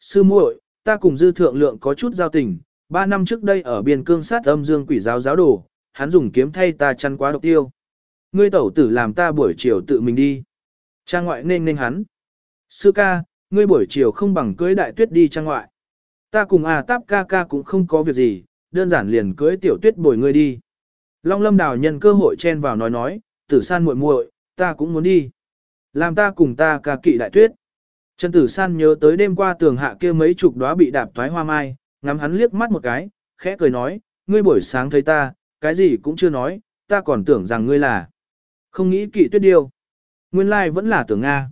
Sư muội, ta cùng dư thượng lượng có chút giao tình, ba năm trước đây ở biên cương sát âm dương quỷ giáo giáo đồ, hắn dùng kiếm thay ta chăn quá độc tiêu. Ngươi tẩu tử làm ta buổi chiều tự mình đi. Trang ngoại nên nên hắn. Sư ca, ngươi buổi chiều không bằng cưới đại tuyết đi trang ngoại. Ta cùng à táp ca ca cũng không có việc gì, đơn giản liền cưới tiểu tuyết bồi ngươi đi. Long lâm đào nhân cơ hội chen vào nói nói, tử san muội muội, ta cũng muốn đi. Làm ta cùng ta ca kỵ đại tuyết. Trần tử san nhớ tới đêm qua tường hạ kia mấy chục đóa bị đạp thoái hoa mai, ngắm hắn liếc mắt một cái, khẽ cười nói, ngươi buổi sáng thấy ta, cái gì cũng chưa nói, ta còn tưởng rằng ngươi là. Không nghĩ kỵ tuyết điêu. Nguyên lai vẫn là tưởng Nga.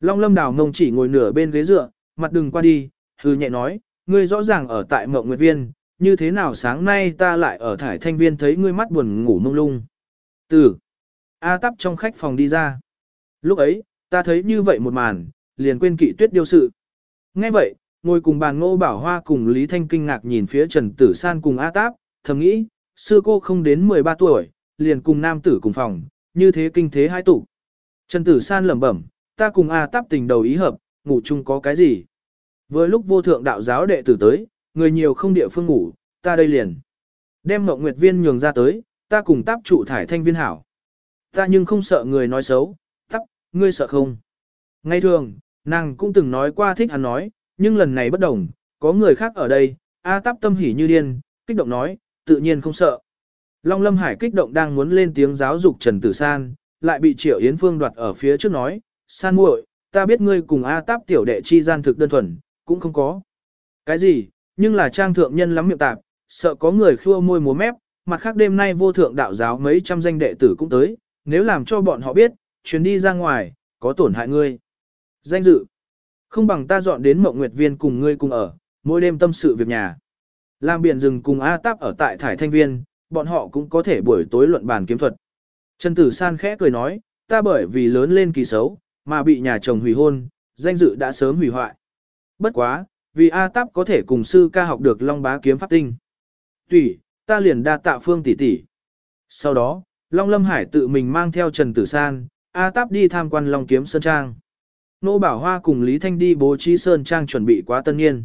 Long lâm đào ngông chỉ ngồi nửa bên ghế dựa, mặt đừng qua đi, hư nhẹ nói, ngươi rõ ràng ở tại mộng nguyệt viên, như thế nào sáng nay ta lại ở thải thanh viên thấy ngươi mắt buồn ngủ mông lung. Từ A tắp trong khách phòng đi ra. Lúc ấy, ta thấy như vậy một màn, liền quên kỵ tuyết điêu sự. Nghe vậy, ngồi cùng bàn ngô bảo hoa cùng Lý Thanh kinh ngạc nhìn phía Trần Tử San cùng A táp, thầm nghĩ, sư cô không đến 13 tuổi, liền cùng nam tử cùng phòng, như thế kinh thế hai tụ. Trần Tử San lẩm bẩm, ta cùng A táp tình đầu ý hợp, ngủ chung có cái gì. Vừa lúc vô thượng đạo giáo đệ tử tới, người nhiều không địa phương ngủ, ta đây liền. Đem mộng nguyệt viên nhường ra tới, ta cùng táp trụ thải thanh viên hảo. Ta nhưng không sợ người nói xấu, tắp, ngươi sợ không. Ngay thường, nàng cũng từng nói qua thích hắn nói, nhưng lần này bất đồng, có người khác ở đây, A táp tâm hỉ như điên, kích động nói, tự nhiên không sợ. Long Lâm Hải kích động đang muốn lên tiếng giáo dục Trần Tử San, lại bị Triệu Yến Phương đoạt ở phía trước nói, San muội, ta biết ngươi cùng A táp tiểu đệ chi gian thực đơn thuần, cũng không có. Cái gì, nhưng là trang thượng nhân lắm miệng tạp, sợ có người khua môi múa mép, mặt khác đêm nay vô thượng đạo giáo mấy trăm danh đệ tử cũng tới, nếu làm cho bọn họ biết, chuyến đi ra ngoài, có tổn hại ngươi. Danh dự, không bằng ta dọn đến mộng nguyệt viên cùng ngươi cùng ở, mỗi đêm tâm sự việc nhà. Làm biển rừng cùng A Táp ở tại Thải Thanh Viên, bọn họ cũng có thể buổi tối luận bàn kiếm thuật. Trần Tử San khẽ cười nói, ta bởi vì lớn lên kỳ xấu, mà bị nhà chồng hủy hôn, danh dự đã sớm hủy hoại. Bất quá, vì A Táp có thể cùng sư ca học được Long Bá kiếm pháp tinh. Tùy, ta liền đa tạ phương tỷ tỷ. Sau đó, Long Lâm Hải tự mình mang theo Trần Tử San, A Táp đi tham quan Long Kiếm Sơn Trang. Nô Bảo Hoa cùng Lý Thanh đi bố trí Sơn Trang chuẩn bị quá tân niên.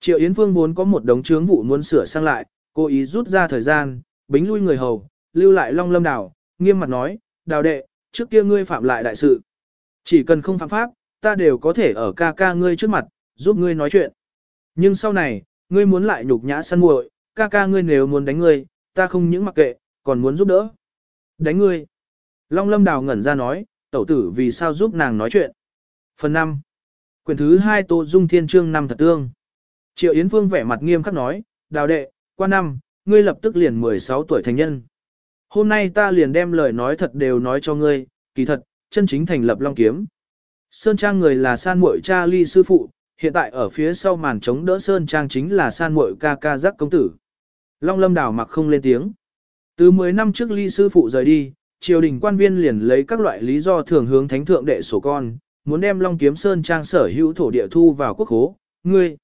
Triệu Yến Phương vốn có một đống chướng vụ muốn sửa sang lại, cố ý rút ra thời gian, bính lui người hầu, lưu lại Long Lâm Đào, nghiêm mặt nói, đào đệ, trước kia ngươi phạm lại đại sự. Chỉ cần không phạm pháp, ta đều có thể ở ca ca ngươi trước mặt, giúp ngươi nói chuyện. Nhưng sau này, ngươi muốn lại nhục nhã săn muội, ca ca ngươi nếu muốn đánh ngươi, ta không những mặc kệ, còn muốn giúp đỡ. Đánh ngươi. Long lâm đào ngẩn ra nói, tẩu tử vì sao giúp nàng nói chuyện. Phần 5. Quyền thứ 2 Tô Dung Thiên Trương năm thật tương. Triệu Yến Phương vẻ mặt nghiêm khắc nói, đào đệ, qua năm, ngươi lập tức liền 16 tuổi thành nhân. Hôm nay ta liền đem lời nói thật đều nói cho ngươi, kỳ thật, chân chính thành lập Long Kiếm. Sơn Trang người là san muội cha ly sư phụ, hiện tại ở phía sau màn chống đỡ Sơn Trang chính là san muội ca ca giác công tử. Long lâm đảo mặc không lên tiếng. Từ 10 năm trước ly sư phụ rời đi, triều đình quan viên liền lấy các loại lý do thường hướng thánh thượng đệ sổ con, muốn đem Long Kiếm Sơn Trang sở hữu thổ địa thu vào quốc khố, Ngươi,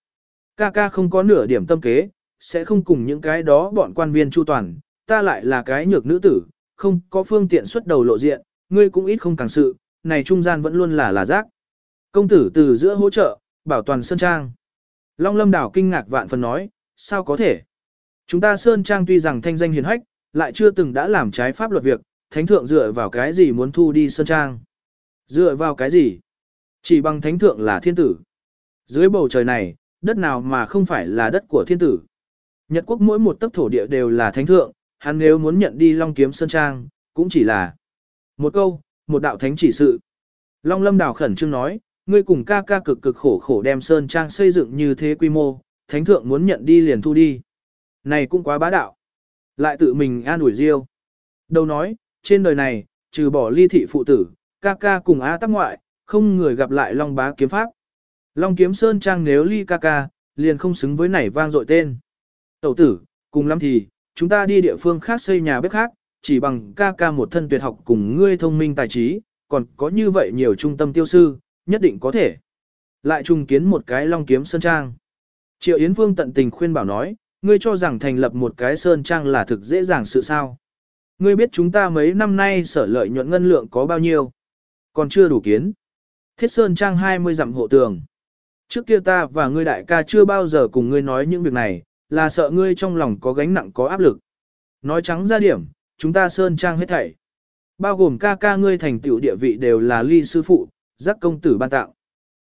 ca ca không có nửa điểm tâm kế, sẽ không cùng những cái đó bọn quan viên chu toàn, ta lại là cái nhược nữ tử, không có phương tiện xuất đầu lộ diện, ngươi cũng ít không càng sự, này trung gian vẫn luôn là là rác. Công tử từ giữa hỗ trợ, bảo toàn Sơn Trang. Long Lâm Đảo kinh ngạc vạn phần nói, sao có thể? Chúng ta Sơn Trang tuy rằng thanh danh hiền hách, lại chưa từng đã làm trái pháp luật việc, thánh thượng dựa vào cái gì muốn thu đi Sơn Trang? Dựa vào cái gì? Chỉ bằng thánh thượng là thiên tử. Dưới bầu trời này, đất nào mà không phải là đất của thiên tử. Nhật quốc mỗi một tấc thổ địa đều là thánh thượng, hắn nếu muốn nhận đi Long Kiếm Sơn Trang, cũng chỉ là một câu, một đạo thánh chỉ sự. Long Lâm Đào khẩn trương nói, ngươi cùng ca ca cực cực khổ khổ đem Sơn Trang xây dựng như thế quy mô, thánh thượng muốn nhận đi liền thu đi. Này cũng quá bá đạo. Lại tự mình an ủi riêu. Đâu nói, trên đời này, trừ bỏ ly thị phụ tử, ca ca cùng A tắc ngoại, không người gặp lại Long bá kiếm pháp. Long kiếm Sơn Trang nếu ly ca ca, liền không xứng với nảy vang dội tên. Tẩu tử, cùng lắm thì, chúng ta đi địa phương khác xây nhà bếp khác, chỉ bằng ca ca một thân tuyệt học cùng ngươi thông minh tài trí, còn có như vậy nhiều trung tâm tiêu sư, nhất định có thể. Lại trùng kiến một cái long kiếm sơn trang. Triệu Yến Vương tận tình khuyên bảo nói, ngươi cho rằng thành lập một cái sơn trang là thực dễ dàng sự sao. Ngươi biết chúng ta mấy năm nay sở lợi nhuận ngân lượng có bao nhiêu, còn chưa đủ kiến. Thiết sơn trang 20 dặm hộ tường. trước kia ta và ngươi đại ca chưa bao giờ cùng ngươi nói những việc này, là sợ ngươi trong lòng có gánh nặng có áp lực. Nói trắng ra điểm, chúng ta sơn trang hết thảy. Bao gồm ca ca ngươi thành tựu địa vị đều là ly sư phụ, giác công tử ban tạo.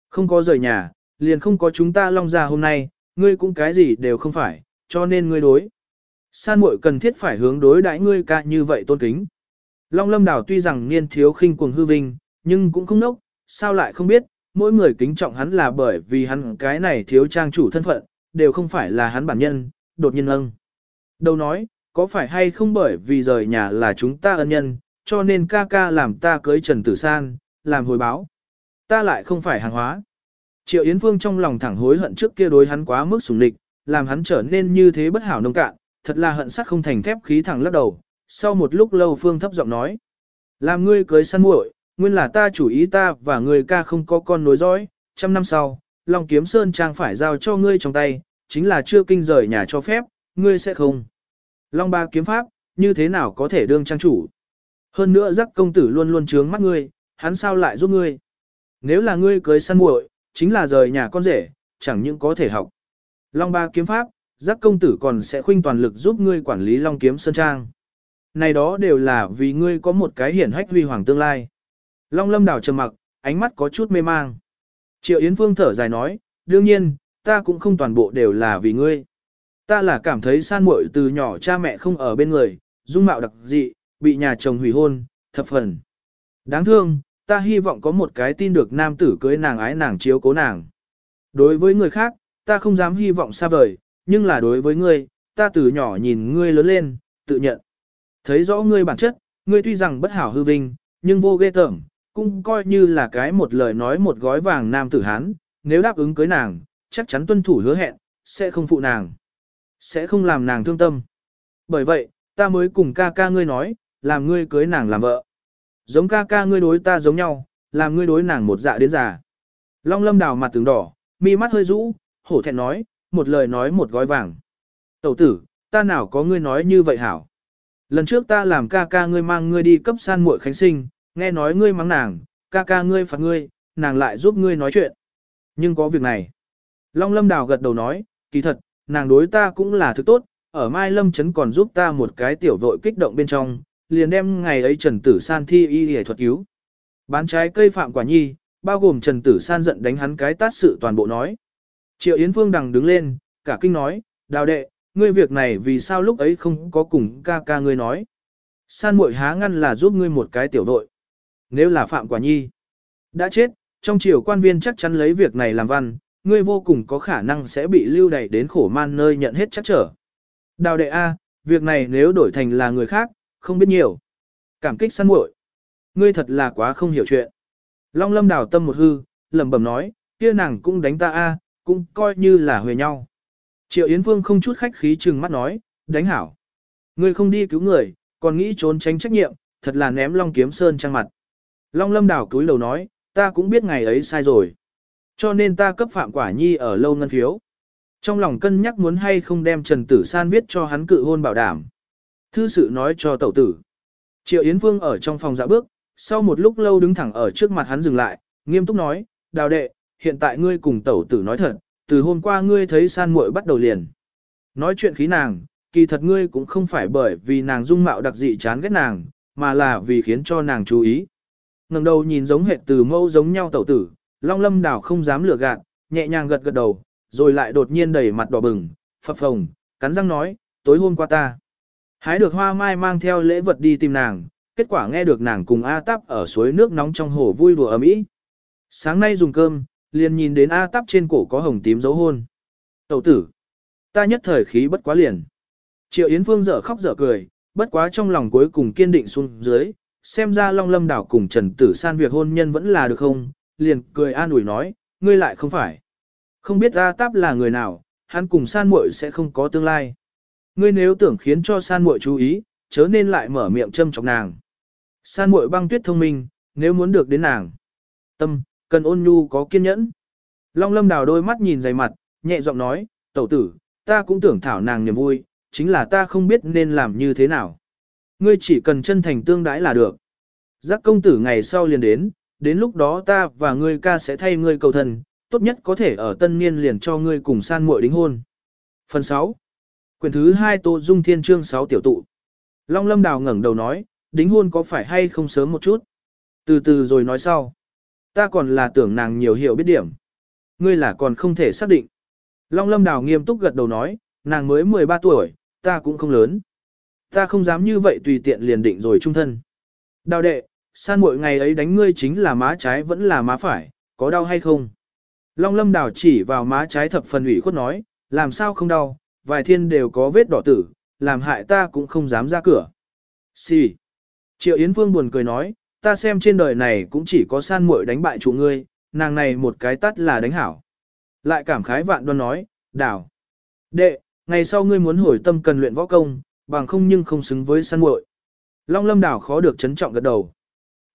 Không có rời nhà, liền không có chúng ta long ra hôm nay, ngươi cũng cái gì đều không phải, cho nên ngươi đối. San muội cần thiết phải hướng đối đãi ngươi ca như vậy tôn kính. Long lâm đảo tuy rằng niên thiếu khinh cuồng hư vinh, nhưng cũng không nốc, sao lại không biết, mỗi người kính trọng hắn là bởi vì hắn cái này thiếu trang chủ thân phận, đều không phải là hắn bản nhân, đột nhiên âng. Đâu nói, có phải hay không bởi vì rời nhà là chúng ta ân nhân, cho nên ca ca làm ta cưới Trần Tử San, làm hồi báo. Ta lại không phải hàng hóa. Triệu Yến Phương trong lòng thẳng hối hận trước kia đối hắn quá mức sủng lịch, làm hắn trở nên như thế bất hảo nông cạn, thật là hận sắt không thành thép khí thẳng lắc đầu. Sau một lúc lâu Phương thấp giọng nói, làm ngươi cưới săn muội, nguyên là ta chủ ý ta và người ca không có con nối dõi, trăm năm sau, Long Kiếm Sơn Trang phải giao cho ngươi trong tay, chính là chưa kinh rời nhà cho phép, ngươi sẽ không. Long ba kiếm pháp, như thế nào có thể đương trang chủ? Hơn nữa giác công tử luôn luôn trướng mắt ngươi, hắn sao lại giúp ngươi? Nếu là ngươi cưới săn muội, chính là rời nhà con rể, chẳng những có thể học. Long ba kiếm pháp, giác công tử còn sẽ khuynh toàn lực giúp ngươi quản lý Long kiếm sơn trang. Này đó đều là vì ngươi có một cái hiển hách huy hoàng tương lai. Long lâm đảo trầm mặc, ánh mắt có chút mê mang. Triệu Yến Phương thở dài nói, đương nhiên, ta cũng không toàn bộ đều là vì ngươi. Ta là cảm thấy san muội từ nhỏ cha mẹ không ở bên người, dung mạo đặc dị, bị nhà chồng hủy hôn, thập phần. Đáng thương, ta hy vọng có một cái tin được nam tử cưới nàng ái nàng chiếu cố nàng. Đối với người khác, ta không dám hy vọng xa vời, nhưng là đối với ngươi, ta từ nhỏ nhìn ngươi lớn lên, tự nhận. Thấy rõ ngươi bản chất, ngươi tuy rằng bất hảo hư vinh, nhưng vô ghê tởm, cũng coi như là cái một lời nói một gói vàng nam tử hán, nếu đáp ứng cưới nàng, chắc chắn tuân thủ hứa hẹn, sẽ không phụ nàng, sẽ không làm nàng thương tâm. Bởi vậy, ta mới cùng ca ca ngươi nói, làm ngươi cưới nàng làm vợ. Giống ca ca ngươi đối ta giống nhau, làm ngươi đối nàng một dạ đến già. Long lâm đào mặt tướng đỏ, mi mắt hơi rũ, hổ thẹn nói, một lời nói một gói vàng. Tẩu tử, ta nào có ngươi nói như vậy hảo. Lần trước ta làm ca ca ngươi mang ngươi đi cấp san muội khánh sinh, nghe nói ngươi mắng nàng, ca ca ngươi phạt ngươi, nàng lại giúp ngươi nói chuyện. Nhưng có việc này. Long lâm đào gật đầu nói, kỳ thật, nàng đối ta cũng là thứ tốt, ở Mai Lâm Trấn còn giúp ta một cái tiểu vội kích động bên trong, liền đem ngày ấy Trần Tử San thi y y thuật cứu. Bán trái cây phạm quả nhi, bao gồm Trần Tử San giận đánh hắn cái tát sự toàn bộ nói. Triệu Yến Phương đằng đứng lên, cả kinh nói, đào đệ, ngươi việc này vì sao lúc ấy không có cùng ca ca ngươi nói. San muội há ngăn là giúp ngươi một cái tiểu vội. Nếu là phạm quả nhi, đã chết, trong triều quan viên chắc chắn lấy việc này làm văn, ngươi vô cùng có khả năng sẽ bị lưu đày đến khổ man nơi nhận hết chắc trở. Đào đệ A, việc này nếu đổi thành là người khác, không biết nhiều. Cảm kích săn muội. Ngươi thật là quá không hiểu chuyện. Long lâm đào tâm một hư, lẩm bẩm nói, kia nàng cũng đánh ta A, cũng coi như là huề nhau. Triệu Yến Vương không chút khách khí trừng mắt nói, đánh hảo. Ngươi không đi cứu người, còn nghĩ trốn tránh trách nhiệm, thật là ném Long Kiếm Sơn trang mặt. Long lâm đảo túi đầu nói, ta cũng biết ngày ấy sai rồi. Cho nên ta cấp phạm quả nhi ở lâu ngân phiếu. Trong lòng cân nhắc muốn hay không đem Trần Tử San viết cho hắn cự hôn bảo đảm. Thư sự nói cho tẩu tử. Triệu Yến Vương ở trong phòng dạ bước, sau một lúc lâu đứng thẳng ở trước mặt hắn dừng lại, nghiêm túc nói, đào đệ, hiện tại ngươi cùng tẩu tử nói thật, từ hôm qua ngươi thấy san muội bắt đầu liền. Nói chuyện khí nàng, kỳ thật ngươi cũng không phải bởi vì nàng dung mạo đặc dị chán ghét nàng, mà là vì khiến cho nàng chú ý ngẩng đầu nhìn giống hệt từ mâu giống nhau tẩu tử, Long Lâm Đảo không dám lừa gạt, nhẹ nhàng gật gật đầu, rồi lại đột nhiên đẩy mặt đỏ bừng, phập phồng, cắn răng nói, tối hôm qua ta. Hái được hoa mai mang theo lễ vật đi tìm nàng, kết quả nghe được nàng cùng A Tắp ở suối nước nóng trong hồ vui đùa ấm ý. Sáng nay dùng cơm, liền nhìn đến A Tắp trên cổ có hồng tím dấu hôn. Tẩu tử, ta nhất thời khí bất quá liền. Triệu Yến Phương dở khóc dở cười, bất quá trong lòng cuối cùng kiên định xuống dưới, xem ra Long Lâm Đảo cùng Trần Tử San việc hôn nhân vẫn là được không, liền cười an ủi nói, ngươi lại không phải. Không biết A Táp là người nào, hắn cùng San muội sẽ không có tương lai. Ngươi nếu tưởng khiến cho San muội chú ý, chớ nên lại mở miệng châm chọc nàng. San muội băng tuyết thông minh, nếu muốn được đến nàng. Tâm, cần ôn nhu có kiên nhẫn. Long Lâm Đào đôi mắt nhìn dày mặt, nhẹ giọng nói, tẩu tử, ta cũng tưởng thảo nàng niềm vui, chính là ta không biết nên làm như thế nào. Ngươi chỉ cần chân thành tương đãi là được. Giác công tử ngày sau liền đến, đến lúc đó ta và ngươi ca sẽ thay ngươi cầu thần, tốt nhất có thể ở tân niên liền cho ngươi cùng san muội đính hôn. Phần 6. Quyển thứ 2 Tô Dung Thiên chương 6 tiểu tụ. Long Lâm Đào ngẩng đầu nói, đính hôn có phải hay không sớm một chút? Từ từ rồi nói sau. Ta còn là tưởng nàng nhiều hiểu biết điểm. Ngươi là còn không thể xác định. Long Lâm Đào nghiêm túc gật đầu nói, nàng mới 13 tuổi, ta cũng không lớn. Ta không dám như vậy tùy tiện liền định rồi trung thân. Đào đệ, san muội ngày ấy đánh ngươi chính là má trái vẫn là má phải, có đau hay không? Long lâm đảo chỉ vào má trái thập phần ủy khuất nói, làm sao không đau, vài thiên đều có vết đỏ tử, làm hại ta cũng không dám ra cửa. Xì. Triệu Yến Phương buồn cười nói, ta xem trên đời này cũng chỉ có san muội đánh bại chủ ngươi, nàng này một cái tắt là đánh hảo. Lại cảm khái vạn đoan nói, đảo. Đệ, ngày sau ngươi muốn hồi tâm cần luyện võ công, bằng không nhưng không xứng với săn muội. Long lâm đảo khó được trấn trọng gật đầu.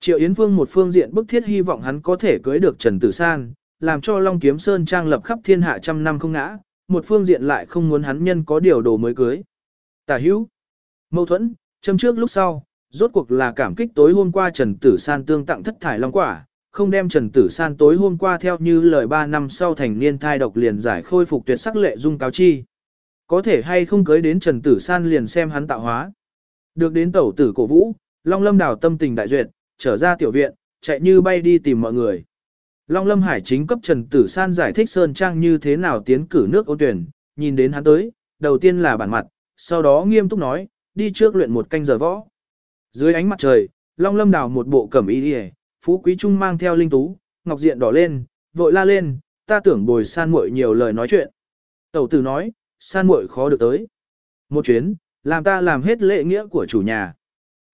Triệu Yến vương một phương diện bức thiết hy vọng hắn có thể cưới được Trần Tử San, làm cho Long Kiếm Sơn trang lập khắp thiên hạ trăm năm không ngã, một phương diện lại không muốn hắn nhân có điều đồ mới cưới. Tả hữu, mâu thuẫn, châm trước lúc sau, rốt cuộc là cảm kích tối hôm qua Trần Tử San tương tặng thất thải long quả, không đem Trần Tử San tối hôm qua theo như lời 3 năm sau thành niên thai độc liền giải khôi phục tuyệt sắc lệ dung cáo chi. Có thể hay không cưới đến Trần Tử San liền xem hắn tạo hóa. Được đến tẩu tử cổ vũ, Long Lâm đào tâm tình đại duyệt, trở ra tiểu viện, chạy như bay đi tìm mọi người. Long Lâm Hải chính cấp Trần Tử San giải thích Sơn Trang như thế nào tiến cử nước ô tuyển, nhìn đến hắn tới, đầu tiên là bản mặt, sau đó nghiêm túc nói, đi trước luyện một canh giờ võ. Dưới ánh mặt trời, Long Lâm đào một bộ cẩm y đi phú quý trung mang theo linh tú, ngọc diện đỏ lên, vội la lên, ta tưởng bồi san muội nhiều lời nói chuyện. Tẩu tử nói, san muội khó được tới. Một chuyến, làm ta làm hết lễ nghĩa của chủ nhà.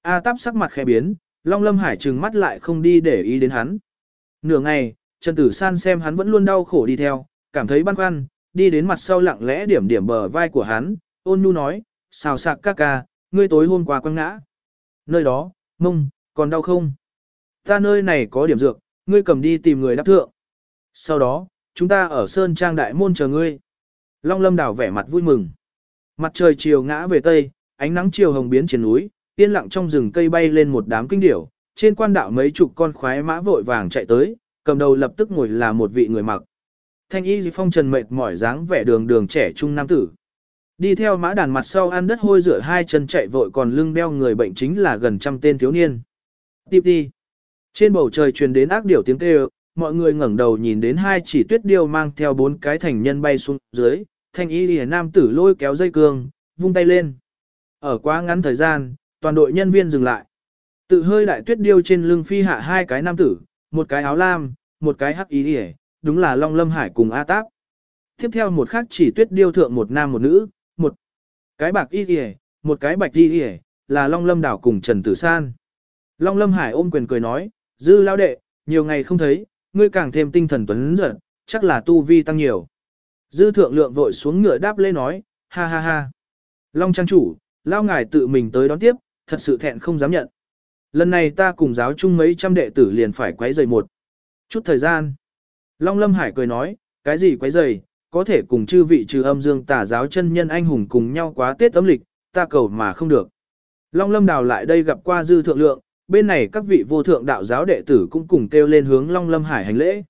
A táp sắc mặt khẽ biến, Long Lâm Hải trừng mắt lại không đi để ý đến hắn. Nửa ngày, Trần Tử San xem hắn vẫn luôn đau khổ đi theo, cảm thấy băn khoăn, đi đến mặt sau lặng lẽ điểm điểm bờ vai của hắn, ôn nhu nói, xào sạc ca ca, ngươi tối hôm qua quăng ngã. Nơi đó, mông, còn đau không? Ta nơi này có điểm dược, ngươi cầm đi tìm người đáp thượng. Sau đó, chúng ta ở Sơn Trang Đại Môn chờ ngươi. Long Lâm đảo vẻ mặt vui mừng. Mặt trời chiều ngã về Tây, ánh nắng chiều hồng biến trên núi, yên lặng trong rừng cây bay lên một đám kinh điểu, trên quan đạo mấy chục con khoái mã vội vàng chạy tới, cầm đầu lập tức ngồi là một vị người mặc. Thanh y phong trần mệt mỏi dáng vẻ đường đường trẻ trung nam tử. Đi theo mã đàn mặt sau ăn đất hôi rửa hai chân chạy vội còn lưng đeo người bệnh chính là gần trăm tên thiếu niên. Tiếp đi. Trên bầu trời truyền đến ác điểu tiếng kêu, mọi người ngẩng đầu nhìn đến hai chỉ tuyết điêu mang theo bốn cái thành nhân bay xuống dưới, thanh y lìa nam tử lôi kéo dây cương, vung tay lên. Ở quá ngắn thời gian, toàn đội nhân viên dừng lại. Tự hơi đại tuyết điêu trên lưng phi hạ hai cái nam tử, một cái áo lam, một cái hắc y lìa, đúng là Long Lâm Hải cùng A Táp. Tiếp theo một khác chỉ tuyết điêu thượng một nam một nữ, một cái bạc y lìa, một cái bạch y lìa, là Long Lâm Đảo cùng Trần Tử San. Long Lâm Hải ôm quyền cười nói, dư lao đệ, nhiều ngày không thấy, ngươi càng thêm tinh thần tuấn giật, chắc là tu vi tăng nhiều. Dư thượng lượng vội xuống ngựa đáp lê nói, ha ha ha. Long trang chủ, lao ngài tự mình tới đón tiếp, thật sự thẹn không dám nhận. Lần này ta cùng giáo chung mấy trăm đệ tử liền phải quấy rầy một. Chút thời gian. Long Lâm Hải cười nói, cái gì quấy rầy, có thể cùng chư vị trừ âm dương tả giáo chân nhân anh hùng cùng nhau quá tiết tấm lịch, ta cầu mà không được. Long Lâm đào lại đây gặp qua dư thượng lượng, bên này các vị vô thượng đạo giáo đệ tử cũng cùng kêu lên hướng Long Lâm Hải hành lễ.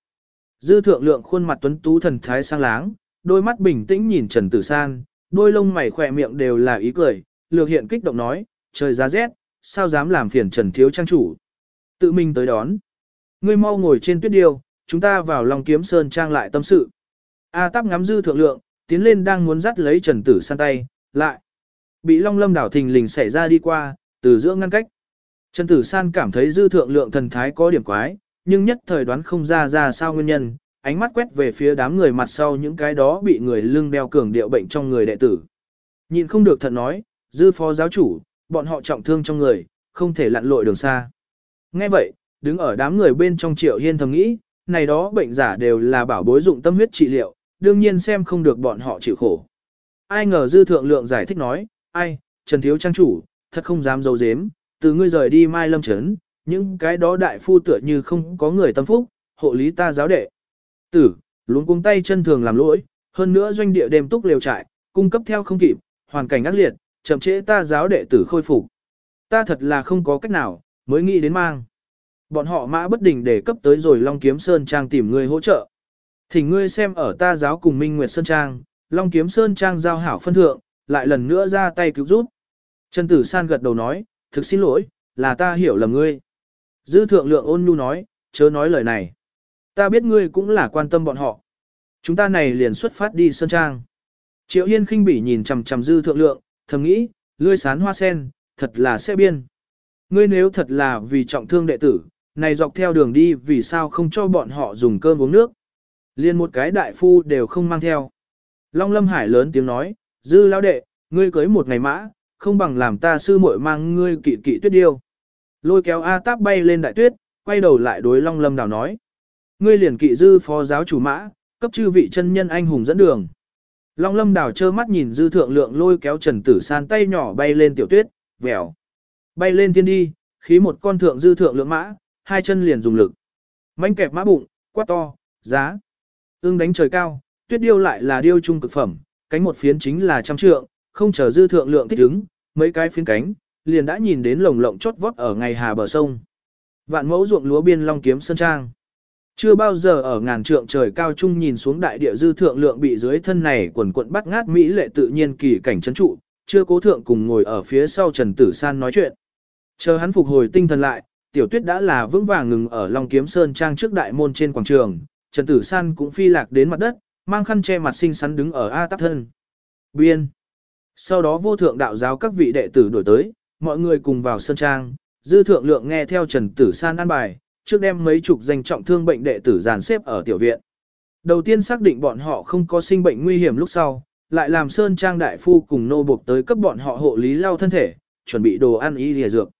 Dư thượng lượng khuôn mặt tuấn tú thần thái sang láng, đôi mắt bình tĩnh nhìn Trần Tử San, đôi lông mày khỏe miệng đều là ý cười, lược hiện kích động nói, trời giá rét, sao dám làm phiền Trần Thiếu Trang chủ. Tự mình tới đón. Ngươi mau ngồi trên tuyết điêu, chúng ta vào Long Kiếm Sơn Trang lại tâm sự. A Táp ngắm dư thượng lượng, tiến lên đang muốn dắt lấy Trần Tử San tay, lại. Bị Long Lâm đảo thình lình xảy ra đi qua, từ giữa ngăn cách. Trần Tử San cảm thấy dư thượng lượng thần thái có điểm quái, nhưng nhất thời đoán không ra ra sao nguyên nhân, ánh mắt quét về phía đám người mặt sau những cái đó bị người lưng đeo cường điệu bệnh trong người đệ tử. Nhìn không được thật nói, dư phó giáo chủ, bọn họ trọng thương trong người, không thể lặn lội đường xa. Nghe vậy, đứng ở đám người bên trong triệu hiên thầm nghĩ, này đó bệnh giả đều là bảo bối dụng tâm huyết trị liệu, đương nhiên xem không được bọn họ chịu khổ. Ai ngờ dư thượng lượng giải thích nói, ai, Trần Thiếu Trang Chủ, thật không dám dấu dếm, từ ngươi rời đi Mai Lâm Trấn, những cái đó đại phu tựa như không có người tâm phúc, hộ lý ta giáo đệ. Tử, luống cuống tay chân thường làm lỗi, hơn nữa doanh địa đêm túc liều trại, cung cấp theo không kịp, hoàn cảnh ác liệt, chậm trễ ta giáo đệ tử khôi phục. Ta thật là không có cách nào, mới nghĩ đến mang. Bọn họ mã bất đình để cấp tới rồi Long Kiếm Sơn Trang tìm người hỗ trợ. Thỉnh ngươi xem ở ta giáo cùng Minh Nguyệt Sơn Trang, Long Kiếm Sơn Trang giao hảo phân thượng, lại lần nữa ra tay cứu giúp. Trần Tử San gật đầu nói, thực xin lỗi, là ta hiểu lầm ngươi. Dư thượng lượng ôn nhu nói, chớ nói lời này. Ta biết ngươi cũng là quan tâm bọn họ. Chúng ta này liền xuất phát đi Sơn Trang. Triệu Yên khinh bỉ nhìn chằm chằm dư thượng lượng, thầm nghĩ, lươi sán hoa sen, thật là sẽ biên. Ngươi nếu thật là vì trọng thương đệ tử, này dọc theo đường đi vì sao không cho bọn họ dùng cơm uống nước. Liên một cái đại phu đều không mang theo. Long Lâm Hải lớn tiếng nói, dư lão đệ, ngươi cưới một ngày mã, không bằng làm ta sư muội mang ngươi kỵ kỵ tuyết điêu. Lôi kéo A Táp bay lên đại tuyết, quay đầu lại đối Long Lâm đào nói. Ngươi liền kỵ dư phó giáo chủ mã, cấp chư vị chân nhân anh hùng dẫn đường. Long Lâm đào trơ mắt nhìn dư thượng lượng lôi kéo Trần Tử San tay nhỏ bay lên tiểu tuyết, vèo. Bay lên thiên đi, khí một con thượng dư thượng lượng mã, hai chân liền dùng lực. Mánh kẹp mã bụng, quát to, giá. Ưng đánh trời cao, tuyết điêu lại là điêu trung cực phẩm, cánh một phiến chính là trăm trượng, không chờ dư thượng lượng thích ứng, mấy cái phiến cánh, liền đã nhìn đến lồng lộng chót vót ở ngày hà bờ sông. Vạn mẫu ruộng lúa biên long kiếm sơn trang. Chưa bao giờ ở ngàn trượng trời cao trung nhìn xuống đại địa dư thượng lượng bị dưới thân này quần quận bắt ngát mỹ lệ tự nhiên kỳ cảnh trấn trụ, chưa cố thượng cùng ngồi ở phía sau Trần Tử San nói chuyện. Chờ hắn phục hồi tinh thần lại, tiểu tuyết đã là vững vàng ngừng ở Long Kiếm Sơn Trang trước đại môn trên quảng trường, Trần Tử San cũng phi lạc đến mặt đất, mang khăn che mặt xinh xắn đứng ở A Tắc Thân. Biên. Sau đó vô thượng đạo giáo các vị đệ tử đổi tới, mọi người cùng vào Sơn Trang, dư thượng lượng nghe theo Trần Tử San an bài, trước đem mấy chục danh trọng thương bệnh đệ tử dàn xếp ở tiểu viện. Đầu tiên xác định bọn họ không có sinh bệnh nguy hiểm lúc sau, lại làm Sơn Trang đại phu cùng nô buộc tới cấp bọn họ hộ lý lao thân thể, chuẩn bị đồ ăn y lìa dược.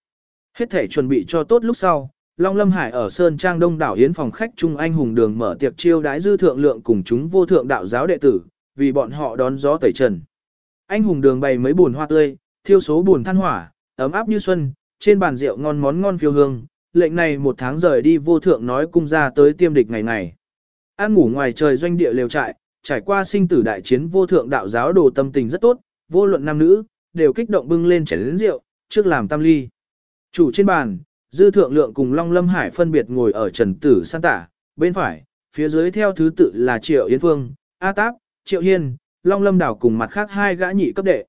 Hết thể chuẩn bị cho tốt lúc sau, Long Lâm Hải ở Sơn Trang Đông đảo Yến phòng khách Trung Anh Hùng Đường mở tiệc chiêu đái dư thượng lượng cùng chúng vô thượng đạo giáo đệ tử, vì bọn họ đón gió tẩy trần. Anh Hùng Đường bày mấy buồn hoa tươi, thiêu số buồn than hỏa, ấm áp như xuân, trên bàn rượu ngon món ngon phiêu hương, lệnh này một tháng rời đi vô thượng nói cung ra tới tiêm địch ngày ngày. An ngủ ngoài trời doanh địa lều trại, trải qua sinh tử đại chiến vô thượng đạo giáo đồ tâm tình rất tốt, vô luận nam nữ, đều kích động bưng lên chén lớn rượu, trước làm tam ly. Chủ trên bàn, Dư Thượng Lượng cùng Long Lâm Hải phân biệt ngồi ở trần tử san tả, bên phải, phía dưới theo thứ tự là Triệu Yến Phương, A Táp, Triệu Hiên, Long Lâm Đảo cùng mặt khác hai gã nhị cấp đệ.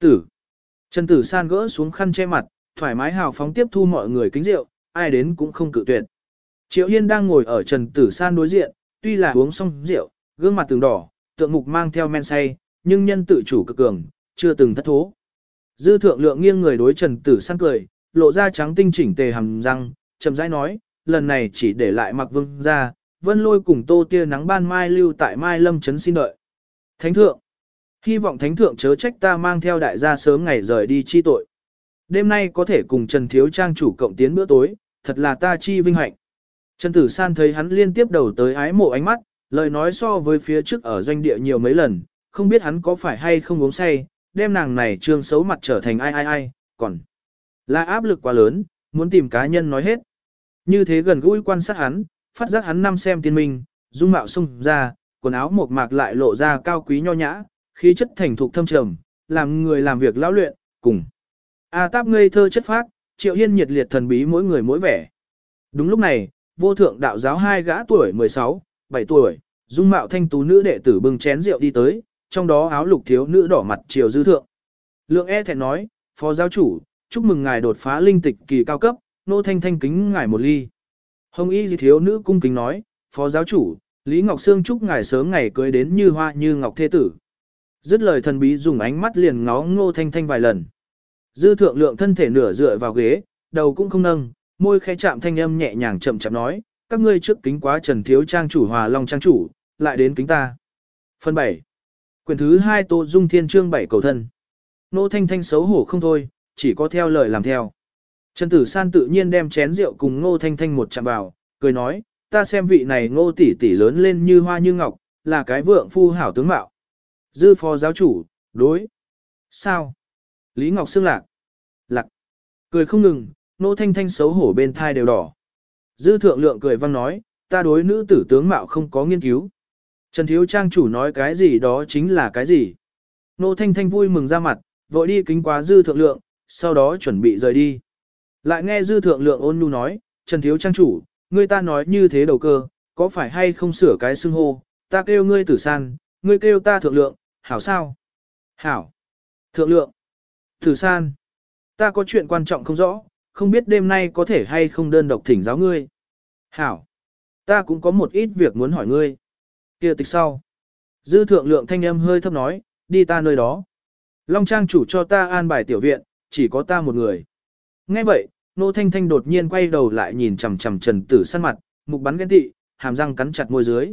Tử. Trần Tử San gỡ xuống khăn che mặt, thoải mái hào phóng tiếp thu mọi người kính rượu, ai đến cũng không cự tuyệt. Triệu Yên đang ngồi ở Trần Tử San đối diện, tuy là uống xong rượu, gương mặt từng đỏ, tượng mục mang theo men say, nhưng nhân tự chủ cực cường, chưa từng thất thố. Dư thượng lượng nghiêng người đối Trần Tử San cười, lộ ra trắng tinh chỉnh tề hàm răng, chậm rãi nói, lần này chỉ để lại mặc vương ra, vân lôi cùng tô tia nắng ban mai lưu tại mai lâm trấn xin đợi. Thánh thượng, hy vọng thánh thượng chớ trách ta mang theo đại gia sớm ngày rời đi chi tội. Đêm nay có thể cùng Trần Thiếu Trang chủ cộng tiến bữa tối, thật là ta chi vinh hạnh. Trần Tử San thấy hắn liên tiếp đầu tới ái mộ ánh mắt, lời nói so với phía trước ở doanh địa nhiều mấy lần, không biết hắn có phải hay không uống say, đem nàng này trương xấu mặt trở thành ai ai ai, còn là áp lực quá lớn, muốn tìm cá nhân nói hết. Như thế gần gũi quan sát hắn, phát giác hắn năm xem tiên minh, dung mạo sung ra, quần áo mộc mạc lại lộ ra cao quý nho nhã, khí chất thành thục thâm trầm, làm người làm việc lão luyện, cùng. A táp ngây thơ chất phác, triệu hiên nhiệt liệt thần bí mỗi người mỗi vẻ. Đúng lúc này, vô thượng đạo giáo hai gã tuổi 16, 7 tuổi, dung mạo thanh tú nữ đệ tử bưng chén rượu đi tới, trong đó áo lục thiếu nữ đỏ mặt triều dư thượng. Lượng e thẹn nói, phó giáo chủ, chúc mừng ngài đột phá linh tịch kỳ cao cấp, nô thanh thanh kính ngài một ly. Hồng y gì thiếu nữ cung kính nói, phó giáo chủ, Lý Ngọc Sương chúc ngài sớm ngày cưới đến như hoa như ngọc thế tử. Dứt lời thần bí dùng ánh mắt liền ngó ngô thanh thanh vài lần. Dư thượng lượng thân thể nửa dựa vào ghế, đầu cũng không nâng, môi khẽ chạm thanh âm nhẹ nhàng chậm chậm nói, các ngươi trước kính quá trần thiếu trang chủ hòa long trang chủ, lại đến kính ta. Phần 7. Quyền thứ 2 Tô Dung Thiên Trương 7 cầu thân. Nô Thanh Thanh xấu hổ không thôi, chỉ có theo lời làm theo. Trần Tử San tự nhiên đem chén rượu cùng Ngô Thanh Thanh một chạm vào, cười nói, ta xem vị này Ngô tỷ tỷ lớn lên như hoa như ngọc, là cái vượng phu hảo tướng mạo. Dư phó giáo chủ, đối. Sao? Lý Ngọc Sương lạc. Lạc. Cười không ngừng, Nô Thanh Thanh xấu hổ bên thai đều đỏ. Dư thượng lượng cười văng nói, ta đối nữ tử tướng mạo không có nghiên cứu. Trần Thiếu Trang chủ nói cái gì đó chính là cái gì. Nô Thanh Thanh vui mừng ra mặt, vội đi kính quá dư thượng lượng, sau đó chuẩn bị rời đi. Lại nghe dư thượng lượng ôn nhu nói, Trần Thiếu Trang chủ, Ngươi ta nói như thế đầu cơ, có phải hay không sửa cái xưng hô, ta kêu ngươi tử san, ngươi kêu ta thượng lượng, hảo sao? Hảo. Thượng lượng. Tử san. Ta có chuyện quan trọng không rõ, không biết đêm nay có thể hay không đơn độc thỉnh giáo ngươi. Hảo. Ta cũng có một ít việc muốn hỏi ngươi. kia tịch sau. Dư thượng lượng thanh âm hơi thấp nói, đi ta nơi đó. Long trang chủ cho ta an bài tiểu viện, chỉ có ta một người. Nghe vậy, nô thanh thanh đột nhiên quay đầu lại nhìn chằm chằm trần tử săn mặt, mục bắn ghen tị, hàm răng cắn chặt môi dưới.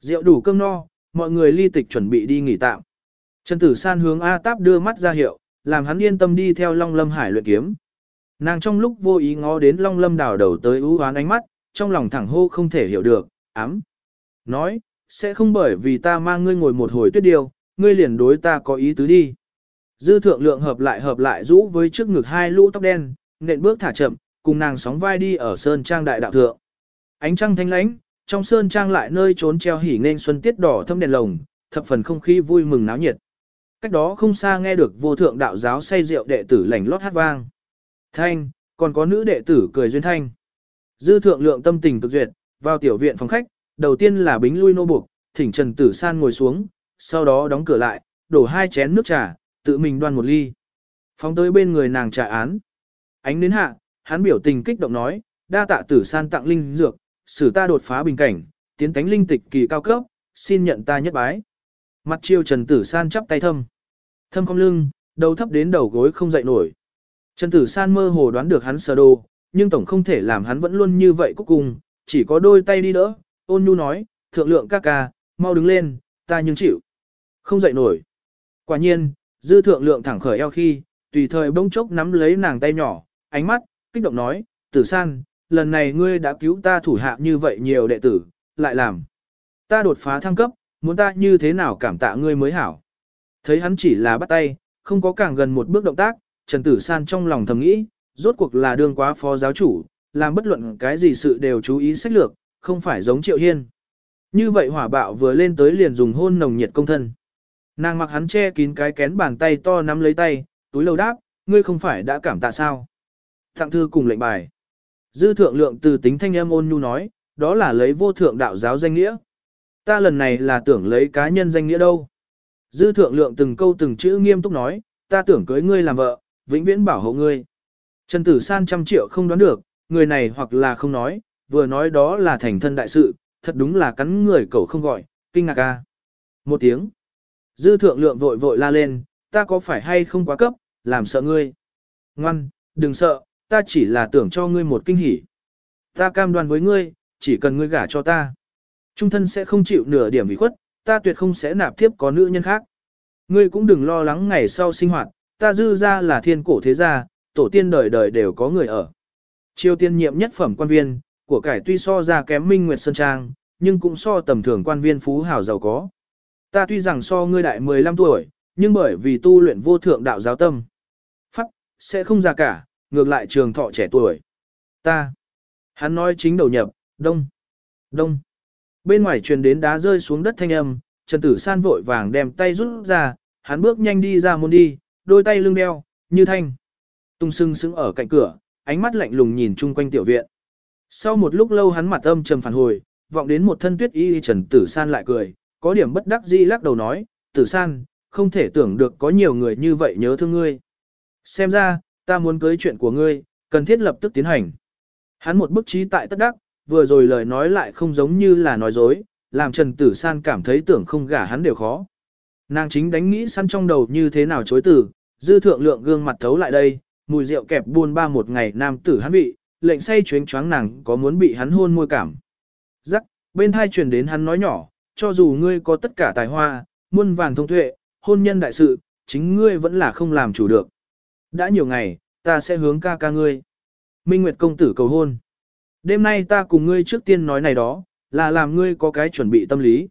Rượu đủ cơm no, mọi người ly tịch chuẩn bị đi nghỉ tạm. Trần Tử San hướng A Táp đưa mắt ra hiệu, làm hắn yên tâm đi theo Long Lâm Hải luyện kiếm. Nàng trong lúc vô ý ngó đến Long Lâm đảo đầu tới ưu oán ánh mắt, trong lòng thẳng hô không thể hiểu được, ám. Nói, sẽ không bởi vì ta mang ngươi ngồi một hồi tuyết điều, ngươi liền đối ta có ý tứ đi. Dư thượng lượng hợp lại hợp lại rũ với trước ngực hai lũ tóc đen, nện bước thả chậm, cùng nàng sóng vai đi ở sơn trang đại đạo thượng. Ánh trăng thanh lãnh, trong sơn trang lại nơi trốn treo hỉ nên xuân tiết đỏ thâm đèn lồng, thập phần không khí vui mừng náo nhiệt. Cách đó không xa nghe được vô thượng đạo giáo say rượu đệ tử lành lót hát vang. Thanh, còn có nữ đệ tử cười duyên thanh. Dư thượng lượng tâm tình cực duyệt, vào tiểu viện phòng khách, đầu tiên là bính lui nô buộc, thỉnh Trần Tử San ngồi xuống, sau đó đóng cửa lại, đổ hai chén nước trà, tự mình đoan một ly. Phóng tới bên người nàng trà án. Ánh đến hạ, hắn biểu tình kích động nói, đa tạ Tử San tặng linh dược, xử ta đột phá bình cảnh, tiến tánh linh tịch kỳ cao cấp, xin nhận ta nhất bái. Mặt chiêu Trần Tử San chắp tay thâm. Thâm không lưng, đầu thấp đến đầu gối không dậy nổi. Trần Tử San mơ hồ đoán được hắn sờ đồ, nhưng tổng không thể làm hắn vẫn luôn như vậy cuối cùng, chỉ có đôi tay đi đỡ, ôn nhu nói, thượng lượng ca ca, mau đứng lên, ta nhưng chịu. Không dậy nổi. Quả nhiên, dư thượng lượng thẳng khởi eo khi, tùy thời bỗng chốc nắm lấy nàng tay nhỏ, ánh mắt, kích động nói, tử san, lần này ngươi đã cứu ta thủ hạ như vậy nhiều đệ tử, lại làm. Ta đột phá thăng cấp, muốn ta như thế nào cảm tạ ngươi mới hảo. Thấy hắn chỉ là bắt tay, không có càng gần một bước động tác, Trần Tử San trong lòng thầm nghĩ, rốt cuộc là đương quá phó giáo chủ, làm bất luận cái gì sự đều chú ý sách lược, không phải giống Triệu Hiên. Như vậy hỏa bạo vừa lên tới liền dùng hôn nồng nhiệt công thân. Nàng mặc hắn che kín cái kén bàn tay to nắm lấy tay, túi lâu đáp, ngươi không phải đã cảm tạ sao thượng thư cùng lệnh bài. Dư thượng lượng từ tính thanh em ôn nhu nói, đó là lấy vô thượng đạo giáo danh nghĩa. Ta lần này là tưởng lấy cá nhân danh nghĩa đâu. Dư thượng lượng từng câu từng chữ nghiêm túc nói, ta tưởng cưới ngươi làm vợ, vĩnh viễn bảo hộ ngươi. Trần Tử San trăm triệu không đoán được, người này hoặc là không nói, vừa nói đó là thành thân đại sự, thật đúng là cắn người cậu không gọi, kinh ngạc ca. Một tiếng. Dư thượng lượng vội vội la lên, ta có phải hay không quá cấp, làm sợ ngươi. Ngoan, đừng sợ, ta chỉ là tưởng cho ngươi một kinh hỉ. Ta cam đoan với ngươi, chỉ cần ngươi gả cho ta. Trung thân sẽ không chịu nửa điểm ủy khuất, ta tuyệt không sẽ nạp tiếp có nữ nhân khác. Ngươi cũng đừng lo lắng ngày sau sinh hoạt, ta dư ra là thiên cổ thế gia, tổ tiên đời đời đều có người ở. Triều tiên nhiệm nhất phẩm quan viên, của cải tuy so ra kém Minh Nguyệt Sơn Trang, nhưng cũng so tầm thường quan viên phú hào giàu có. Ta tuy rằng so ngươi đại 15 tuổi, nhưng bởi vì tu luyện vô thượng đạo giáo tâm. Pháp, sẽ không già cả, ngược lại trường thọ trẻ tuổi. Ta. Hắn nói chính đầu nhập, đông, đông. Bên ngoài truyền đến đá rơi xuống đất thanh âm, Trần Tử San vội vàng đem tay rút ra, hắn bước nhanh đi ra môn đi, đôi tay lưng đeo, như thanh. Tung sưng sững ở cạnh cửa, ánh mắt lạnh lùng nhìn chung quanh tiểu viện. Sau một lúc lâu hắn mặt âm trầm phản hồi, vọng đến một thân tuyết y Trần Tử San lại cười, có điểm bất đắc dĩ lắc đầu nói, Tử San, không thể tưởng được có nhiều người như vậy nhớ thương ngươi. Xem ra, ta muốn cưới chuyện của ngươi, cần thiết lập tức tiến hành. Hắn một bức trí tại tất đắc, vừa rồi lời nói lại không giống như là nói dối, làm Trần Tử San cảm thấy tưởng không gả hắn đều khó. Nàng chính đánh nghĩ săn trong đầu như thế nào chối từ, dư thượng lượng gương mặt thấu lại đây, mùi rượu kẹp buôn ba một ngày nam tử hắn vị, lệnh say chuyến choáng nàng có muốn bị hắn hôn môi cảm. Rắc, bên hai truyền đến hắn nói nhỏ, cho dù ngươi có tất cả tài hoa, muôn vàng thông tuệ, hôn nhân đại sự, chính ngươi vẫn là không làm chủ được. Đã nhiều ngày, ta sẽ hướng ca ca ngươi. Minh Nguyệt công tử cầu hôn. Đêm nay ta cùng ngươi trước tiên nói này đó, là làm ngươi có cái chuẩn bị tâm lý.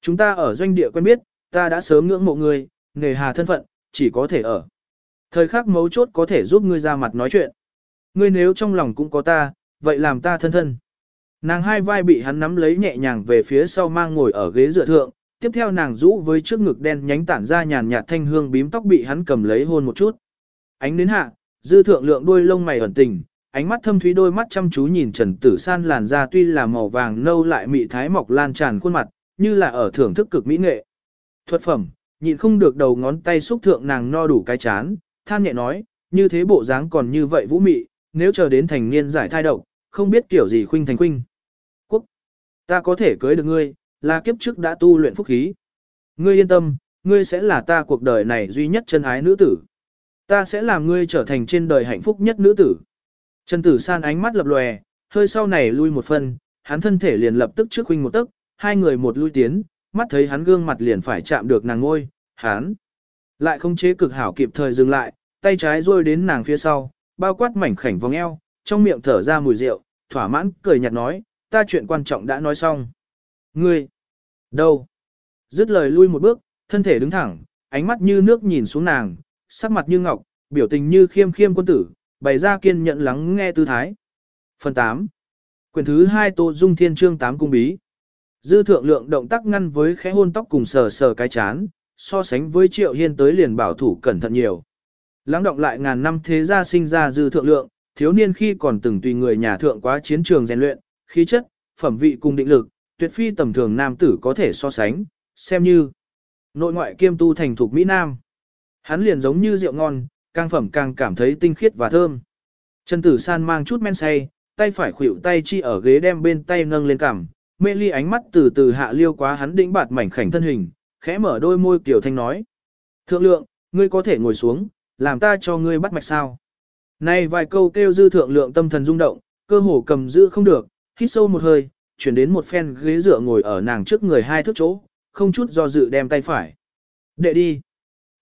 Chúng ta ở doanh địa quen biết, ta đã sớm ngưỡng mộ ngươi, nghề hà thân phận, chỉ có thể ở. Thời khắc mấu chốt có thể giúp ngươi ra mặt nói chuyện. Ngươi nếu trong lòng cũng có ta, vậy làm ta thân thân. Nàng hai vai bị hắn nắm lấy nhẹ nhàng về phía sau mang ngồi ở ghế dựa thượng, tiếp theo nàng rũ với trước ngực đen nhánh tản ra nhàn nhạt thanh hương bím tóc bị hắn cầm lấy hôn một chút. Ánh đến hạ, dư thượng lượng đuôi lông mày ẩn tình, ánh mắt thâm thúy đôi mắt chăm chú nhìn Trần Tử San làn da tuy là màu vàng nâu lại mị thái mọc lan tràn khuôn mặt, như là ở thưởng thức cực mỹ nghệ. Thuật phẩm, nhịn không được đầu ngón tay xúc thượng nàng no đủ cái chán, than nhẹ nói, như thế bộ dáng còn như vậy vũ mị, nếu chờ đến thành niên giải thai độc, không biết kiểu gì khuynh thành khuynh. Quốc, ta có thể cưới được ngươi, là kiếp trước đã tu luyện phúc khí. Ngươi yên tâm, ngươi sẽ là ta cuộc đời này duy nhất chân ái nữ tử. Ta sẽ làm ngươi trở thành trên đời hạnh phúc nhất nữ tử. Trần Tử San ánh mắt lập lòe, hơi sau này lui một phân, hắn thân thể liền lập tức trước huynh một tấc, hai người một lui tiến, mắt thấy hắn gương mặt liền phải chạm được nàng ngôi, hắn lại không chế cực hảo kịp thời dừng lại, tay trái rôi đến nàng phía sau, bao quát mảnh khảnh vòng eo, trong miệng thở ra mùi rượu, thỏa mãn cười nhạt nói, ta chuyện quan trọng đã nói xong. Ngươi, đâu? Dứt lời lui một bước, thân thể đứng thẳng, ánh mắt như nước nhìn xuống nàng, sắc mặt như ngọc, biểu tình như khiêm khiêm quân tử, bày ra kiên nhận lắng nghe tư thái. Phần 8. Quyển thứ 2 Tô Dung Thiên Chương 8 Cung Bí. Dư thượng lượng động tác ngăn với khẽ hôn tóc cùng sờ sờ cái chán, so sánh với triệu hiên tới liền bảo thủ cẩn thận nhiều. Lắng động lại ngàn năm thế gia sinh ra dư thượng lượng, thiếu niên khi còn từng tùy người nhà thượng quá chiến trường rèn luyện, khí chất, phẩm vị cùng định lực, tuyệt phi tầm thường nam tử có thể so sánh, xem như nội ngoại kiêm tu thành thục Mỹ Nam. Hắn liền giống như rượu ngon, càng phẩm càng cảm thấy tinh khiết và thơm. Trần Tử San mang chút men say, tay phải khuỷu tay chi ở ghế đem bên tay nâng lên cằm, mê ly ánh mắt từ từ hạ liêu quá hắn đĩnh bạt mảnh khảnh thân hình, khẽ mở đôi môi kiểu thanh nói. Thượng lượng, ngươi có thể ngồi xuống, làm ta cho ngươi bắt mạch sao. Này vài câu kêu dư thượng lượng tâm thần rung động, cơ hồ cầm giữ không được, hít sâu một hơi, chuyển đến một phen ghế dựa ngồi ở nàng trước người hai thước chỗ, không chút do dự đem tay phải. Đệ đi.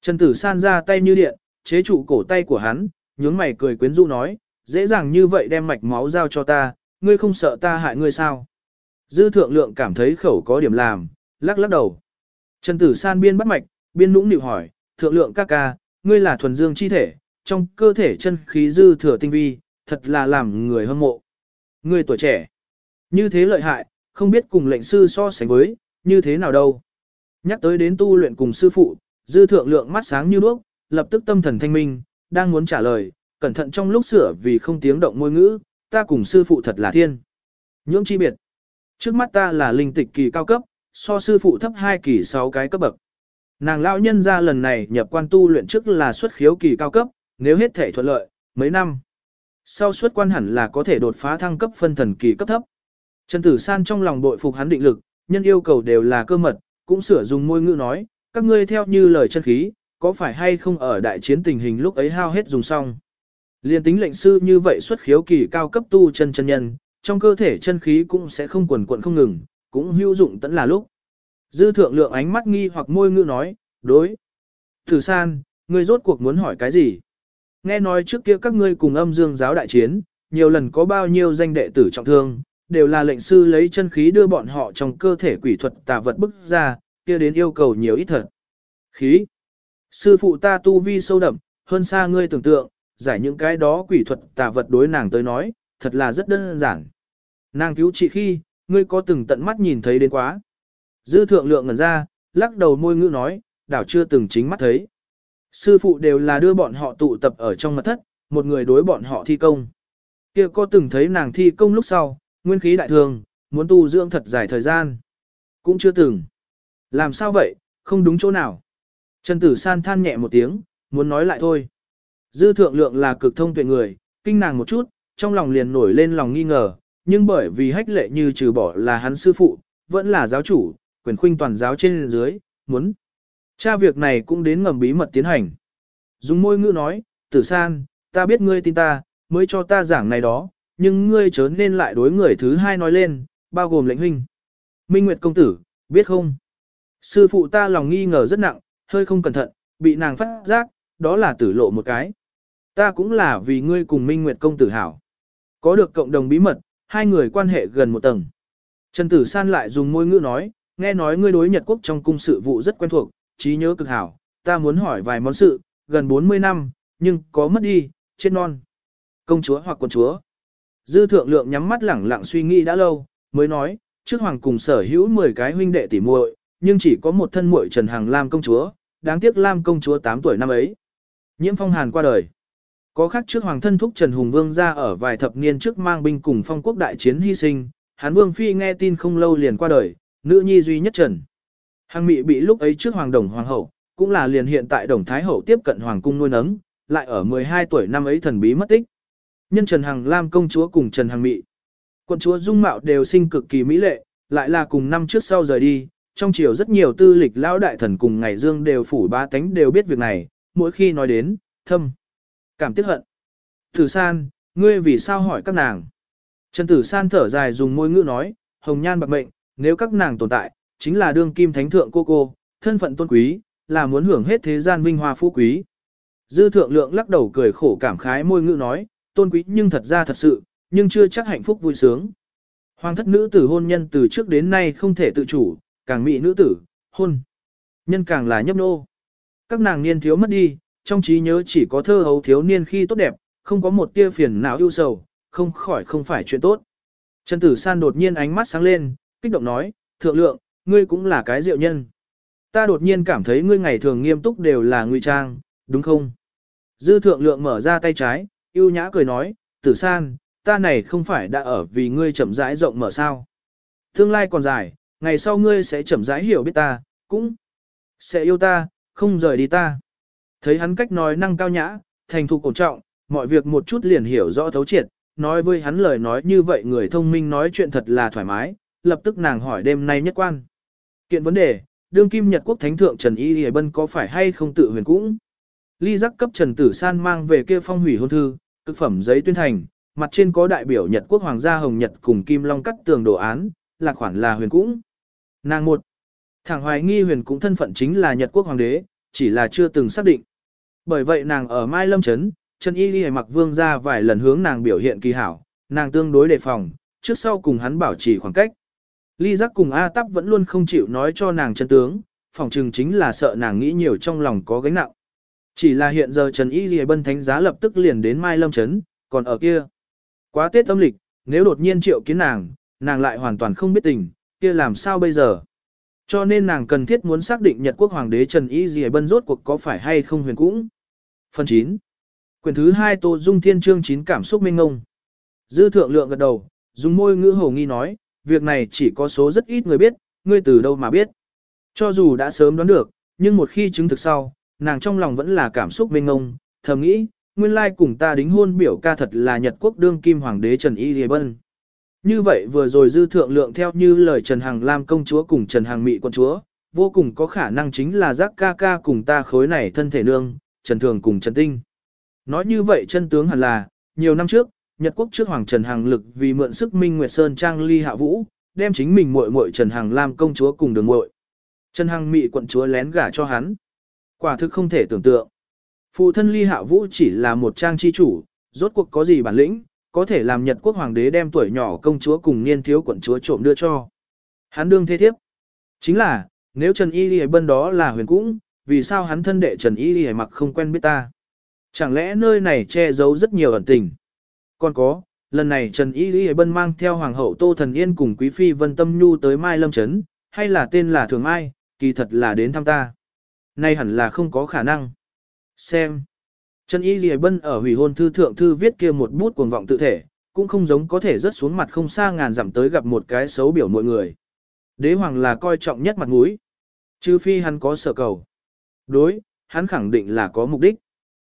Trần Tử San ra tay như điện, chế trụ cổ tay của hắn, nhướng mày cười quyến rũ nói, dễ dàng như vậy đem mạch máu giao cho ta, ngươi không sợ ta hại ngươi sao? Dư thượng lượng cảm thấy khẩu có điểm làm, lắc lắc đầu. Trần Tử San biên bắt mạch, biên nũng nịu hỏi, thượng lượng ca ca, ngươi là thuần dương chi thể, trong cơ thể chân khí dư thừa tinh vi, thật là làm người hâm mộ. Ngươi tuổi trẻ, như thế lợi hại, không biết cùng lệnh sư so sánh với, như thế nào đâu. Nhắc tới đến tu luyện cùng sư phụ, dư thượng lượng mắt sáng như đuốc, lập tức tâm thần thanh minh, đang muốn trả lời, cẩn thận trong lúc sửa vì không tiếng động môi ngữ, ta cùng sư phụ thật là thiên. Nhưỡng chi biệt. Trước mắt ta là linh tịch kỳ cao cấp, so sư phụ thấp hai kỳ sáu cái cấp bậc. Nàng lão nhân ra lần này nhập quan tu luyện trước là xuất khiếu kỳ cao cấp, nếu hết thể thuận lợi, mấy năm. Sau xuất quan hẳn là có thể đột phá thăng cấp phân thần kỳ cấp thấp. Trần Tử San trong lòng bội phục hắn định lực, nhân yêu cầu đều là cơ mật, cũng sửa dùng môi ngữ nói, các ngươi theo như lời chân khí, có phải hay không ở đại chiến tình hình lúc ấy hao hết dùng xong. Liên tính lệnh sư như vậy xuất khiếu kỳ cao cấp tu chân chân nhân, trong cơ thể chân khí cũng sẽ không quần quận không ngừng, cũng hữu dụng tận là lúc. Dư thượng lượng ánh mắt nghi hoặc môi ngữ nói, đối. Tử san, ngươi rốt cuộc muốn hỏi cái gì? Nghe nói trước kia các ngươi cùng âm dương giáo đại chiến, nhiều lần có bao nhiêu danh đệ tử trọng thương, đều là lệnh sư lấy chân khí đưa bọn họ trong cơ thể quỷ thuật tà vật bức ra, kia đến yêu cầu nhiều ít thật. Khí. Sư phụ ta tu vi sâu đậm, hơn xa ngươi tưởng tượng, giải những cái đó quỷ thuật tà vật đối nàng tới nói, thật là rất đơn giản. Nàng cứu trị khi, ngươi có từng tận mắt nhìn thấy đến quá. Dư thượng lượng ngẩn ra, lắc đầu môi ngữ nói, đảo chưa từng chính mắt thấy. Sư phụ đều là đưa bọn họ tụ tập ở trong mật thất, một người đối bọn họ thi công. kia có từng thấy nàng thi công lúc sau, nguyên khí đại thường, muốn tu dưỡng thật dài thời gian. Cũng chưa từng. Làm sao vậy, không đúng chỗ nào. Trần Tử San than nhẹ một tiếng, muốn nói lại thôi. Dư thượng lượng là cực thông tuệ người, kinh nàng một chút, trong lòng liền nổi lên lòng nghi ngờ, nhưng bởi vì hách lệ như trừ bỏ là hắn sư phụ, vẫn là giáo chủ, quyền khuynh toàn giáo trên dưới, muốn. Cha việc này cũng đến ngầm bí mật tiến hành. Dùng môi ngữ nói, tử san, ta biết ngươi tin ta, mới cho ta giảng này đó, nhưng ngươi chớ nên lại đối người thứ hai nói lên, bao gồm lệnh huynh. Minh Nguyệt công tử, biết không? Sư phụ ta lòng nghi ngờ rất nặng, hơi không cẩn thận, bị nàng phát giác, đó là tử lộ một cái. Ta cũng là vì ngươi cùng Minh Nguyệt công tử hảo. Có được cộng đồng bí mật, hai người quan hệ gần một tầng. Trần Tử San lại dùng môi ngữ nói, nghe nói ngươi đối Nhật Quốc trong cung sự vụ rất quen thuộc, trí nhớ cực hảo, ta muốn hỏi vài món sự, gần 40 năm, nhưng có mất đi, chết non. Công chúa hoặc quân chúa. Dư thượng lượng nhắm mắt lẳng lặng suy nghĩ đã lâu, mới nói, trước hoàng cùng sở hữu 10 cái huynh đệ tỉ muội, nhưng chỉ có một thân muội Trần Hằng Lam công chúa, đáng tiếc Lam công chúa 8 tuổi năm ấy. Nhiễm phong hàn qua đời. Có khác trước hoàng thân thúc Trần Hùng Vương ra ở vài thập niên trước mang binh cùng phong quốc đại chiến hy sinh, Hán Vương Phi nghe tin không lâu liền qua đời, nữ nhi duy nhất Trần. Hằng Mị bị lúc ấy trước Hoàng Đồng Hoàng hậu, cũng là liền hiện tại Đồng Thái hậu tiếp cận Hoàng cung nuôi nấng, lại ở 12 tuổi năm ấy thần bí mất tích. Nhân Trần Hằng Lam công chúa cùng Trần Hằng Mị. Quân chúa dung mạo đều sinh cực kỳ mỹ lệ, lại là cùng năm trước sau rời đi, trong chiều rất nhiều tư lịch lão đại thần cùng ngày dương đều phủ ba tánh đều biết việc này, mỗi khi nói đến, thâm, cảm tiếc hận. Tử san, ngươi vì sao hỏi các nàng? Trần Tử san thở dài dùng môi ngữ nói, hồng nhan bạc mệnh, nếu các nàng tồn tại, chính là đương kim thánh thượng cô cô, thân phận tôn quý, là muốn hưởng hết thế gian vinh hoa phú quý. Dư thượng lượng lắc đầu cười khổ cảm khái môi ngữ nói, tôn quý nhưng thật ra thật sự, nhưng chưa chắc hạnh phúc vui sướng. Hoàng thất nữ tử hôn nhân từ trước đến nay không thể tự chủ, càng mỹ nữ tử, hôn. Nhân càng là nhấp nô. Các nàng niên thiếu mất đi, trong trí nhớ chỉ có thơ hấu thiếu niên khi tốt đẹp, không có một tia phiền não ưu sầu, không khỏi không phải chuyện tốt. Trần Tử San đột nhiên ánh mắt sáng lên, kích động nói, thượng lượng, ngươi cũng là cái diệu nhân. Ta đột nhiên cảm thấy ngươi ngày thường nghiêm túc đều là ngụy trang, đúng không? Dư thượng lượng mở ra tay trái, yêu nhã cười nói, Tử San, ta này không phải đã ở vì ngươi chậm rãi rộng mở sao. Tương lai còn dài, ngày sau ngươi sẽ chậm rãi hiểu biết ta, cũng sẽ yêu ta, không rời đi ta. Thấy hắn cách nói năng cao nhã, thành thục cổ trọng, mọi việc một chút liền hiểu rõ thấu triệt, nói với hắn lời nói như vậy người thông minh nói chuyện thật là thoải mái, lập tức nàng hỏi đêm nay nhất quan. Kiện vấn đề, đương kim Nhật Quốc Thánh Thượng Trần Y Hề Bân có phải hay không tự huyền cũng? Ly giác cấp Trần Tử San mang về kia phong hủy hôn thư, cực phẩm giấy tuyên thành, mặt trên có đại biểu Nhật Quốc Hoàng gia Hồng Nhật cùng Kim Long cắt tường đồ án, là khoản là huyền cũng. Nàng một, thẳng hoài nghi huyền cũng thân phận chính là Nhật Quốc Hoàng đế, chỉ là chưa từng xác định. Bởi vậy nàng ở Mai Lâm Trấn, Trần Y Ghi mặc vương ra vài lần hướng nàng biểu hiện kỳ hảo, nàng tương đối đề phòng, trước sau cùng hắn bảo trì khoảng cách. Ly giác cùng A Tắp vẫn luôn không chịu nói cho nàng chân tướng, phòng trừng chính là sợ nàng nghĩ nhiều trong lòng có gánh nặng. Chỉ là hiện giờ Trần Y Ghi Bân Thánh Giá lập tức liền đến Mai Lâm Trấn, còn ở kia. Quá Tết âm lịch, nếu đột nhiên triệu kiến nàng, nàng lại hoàn toàn không biết tình, kia làm sao bây giờ? Cho nên nàng cần thiết muốn xác định Nhật quốc hoàng đế Trần Y Dì Bân rốt cuộc có phải hay không huyền cũng. Phần 9. Quyển thứ 2 Tô Dung Thiên Chương 9 cảm xúc minh ngông. Dư thượng lượng gật đầu, dùng môi ngữ hồ nghi nói, việc này chỉ có số rất ít người biết, ngươi từ đâu mà biết. Cho dù đã sớm đoán được, nhưng một khi chứng thực sau, nàng trong lòng vẫn là cảm xúc minh ngông, thầm nghĩ, nguyên lai cùng ta đính hôn biểu ca thật là Nhật quốc đương kim hoàng đế Trần Y Dì Bân. Như vậy vừa rồi dư thượng lượng theo như lời Trần Hằng Lam công chúa cùng Trần Hằng Mị quân chúa, vô cùng có khả năng chính là giác ca ca cùng ta khối này thân thể nương, Trần Thường cùng Trần Tinh. Nói như vậy chân tướng hẳn là, nhiều năm trước, Nhật quốc trước Hoàng Trần Hằng lực vì mượn sức Minh Nguyệt Sơn Trang ly hạ vũ, đem chính mình muội muội Trần Hằng Lam công chúa cùng đường muội. Trần Hằng Mị quận chúa lén gả cho hắn. Quả thực không thể tưởng tượng. Phụ thân ly hạ vũ chỉ là một trang chi chủ, rốt cuộc có gì bản lĩnh, có thể làm Nhật quốc hoàng đế đem tuổi nhỏ công chúa cùng niên thiếu quận chúa trộm đưa cho. Hắn đương thế thiếp. Chính là, nếu Trần Y Lì Bân đó là huyền cũng, vì sao hắn thân đệ Trần Y Lì mặc không quen biết ta? Chẳng lẽ nơi này che giấu rất nhiều ẩn tình? Còn có, lần này Trần Y Lì Bân mang theo Hoàng hậu Tô Thần Yên cùng Quý Phi Vân Tâm Nhu tới Mai Lâm Trấn, hay là tên là Thường Mai, kỳ thật là đến thăm ta. Nay hẳn là không có khả năng. Xem. Trần Y Lì Bân ở hủy hôn thư thượng thư viết kia một bút cuồng vọng tự thể, cũng không giống có thể rớt xuống mặt không xa ngàn dặm tới gặp một cái xấu biểu mọi người. Đế hoàng là coi trọng nhất mặt mũi. Trừ phi hắn có sở cầu. Đối, hắn khẳng định là có mục đích.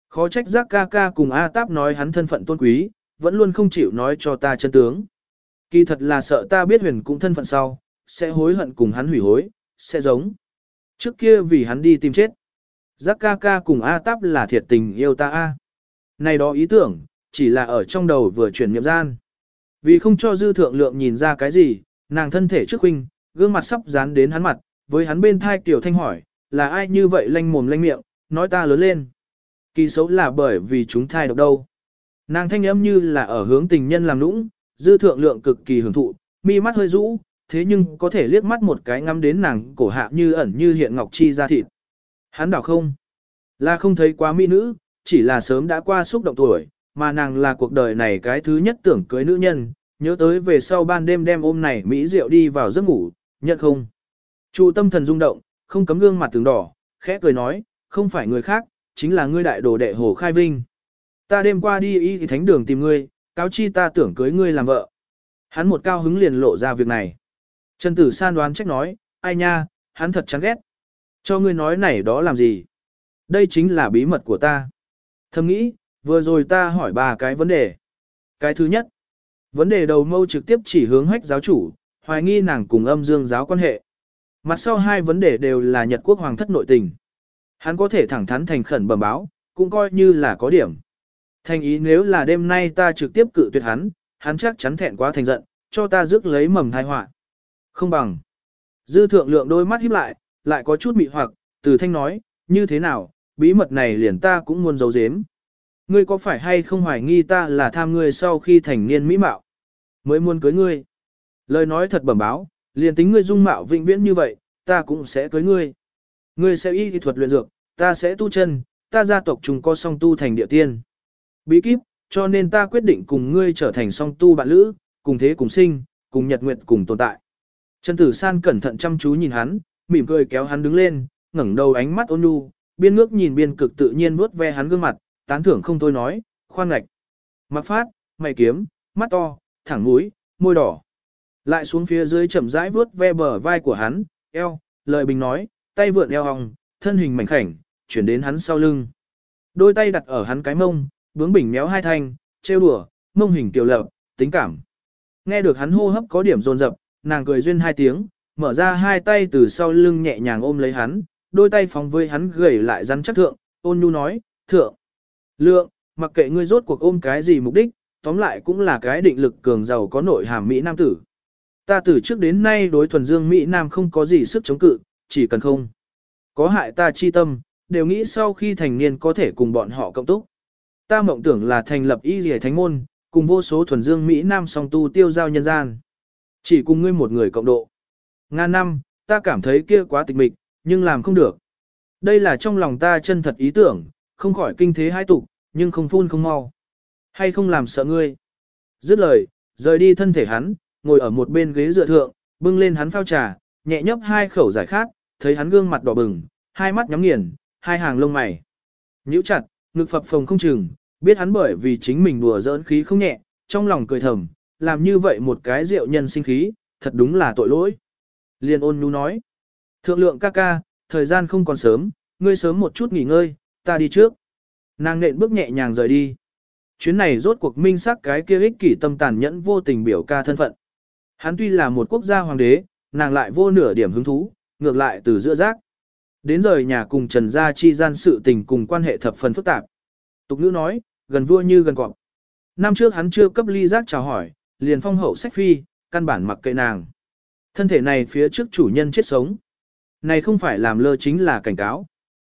Khó trách giác ca ca cùng A Táp nói hắn thân phận tôn quý, vẫn luôn không chịu nói cho ta chân tướng. Kỳ thật là sợ ta biết huyền cũng thân phận sau, sẽ hối hận cùng hắn hủy hối, sẽ giống. Trước kia vì hắn đi tìm chết. Giác ca ca cùng A Táp là thiệt tình yêu ta A. Này đó ý tưởng, chỉ là ở trong đầu vừa chuyển niệm gian. Vì không cho dư thượng lượng nhìn ra cái gì, nàng thân thể trước huynh, gương mặt sắp dán đến hắn mặt, với hắn bên thai tiểu thanh hỏi, là ai như vậy lanh mồm lanh miệng, nói ta lớn lên. Kỳ xấu là bởi vì chúng thai độc đâu. Nàng thanh âm như là ở hướng tình nhân làm nũng, dư thượng lượng cực kỳ hưởng thụ, mi mắt hơi rũ, thế nhưng có thể liếc mắt một cái ngắm đến nàng cổ hạ như ẩn như hiện ngọc chi ra thịt. Hắn đảo không? Là không thấy quá mỹ nữ, chỉ là sớm đã qua xúc động tuổi, mà nàng là cuộc đời này cái thứ nhất tưởng cưới nữ nhân, nhớ tới về sau ban đêm đem ôm này mỹ rượu đi vào giấc ngủ, nhận không? chu tâm thần rung động, không cấm gương mặt tướng đỏ, khẽ cười nói, không phải người khác, chính là ngươi đại đồ đệ Hồ Khai Vinh. Ta đêm qua đi y thì thánh đường tìm ngươi, cáo chi ta tưởng cưới ngươi làm vợ. Hắn một cao hứng liền lộ ra việc này. Trần Tử San đoán trách nói, ai nha, hắn thật chán ghét. Cho ngươi nói này đó làm gì? Đây chính là bí mật của ta. Thầm nghĩ, vừa rồi ta hỏi ba cái vấn đề. Cái thứ nhất, vấn đề đầu mâu trực tiếp chỉ hướng hách giáo chủ, hoài nghi nàng cùng âm dương giáo quan hệ. Mặt sau hai vấn đề đều là Nhật quốc hoàng thất nội tình. Hắn có thể thẳng thắn thành khẩn bẩm báo, cũng coi như là có điểm. Thành ý nếu là đêm nay ta trực tiếp cự tuyệt hắn, hắn chắc chắn thẹn quá thành giận, cho ta rước lấy mầm thai họa. Không bằng. Dư thượng lượng đôi mắt híp lại, lại có chút mị hoặc, từ thanh nói, như thế nào, bí mật này liền ta cũng muốn giấu giếm. Ngươi có phải hay không hoài nghi ta là tham ngươi sau khi thành niên mỹ mạo? Mới muốn cưới ngươi. Lời nói thật bẩm báo, liền tính ngươi dung mạo vĩnh viễn như vậy, ta cũng sẽ cưới ngươi. Ngươi sẽ y kỹ thuật luyện dược, ta sẽ tu chân, ta gia tộc chúng có song tu thành địa tiên. Bí kíp, cho nên ta quyết định cùng ngươi trở thành song tu bạn lữ, cùng thế cùng sinh, cùng nhật nguyệt cùng tồn tại. Trần Tử San cẩn thận chăm chú nhìn hắn, mỉm cười kéo hắn đứng lên, ngẩng đầu ánh mắt ôn nhu, biên ngước nhìn biên cực tự nhiên vuốt ve hắn gương mặt, tán thưởng không thôi nói, khoan ngạch. Mặc phát, mày kiếm, mắt to, thẳng mũi, môi đỏ. Lại xuống phía dưới chậm rãi vuốt ve bờ vai của hắn, eo, lời bình nói, tay vượn eo hồng, thân hình mảnh khảnh, chuyển đến hắn sau lưng. Đôi tay đặt ở hắn cái mông, bướng bỉnh méo hai thanh, trêu đùa, mông hình tiểu lập, tính cảm. Nghe được hắn hô hấp có điểm rồn rập, nàng cười duyên hai tiếng, mở ra hai tay từ sau lưng nhẹ nhàng ôm lấy hắn, đôi tay phóng với hắn gầy lại rắn chắc thượng, ôn nhu nói, thượng, lượng, mặc kệ ngươi rốt cuộc ôm cái gì mục đích, tóm lại cũng là cái định lực cường giàu có nội hàm Mỹ Nam tử. Ta từ trước đến nay đối thuần dương Mỹ Nam không có gì sức chống cự, chỉ cần không. Có hại ta chi tâm, đều nghĩ sau khi thành niên có thể cùng bọn họ cộng túc. Ta mộng tưởng là thành lập y rìa thánh môn, cùng vô số thuần dương Mỹ Nam song tu tiêu giao nhân gian. Chỉ cùng ngươi một người cộng độ. Nga năm, ta cảm thấy kia quá tịch mịch, nhưng làm không được. Đây là trong lòng ta chân thật ý tưởng, không khỏi kinh thế hai tục, nhưng không phun không mau. Hay không làm sợ ngươi. Dứt lời, rời đi thân thể hắn, ngồi ở một bên ghế dựa thượng, bưng lên hắn phao trà, nhẹ nhấp hai khẩu giải khát, thấy hắn gương mặt đỏ bừng, hai mắt nhắm nghiền, hai hàng lông mày. Nhíu chặt, ngực phập phồng không chừng, biết hắn bởi vì chính mình đùa giỡn khí không nhẹ, trong lòng cười thầm, làm như vậy một cái rượu nhân sinh khí, thật đúng là tội lỗi. Liên ôn nhu nói, thượng lượng ca ca, thời gian không còn sớm, ngươi sớm một chút nghỉ ngơi, ta đi trước. Nàng nện bước nhẹ nhàng rời đi. Chuyến này rốt cuộc minh xác cái kia ích kỷ tâm tàn nhẫn vô tình biểu ca thân phận. Hắn tuy là một quốc gia hoàng đế, nàng lại vô nửa điểm hứng thú, ngược lại từ giữa giác. Đến rời nhà cùng Trần Gia chi gian sự tình cùng quan hệ thập phần phức tạp. Tục ngữ nói, gần vua như gần cọp. Năm trước hắn chưa cấp ly giác chào hỏi, liền phong hậu sách phi, căn bản mặc kệ nàng. Thân thể này phía trước chủ nhân chết sống. Này không phải làm lơ chính là cảnh cáo.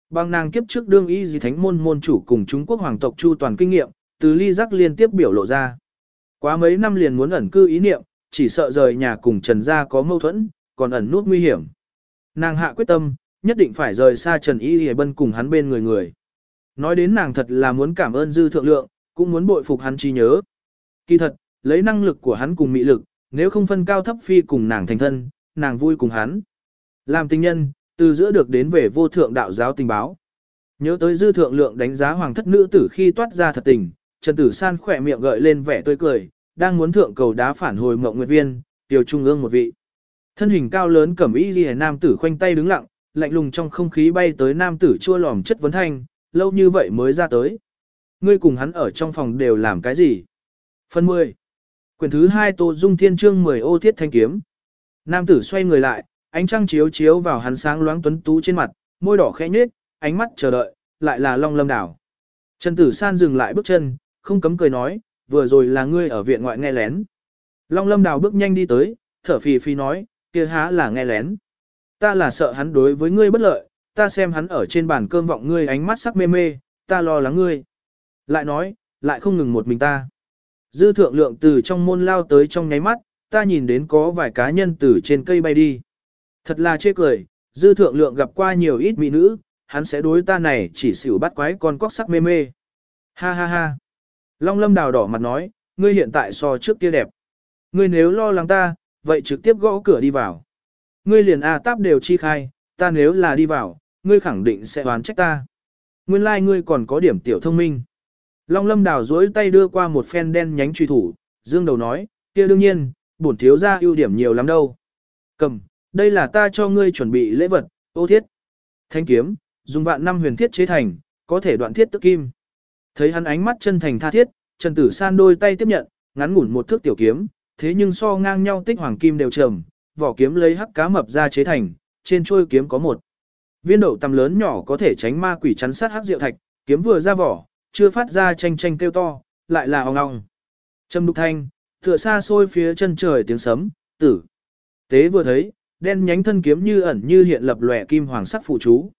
Bằng nàng kiếp trước đương y gì thánh môn môn chủ cùng Trung Quốc hoàng tộc chu toàn kinh nghiệm, từ ly giác liên tiếp biểu lộ ra. Quá mấy năm liền muốn ẩn cư ý niệm, chỉ sợ rời nhà cùng Trần Gia có mâu thuẫn, còn ẩn nút nguy hiểm. Nàng hạ quyết tâm, nhất định phải rời xa Trần Y Lì Bân cùng hắn bên người người. Nói đến nàng thật là muốn cảm ơn dư thượng lượng, cũng muốn bội phục hắn trí nhớ. Kỳ thật, lấy năng lực của hắn cùng mỹ lực, nếu không phân cao thấp phi cùng nàng thành thân, nàng vui cùng hắn. Làm tình nhân, từ giữa được đến về vô thượng đạo giáo tình báo. Nhớ tới dư thượng lượng đánh giá hoàng thất nữ tử khi toát ra thật tình, Trần Tử San khỏe miệng gợi lên vẻ tươi cười, đang muốn thượng cầu đá phản hồi mộng nguyệt viên, tiểu trung ương một vị. Thân hình cao lớn cẩm y liễu nam tử khoanh tay đứng lặng, lạnh lùng trong không khí bay tới nam tử chua lòm chất vấn thanh, lâu như vậy mới ra tới. Ngươi cùng hắn ở trong phòng đều làm cái gì? Phần 10. Quyển thứ hai Tô Dung Thiên Chương 10 ô thiết thanh kiếm. Nam tử xoay người lại, ánh trăng chiếu chiếu vào hắn sáng loáng tuấn tú trên mặt, môi đỏ khẽ nhếch, ánh mắt chờ đợi, lại là Long Lâm đảo. Trần Tử San dừng lại bước chân, không cấm cười nói, vừa rồi là ngươi ở viện ngoại nghe lén. Long Lâm đảo bước nhanh đi tới, thở phì phì nói, kia há là nghe lén. Ta là sợ hắn đối với ngươi bất lợi, ta xem hắn ở trên bàn cơm vọng ngươi ánh mắt sắc mê mê, ta lo lắng ngươi. Lại nói, lại không ngừng một mình ta. Dư thượng lượng từ trong môn lao tới trong nháy mắt, ta nhìn đến có vài cá nhân từ trên cây bay đi. Thật là chê cười, dư thượng lượng gặp qua nhiều ít mỹ nữ, hắn sẽ đối ta này chỉ xỉu bắt quái con quốc sắc mê mê. Ha ha ha. Long lâm đào đỏ mặt nói, ngươi hiện tại so trước kia đẹp. Ngươi nếu lo lắng ta, vậy trực tiếp gõ cửa đi vào. Ngươi liền A táp đều chi khai, ta nếu là đi vào, ngươi khẳng định sẽ oán trách ta. Nguyên lai like ngươi còn có điểm tiểu thông minh. Long lâm đào duỗi tay đưa qua một phen đen nhánh truy thủ, dương đầu nói, kia đương nhiên, bổn thiếu ra ưu điểm nhiều lắm đâu. Cầm, đây là ta cho ngươi chuẩn bị lễ vật, ô thiết. Thanh kiếm, dùng vạn năm huyền thiết chế thành, có thể đoạn thiết tức kim. Thấy hắn ánh mắt chân thành tha thiết, Trần Tử San đôi tay tiếp nhận, ngắn ngủn một thước tiểu kiếm, thế nhưng so ngang nhau tích hoàng kim đều trầm, vỏ kiếm lấy hắc cá mập ra chế thành, trên chuôi kiếm có một viên đậu tầm lớn nhỏ có thể tránh ma quỷ chắn sát hắc diệu thạch, kiếm vừa ra vỏ, chưa phát ra tranh tranh kêu to, lại là ong ong. Trầm đục thanh, tựa xa xôi phía chân trời tiếng sấm, tử. Tế vừa thấy, đen nhánh thân kiếm như ẩn như hiện lập lòe kim hoàng sắc phụ chú.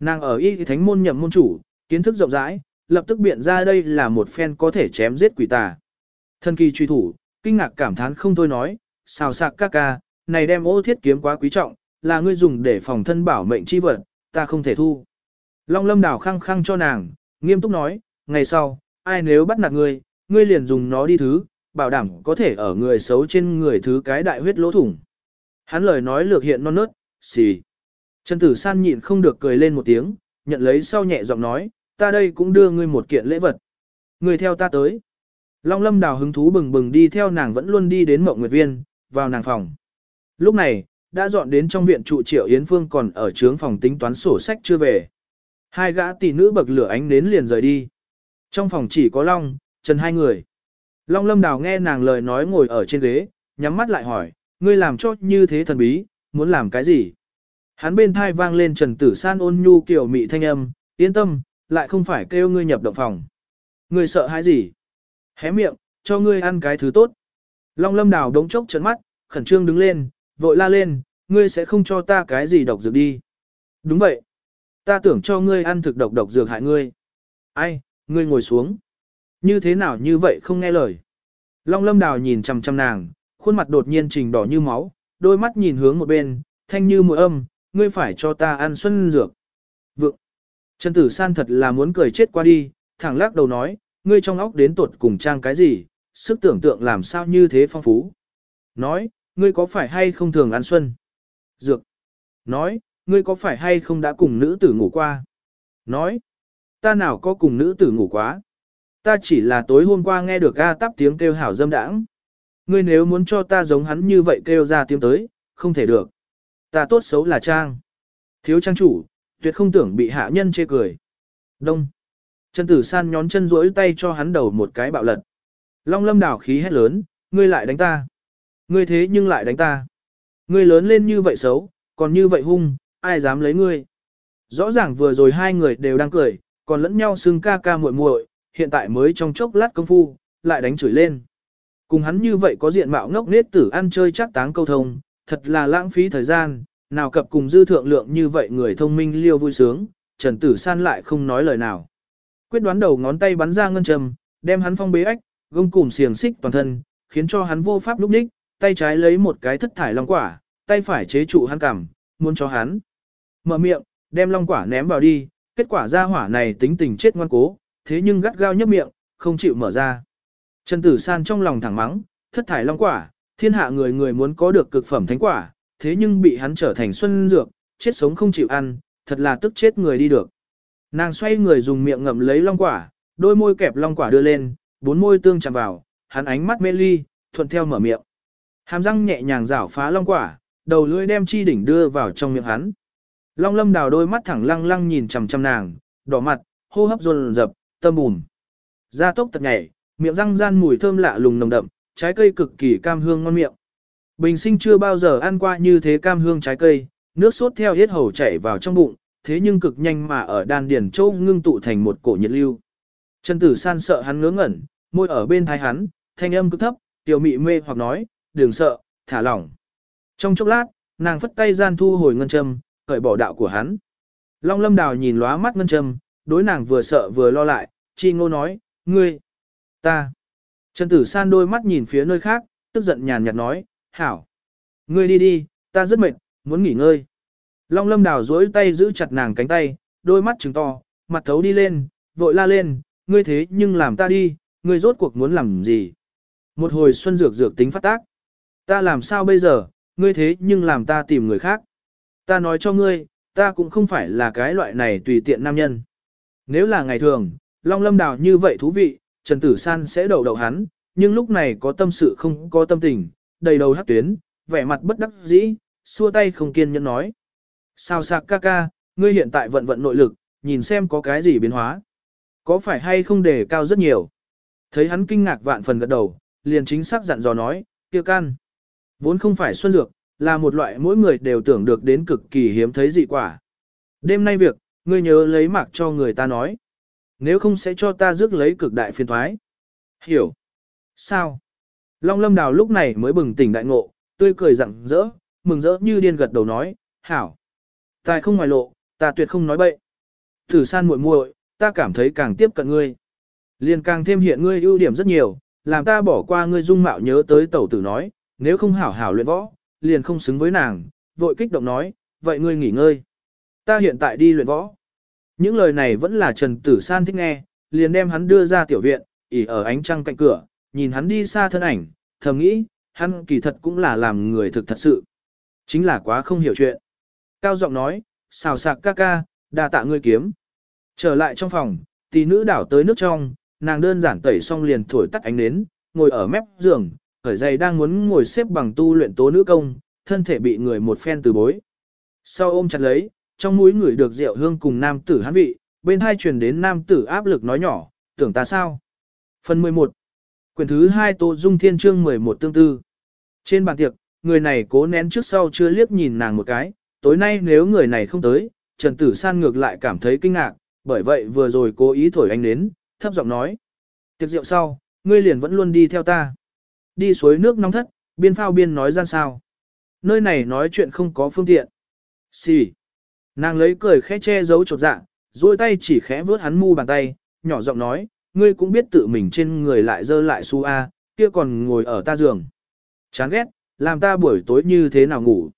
Nàng ở y thánh môn nhậm môn chủ, kiến thức rộng rãi, lập tức biện ra đây là một phen có thể chém giết quỷ tà. Thân kỳ truy thủ, kinh ngạc cảm thán không thôi nói, xào sạc ca ca, này đem ô thiết kiếm quá quý trọng, là ngươi dùng để phòng thân bảo mệnh chi vật, ta không thể thu. Long lâm đảo khăng khăng cho nàng, nghiêm túc nói, ngày sau, ai nếu bắt nạt ngươi, ngươi liền dùng nó đi thứ, bảo đảm có thể ở người xấu trên người thứ cái đại huyết lỗ thủng. Hắn lời nói lược hiện non nớt, xì. Trần Tử San nhịn không được cười lên một tiếng, nhận lấy sau nhẹ giọng nói, ta đây cũng đưa ngươi một kiện lễ vật. Ngươi theo ta tới. Long lâm đào hứng thú bừng bừng đi theo nàng vẫn luôn đi đến mộng nguyệt viên, vào nàng phòng. Lúc này, đã dọn đến trong viện trụ triệu Yến Phương còn ở trướng phòng tính toán sổ sách chưa về. Hai gã tỷ nữ bậc lửa ánh đến liền rời đi. Trong phòng chỉ có Long, Trần hai người. Long lâm đào nghe nàng lời nói ngồi ở trên ghế, nhắm mắt lại hỏi, ngươi làm cho như thế thần bí, muốn làm cái gì? Hắn bên thai vang lên Trần Tử San ôn nhu kiểu mị thanh âm, yên tâm, lại không phải kêu ngươi nhập động phòng. Ngươi sợ hãi gì? Hé miệng, cho ngươi ăn cái thứ tốt. Long lâm đào đống chốc trấn mắt, khẩn trương đứng lên, vội la lên, ngươi sẽ không cho ta cái gì độc dược đi. Đúng vậy. Ta tưởng cho ngươi ăn thực độc độc dược hại ngươi. Ai, ngươi ngồi xuống. Như thế nào như vậy không nghe lời. Long lâm đào nhìn chằm chằm nàng, khuôn mặt đột nhiên trình đỏ như máu, đôi mắt nhìn hướng một bên, thanh như mùi âm, ngươi phải cho ta ăn xuân dược. Vượng. Trần Tử San thật là muốn cười chết qua đi, thẳng lắc đầu nói, ngươi trong óc đến tuột cùng trang cái gì, sức tưởng tượng làm sao như thế phong phú. Nói, ngươi có phải hay không thường ăn xuân? Dược. Nói, ngươi có phải hay không đã cùng nữ tử ngủ qua? Nói, ta nào có cùng nữ tử ngủ quá? Ta chỉ là tối hôm qua nghe được ga tắp tiếng kêu hảo dâm đãng. Ngươi nếu muốn cho ta giống hắn như vậy kêu ra tiếng tới, không thể được. Ta tốt xấu là trang. Thiếu trang chủ, tuyệt không tưởng bị hạ nhân chê cười. Đông. Chân Tử San nhón chân duỗi tay cho hắn đầu một cái bạo lật. Long lâm đảo khí hét lớn, ngươi lại đánh ta. Ngươi thế nhưng lại đánh ta. Ngươi lớn lên như vậy xấu, còn như vậy hung, ai dám lấy ngươi. Rõ ràng vừa rồi hai người đều đang cười, còn lẫn nhau xưng ca ca muội muội, hiện tại mới trong chốc lát công phu, lại đánh chửi lên. Cùng hắn như vậy có diện mạo ngốc nết tử ăn chơi chắc táng câu thông, thật là lãng phí thời gian, nào cập cùng dư thượng lượng như vậy người thông minh liêu vui sướng, Trần Tử San lại không nói lời nào. Quyết đoán đầu ngón tay bắn ra ngân trầm, đem hắn phong bế ách, gông cùm xiềng xích toàn thân, khiến cho hắn vô pháp lúc ních, tay trái lấy một cái thất thải long quả, tay phải chế trụ hắn cằm, muốn cho hắn. Mở miệng, đem long quả ném vào đi, kết quả ra hỏa này tính tình chết ngoan cố, thế nhưng gắt gao nhấp miệng, không chịu mở ra. Trần Tử San trong lòng thẳng mắng, thất thải long quả, thiên hạ người người muốn có được cực phẩm thánh quả, thế nhưng bị hắn trở thành xuân dược, chết sống không chịu ăn, thật là tức chết người đi được. Nàng xoay người dùng miệng ngậm lấy long quả, đôi môi kẹp long quả đưa lên, bốn môi tương chạm vào, hắn ánh mắt mê ly, thuận theo mở miệng. Hàm răng nhẹ nhàng rảo phá long quả, đầu lưỡi đem chi đỉnh đưa vào trong miệng hắn. Long lâm đào đôi mắt thẳng lăng lăng nhìn chằm chằm nàng, đỏ mặt, hô hấp dồn rập, tâm bùn. Da tốc tật nhảy, miệng răng gian mùi thơm lạ lùng nồng đậm, trái cây cực kỳ cam hương ngon miệng. Bình sinh chưa bao giờ ăn qua như thế cam hương trái cây, nước sốt theo hết hầu chảy vào trong bụng, thế nhưng cực nhanh mà ở đan điền châu ngưng tụ thành một cổ nhiệt lưu. Trần Tử San sợ hắn ngớ ngẩn, môi ở bên thái hắn, thanh âm cứ thấp, tiểu mị mê hoặc nói, đừng sợ, thả lỏng. Trong chốc lát, nàng phất tay gian thu hồi ngân châm, cởi bỏ đạo của hắn. Long lâm đào nhìn lóa mắt ngân châm, đối nàng vừa sợ vừa lo lại, chi ngô nói, ngươi, ta. Trần Tử San đôi mắt nhìn phía nơi khác, tức giận nhàn nhạt nói, hảo. Ngươi đi đi, ta rất mệt, muốn nghỉ ngơi. Long lâm đào dối tay giữ chặt nàng cánh tay, đôi mắt trừng to, mặt thấu đi lên, vội la lên, ngươi thế nhưng làm ta đi, ngươi rốt cuộc muốn làm gì. Một hồi xuân dược dược tính phát tác. Ta làm sao bây giờ, ngươi thế nhưng làm ta tìm người khác. Ta nói cho ngươi, ta cũng không phải là cái loại này tùy tiện nam nhân. Nếu là ngày thường, Long Lâm Đào như vậy thú vị, Trần Tử San sẽ đầu đầu hắn, nhưng lúc này có tâm sự không có tâm tình, đầy đầu hát tuyến, vẻ mặt bất đắc dĩ, xua tay không kiên nhẫn nói. Sao sạc ca ca, ngươi hiện tại vận vận nội lực, nhìn xem có cái gì biến hóa. Có phải hay không đề cao rất nhiều. Thấy hắn kinh ngạc vạn phần gật đầu, liền chính xác dặn dò nói, kia can. Vốn không phải xuân dược, là một loại mỗi người đều tưởng được đến cực kỳ hiếm thấy dị quả. Đêm nay việc, ngươi nhớ lấy mạc cho người ta nói. Nếu không sẽ cho ta rước lấy cực đại phiền thoái. Hiểu. Sao? Long lâm đào lúc này mới bừng tỉnh đại ngộ, tươi cười rặng rỡ, mừng rỡ như điên gật đầu nói, hảo. Tài không ngoài lộ, ta tuyệt không nói bậy. Thử san muội muội, ta cảm thấy càng tiếp cận ngươi. Liền càng thêm hiện ngươi ưu điểm rất nhiều, làm ta bỏ qua ngươi dung mạo nhớ tới tẩu tử nói, nếu không hảo hảo luyện võ, liền không xứng với nàng, vội kích động nói, vậy ngươi nghỉ ngơi. Ta hiện tại đi luyện võ. Những lời này vẫn là Trần Tử San thích nghe, liền đem hắn đưa ra tiểu viện, ỉ ở ánh trăng cạnh cửa, nhìn hắn đi xa thân ảnh, thầm nghĩ, hắn kỳ thật cũng là làm người thực thật sự. Chính là quá không hiểu chuyện. Cao giọng nói, xào sạc ca ca, đa tạ ngươi kiếm. Trở lại trong phòng, tỷ nữ đảo tới nước trong, nàng đơn giản tẩy xong liền thổi tắt ánh nến, ngồi ở mép giường, khởi dày đang muốn ngồi xếp bằng tu luyện tố nữ công, thân thể bị người một phen từ bối. Sau ôm chặt lấy, trong mũi người được rượu hương cùng nam tử hán vị, bên hai truyền đến nam tử áp lực nói nhỏ, tưởng ta sao? Phần 11 Quyển thứ 2 Tô Dung Thiên Chương 11 tương tư Trên bàn tiệc, người này cố nén trước sau chưa liếc nhìn nàng một cái, tối nay nếu người này không tới, Trần Tử San ngược lại cảm thấy kinh ngạc, bởi vậy vừa rồi cố ý thổi anh đến, thấp giọng nói. Tiệc rượu sau, ngươi liền vẫn luôn đi theo ta. Đi suối nước nóng thất, biên phao biên nói gian sao. Nơi này nói chuyện không có phương tiện. Xì. Nàng lấy cười khẽ che giấu chột dạ, duỗi tay chỉ khẽ vớt hắn mu bàn tay, nhỏ giọng nói, ngươi cũng biết tự mình trên người lại dơ lại su a, kia còn ngồi ở ta giường. Chán ghét, làm ta buổi tối như thế nào ngủ.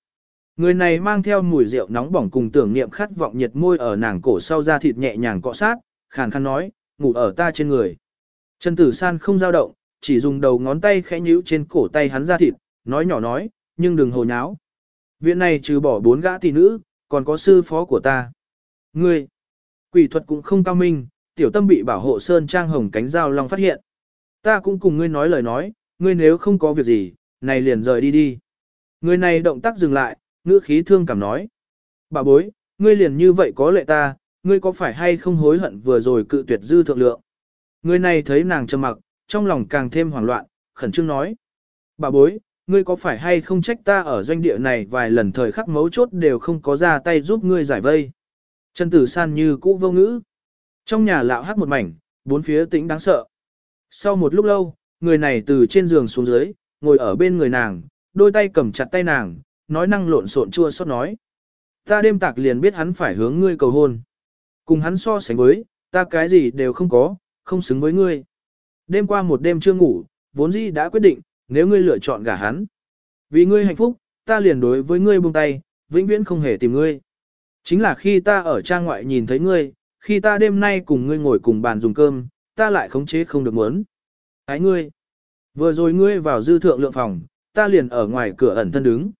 Người này mang theo mùi rượu nóng bỏng cùng tưởng niệm khát vọng nhiệt môi ở nàng cổ sau da thịt nhẹ nhàng cọ sát, khàn khàn nói, ngủ ở ta trên người. Trần Tử San không dao động, chỉ dùng đầu ngón tay khẽ nhíu trên cổ tay hắn ra thịt, nói nhỏ nói, nhưng đừng hồ nháo. Viện này trừ bỏ bốn gã tỷ nữ, còn có sư phó của ta. Ngươi, quỷ thuật cũng không cao minh, tiểu tâm bị bảo hộ sơn trang hồng cánh dao long phát hiện. Ta cũng cùng ngươi nói lời nói, ngươi nếu không có việc gì, này liền rời đi đi. Người này động tác dừng lại, ngữ khí thương cảm nói. Bà bối, ngươi liền như vậy có lệ ta, ngươi có phải hay không hối hận vừa rồi cự tuyệt dư thượng lượng. Người này thấy nàng trầm mặc, trong lòng càng thêm hoảng loạn, khẩn trương nói. Bà bối, ngươi có phải hay không trách ta ở doanh địa này vài lần thời khắc mấu chốt đều không có ra tay giúp ngươi giải vây. Trần tử san như cũ vô ngữ. Trong nhà lạo hát một mảnh, bốn phía tĩnh đáng sợ. Sau một lúc lâu, người này từ trên giường xuống dưới, ngồi ở bên người nàng, đôi tay cầm chặt tay nàng, nói năng lộn xộn chua xót nói. Ta đêm tạc liền biết hắn phải hướng ngươi cầu hôn. Cùng hắn so sánh với, ta cái gì đều không có, không xứng với ngươi. Đêm qua một đêm chưa ngủ, vốn dĩ đã quyết định, nếu ngươi lựa chọn gả hắn. Vì ngươi hạnh phúc, ta liền đối với ngươi buông tay, vĩnh viễn không hề tìm ngươi. Chính là khi ta ở trang ngoại nhìn thấy ngươi, khi ta đêm nay cùng ngươi ngồi cùng bàn dùng cơm, ta lại khống chế không được muốn. Ái ngươi. Vừa rồi ngươi vào dư thượng lượng phòng, ta liền ở ngoài cửa ẩn thân đứng.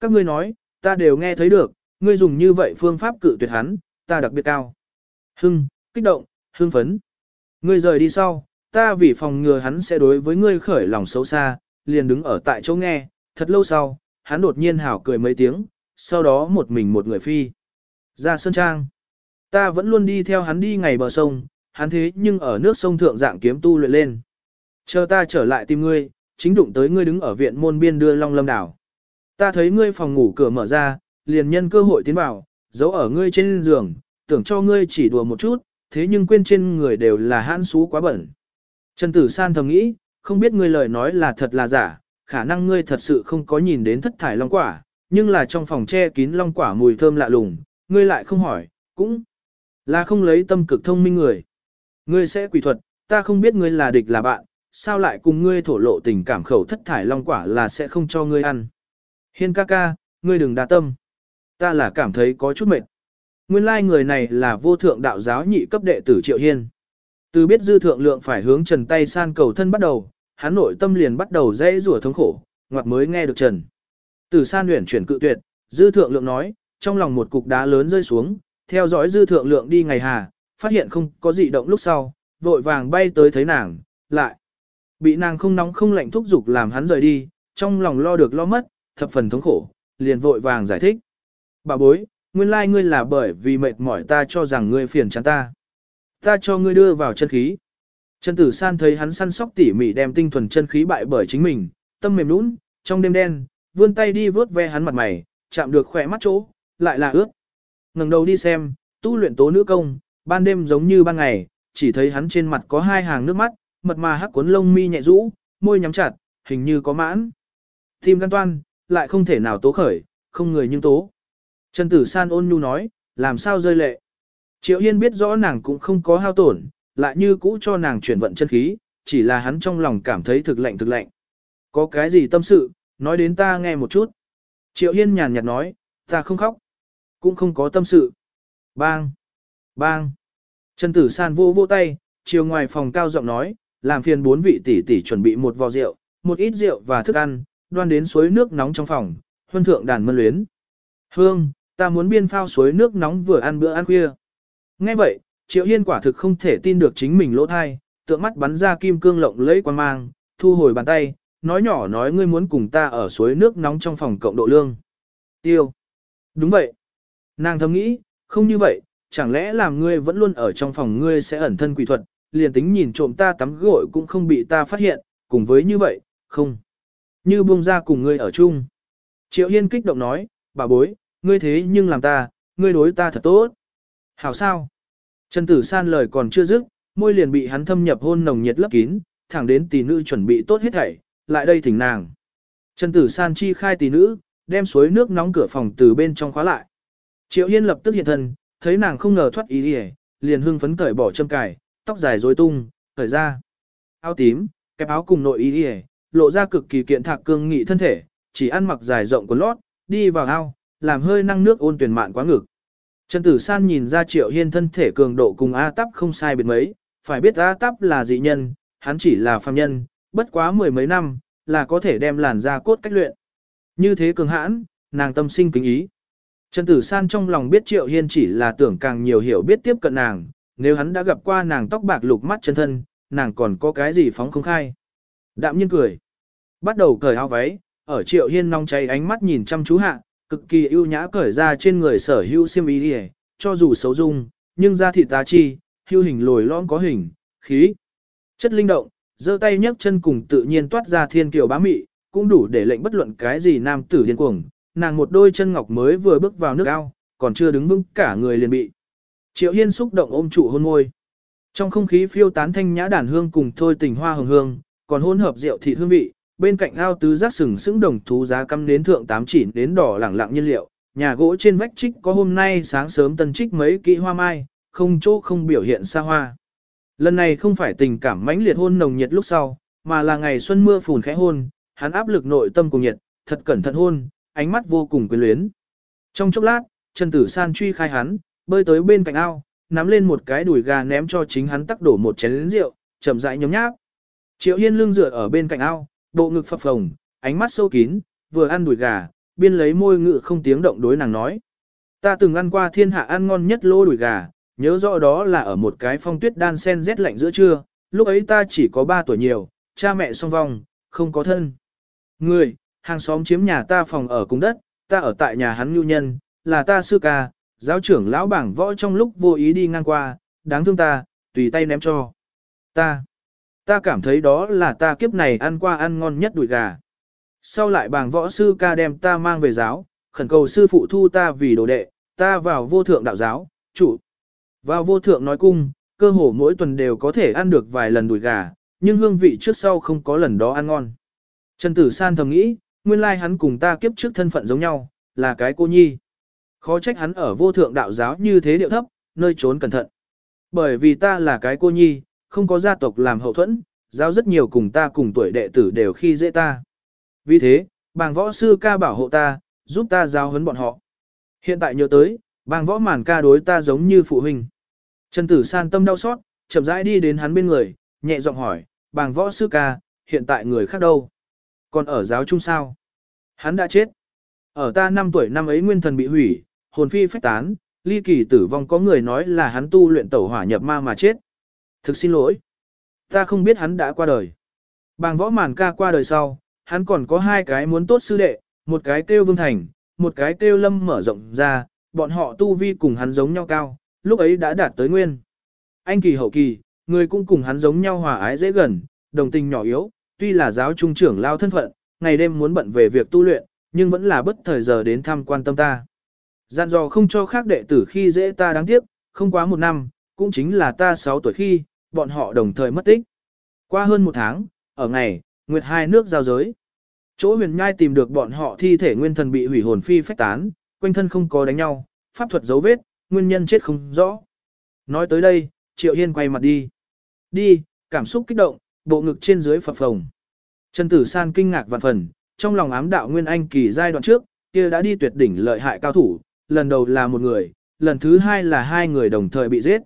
Các ngươi nói, ta đều nghe thấy được, ngươi dùng như vậy phương pháp cự tuyệt hắn, ta đặc biệt cao. Hưng, kích động, hưng phấn. Ngươi rời đi sau, ta vì phòng ngừa hắn sẽ đối với ngươi khởi lòng xấu xa, liền đứng ở tại chỗ nghe, thật lâu sau, hắn đột nhiên hảo cười mấy tiếng, sau đó một mình một người phi. Ra sơn trang. Ta vẫn luôn đi theo hắn đi ngày bờ sông, hắn thế nhưng ở nước sông thượng dạng kiếm tu luyện lên. Chờ ta trở lại tìm ngươi, chính đụng tới ngươi đứng ở viện môn biên đưa long lâm đảo. Ta thấy ngươi phòng ngủ cửa mở ra, liền nhân cơ hội tiến vào, giấu ở ngươi trên giường, tưởng cho ngươi chỉ đùa một chút, thế nhưng quên trên người đều là hãn xú quá bẩn. Trần Tử San thầm nghĩ, không biết ngươi lời nói là thật là giả, khả năng ngươi thật sự không có nhìn đến thất thải long quả, nhưng là trong phòng che kín long quả mùi thơm lạ lùng, ngươi lại không hỏi, cũng là không lấy tâm cực thông minh người. Ngươi sẽ quỷ thuật, ta không biết ngươi là địch là bạn, sao lại cùng ngươi thổ lộ tình cảm khẩu thất thải long quả là sẽ không cho ngươi ăn. Hiên ca ca, ngươi đừng đa tâm. Ta là cảm thấy có chút mệt. Nguyên lai like người này là vô thượng đạo giáo nhị cấp đệ tử Triệu Hiên. Từ biết dư thượng lượng phải hướng Trần tay san cầu thân bắt đầu, hắn nội tâm liền bắt đầu dễ rủa thống khổ, ngoặt mới nghe được Trần. Từ san luyện chuyển cự tuyệt, dư thượng lượng nói, trong lòng một cục đá lớn rơi xuống, theo dõi dư thượng lượng đi ngày hà, phát hiện không có gì động lúc sau, vội vàng bay tới thấy nàng, lại. Bị nàng không nóng không lạnh thúc giục làm hắn rời đi, trong lòng lo được lo mất, thập phần thống khổ, liền vội vàng giải thích. Bà bối, nguyên lai like ngươi là bởi vì mệt mỏi ta cho rằng ngươi phiền chán ta. Ta cho ngươi đưa vào chân khí. Trần Tử San thấy hắn săn sóc tỉ mỉ đem tinh thuần chân khí bại bởi chính mình, tâm mềm nũng, trong đêm đen, vươn tay đi vớt ve hắn mặt mày, chạm được khỏe mắt chỗ, lại là ướt. ngẩng đầu đi xem, tu luyện tố nữ công, ban đêm giống như ban ngày, chỉ thấy hắn trên mặt có hai hàng nước mắt, mật mà hắc cuốn lông mi nhẹ rũ, môi nhắm chặt, hình như có mãn. Tim gan toan, lại không thể nào tố khởi, không người nhưng tố. Trần Tử San ôn nhu nói, làm sao rơi lệ. Triệu Yên biết rõ nàng cũng không có hao tổn, lại như cũ cho nàng chuyển vận chân khí, chỉ là hắn trong lòng cảm thấy thực lạnh thực lạnh. Có cái gì tâm sự, nói đến ta nghe một chút. Triệu Yên nhàn nhạt nói, ta không khóc, cũng không có tâm sự. Bang! Bang! Trần Tử San vô vô tay, chiều ngoài phòng cao giọng nói, làm phiền bốn vị tỷ tỷ chuẩn bị một vò rượu, một ít rượu và thức ăn, đoan đến suối nước nóng trong phòng, huân thượng đàn mân luyến. Hương, ta muốn biên phao suối nước nóng vừa ăn bữa ăn khuya. Nghe vậy, Triệu Hiên quả thực không thể tin được chính mình lỗ thai, tượng mắt bắn ra kim cương lộng lẫy quan mang, thu hồi bàn tay, nói nhỏ nói ngươi muốn cùng ta ở suối nước nóng trong phòng cộng độ lương. Tiêu. Đúng vậy. Nàng thầm nghĩ, không như vậy, chẳng lẽ làm ngươi vẫn luôn ở trong phòng ngươi sẽ ẩn thân quỷ thuật, liền tính nhìn trộm ta tắm gội cũng không bị ta phát hiện, cùng với như vậy, không. Như buông ra cùng ngươi ở chung. Triệu Hiên kích động nói, bà bối, ngươi thế nhưng làm ta, ngươi đối ta thật tốt. Hảo sao? Trần Tử San lời còn chưa dứt, môi liền bị hắn thâm nhập hôn nồng nhiệt lấp kín, thẳng đến tỷ nữ chuẩn bị tốt hết thảy, lại đây thỉnh nàng. Trần Tử San chi khai tỷ nữ, đem suối nước nóng cửa phòng từ bên trong khóa lại. Triệu Hiên lập tức hiện thân, thấy nàng không ngờ thoát ý đi liền hưng phấn cởi bỏ châm cài, tóc dài rối tung, cởi ra. Áo tím, kẹp áo cùng nội ý đi lộ ra cực kỳ kiện thạc cương nghị thân thể, chỉ ăn mặc dài rộng quần lót, đi vào ao, làm hơi năng nước ôn tuyển mạn quá ngực. Trần Tử San nhìn ra Triệu Hiên thân thể cường độ cùng A Tắp không sai biệt mấy, phải biết A Tắp là dị nhân, hắn chỉ là phàm nhân, bất quá mười mấy năm, là có thể đem làn da cốt cách luyện. Như thế cường hãn, nàng tâm sinh kính ý. Trần Tử San trong lòng biết Triệu Hiên chỉ là tưởng càng nhiều hiểu biết tiếp cận nàng, nếu hắn đã gặp qua nàng tóc bạc lục mắt chân thân, nàng còn có cái gì phóng không khai. Đạm nhiên cười. Bắt đầu cởi áo váy, ở Triệu Hiên nong cháy ánh mắt nhìn chăm chú hạ, cực kỳ ưu nhã cởi ra trên người sở hữu xiêm y đi cho dù xấu dung, nhưng da thịt tá chi, hưu hình lồi lõm có hình, khí. Chất linh động, giơ tay nhấc chân cùng tự nhiên toát ra thiên kiều bá mị, cũng đủ để lệnh bất luận cái gì nam tử điên cuồng, nàng một đôi chân ngọc mới vừa bước vào nước ao, còn chưa đứng vững cả người liền bị. Triệu Hiên xúc động ôm trụ hôn môi. Trong không khí phiêu tán thanh nhã đàn hương cùng thôi tình hoa hồng hương, còn hỗn hợp rượu thịt hương vị, bên cạnh ao tứ giác sừng sững đồng thú giá cắm đến thượng tám chỉ đến đỏ lẳng lặng nhiên liệu, nhà gỗ trên vách trích có hôm nay sáng sớm tân trích mấy kỹ hoa mai, không chỗ không biểu hiện xa hoa. Lần này không phải tình cảm mãnh liệt hôn nồng nhiệt lúc sau, mà là ngày xuân mưa phùn khẽ hôn, hắn áp lực nội tâm cùng nhiệt, thật cẩn thận hôn, ánh mắt vô cùng quyến luyến. Trong chốc lát, Trần Tử San truy khai hắn, bơi tới bên cạnh ao, nắm lên một cái đùi gà ném cho chính hắn tắc đổ một chén rượu, chậm rãi nhấm nháp. Triệu Hiên lưng dựa ở bên cạnh ao, bộ ngực phập phồng, ánh mắt sâu kín, vừa ăn đùi gà, biên lấy môi ngự không tiếng động đối nàng nói. Ta từng ăn qua thiên hạ ăn ngon nhất lô đùi gà, nhớ rõ đó là ở một cái phong tuyết đan sen rét lạnh giữa trưa, lúc ấy ta chỉ có 3 tuổi nhiều, cha mẹ song vong, không có thân. Người, hàng xóm chiếm nhà ta phòng ở cùng đất, ta ở tại nhà hắn nhu nhân, là ta sư ca, giáo trưởng lão bảng võ trong lúc vô ý đi ngang qua, đáng thương ta, tùy tay ném cho. Ta, ta cảm thấy đó là ta kiếp này ăn qua ăn ngon nhất đùi gà. Sau lại bàng võ sư ca đem ta mang về giáo, khẩn cầu sư phụ thu ta vì đồ đệ, ta vào vô thượng đạo giáo, chủ. Vào vô thượng nói cung, cơ hồ mỗi tuần đều có thể ăn được vài lần đùi gà, nhưng hương vị trước sau không có lần đó ăn ngon. Trần Tử San thầm nghĩ, nguyên lai hắn cùng ta kiếp trước thân phận giống nhau, là cái cô nhi. Khó trách hắn ở vô thượng đạo giáo như thế điệu thấp, nơi trốn cẩn thận. Bởi vì ta là cái cô nhi, không có gia tộc làm hậu thuẫn, giáo rất nhiều cùng ta cùng tuổi đệ tử đều khi dễ ta. Vì thế, bàng võ sư ca bảo hộ ta, giúp ta giáo huấn bọn họ. Hiện tại nhớ tới, bàng võ màn ca đối ta giống như phụ huynh. Trần Tử San tâm đau xót, chậm rãi đi đến hắn bên người, nhẹ giọng hỏi, bàng võ sư ca, hiện tại người khác đâu? Còn ở giáo trung sao? Hắn đã chết. Ở ta năm tuổi năm ấy nguyên thần bị hủy, hồn phi phách tán, ly kỳ tử vong có người nói là hắn tu luyện tẩu hỏa nhập ma mà chết. Thực xin lỗi. Ta không biết hắn đã qua đời. Bàng võ màn ca qua đời sau, hắn còn có hai cái muốn tốt sư đệ, một cái kêu Vương Thành, một cái kêu lâm mở rộng ra, bọn họ tu vi cùng hắn giống nhau cao, lúc ấy đã đạt tới nguyên. Anh kỳ hậu kỳ, người cũng cùng hắn giống nhau hòa ái dễ gần, đồng tình nhỏ yếu, tuy là giáo trung trưởng lao thân phận, ngày đêm muốn bận về việc tu luyện, nhưng vẫn là bất thời giờ đến thăm quan tâm ta. Dặn dò không cho khác đệ tử khi dễ ta đáng tiếc, không quá một năm, cũng chính là ta 6 tuổi khi, bọn họ đồng thời mất tích. Qua hơn một tháng, ở ngày, Nguyệt hai nước giao giới. Chỗ huyền nhai tìm được bọn họ thi thể nguyên thần bị hủy hồn phi phách tán, quanh thân không có đánh nhau, pháp thuật dấu vết, nguyên nhân chết không rõ. Nói tới đây, Triệu Hiên quay mặt đi. Đi, cảm xúc kích động, bộ ngực trên dưới phập phồng. Trần Tử San kinh ngạc vạn phần, trong lòng ám đạo Nguyên Anh kỳ giai đoạn trước, kia đã đi tuyệt đỉnh lợi hại cao thủ, lần đầu là một người, lần thứ hai là hai người đồng thời bị giết.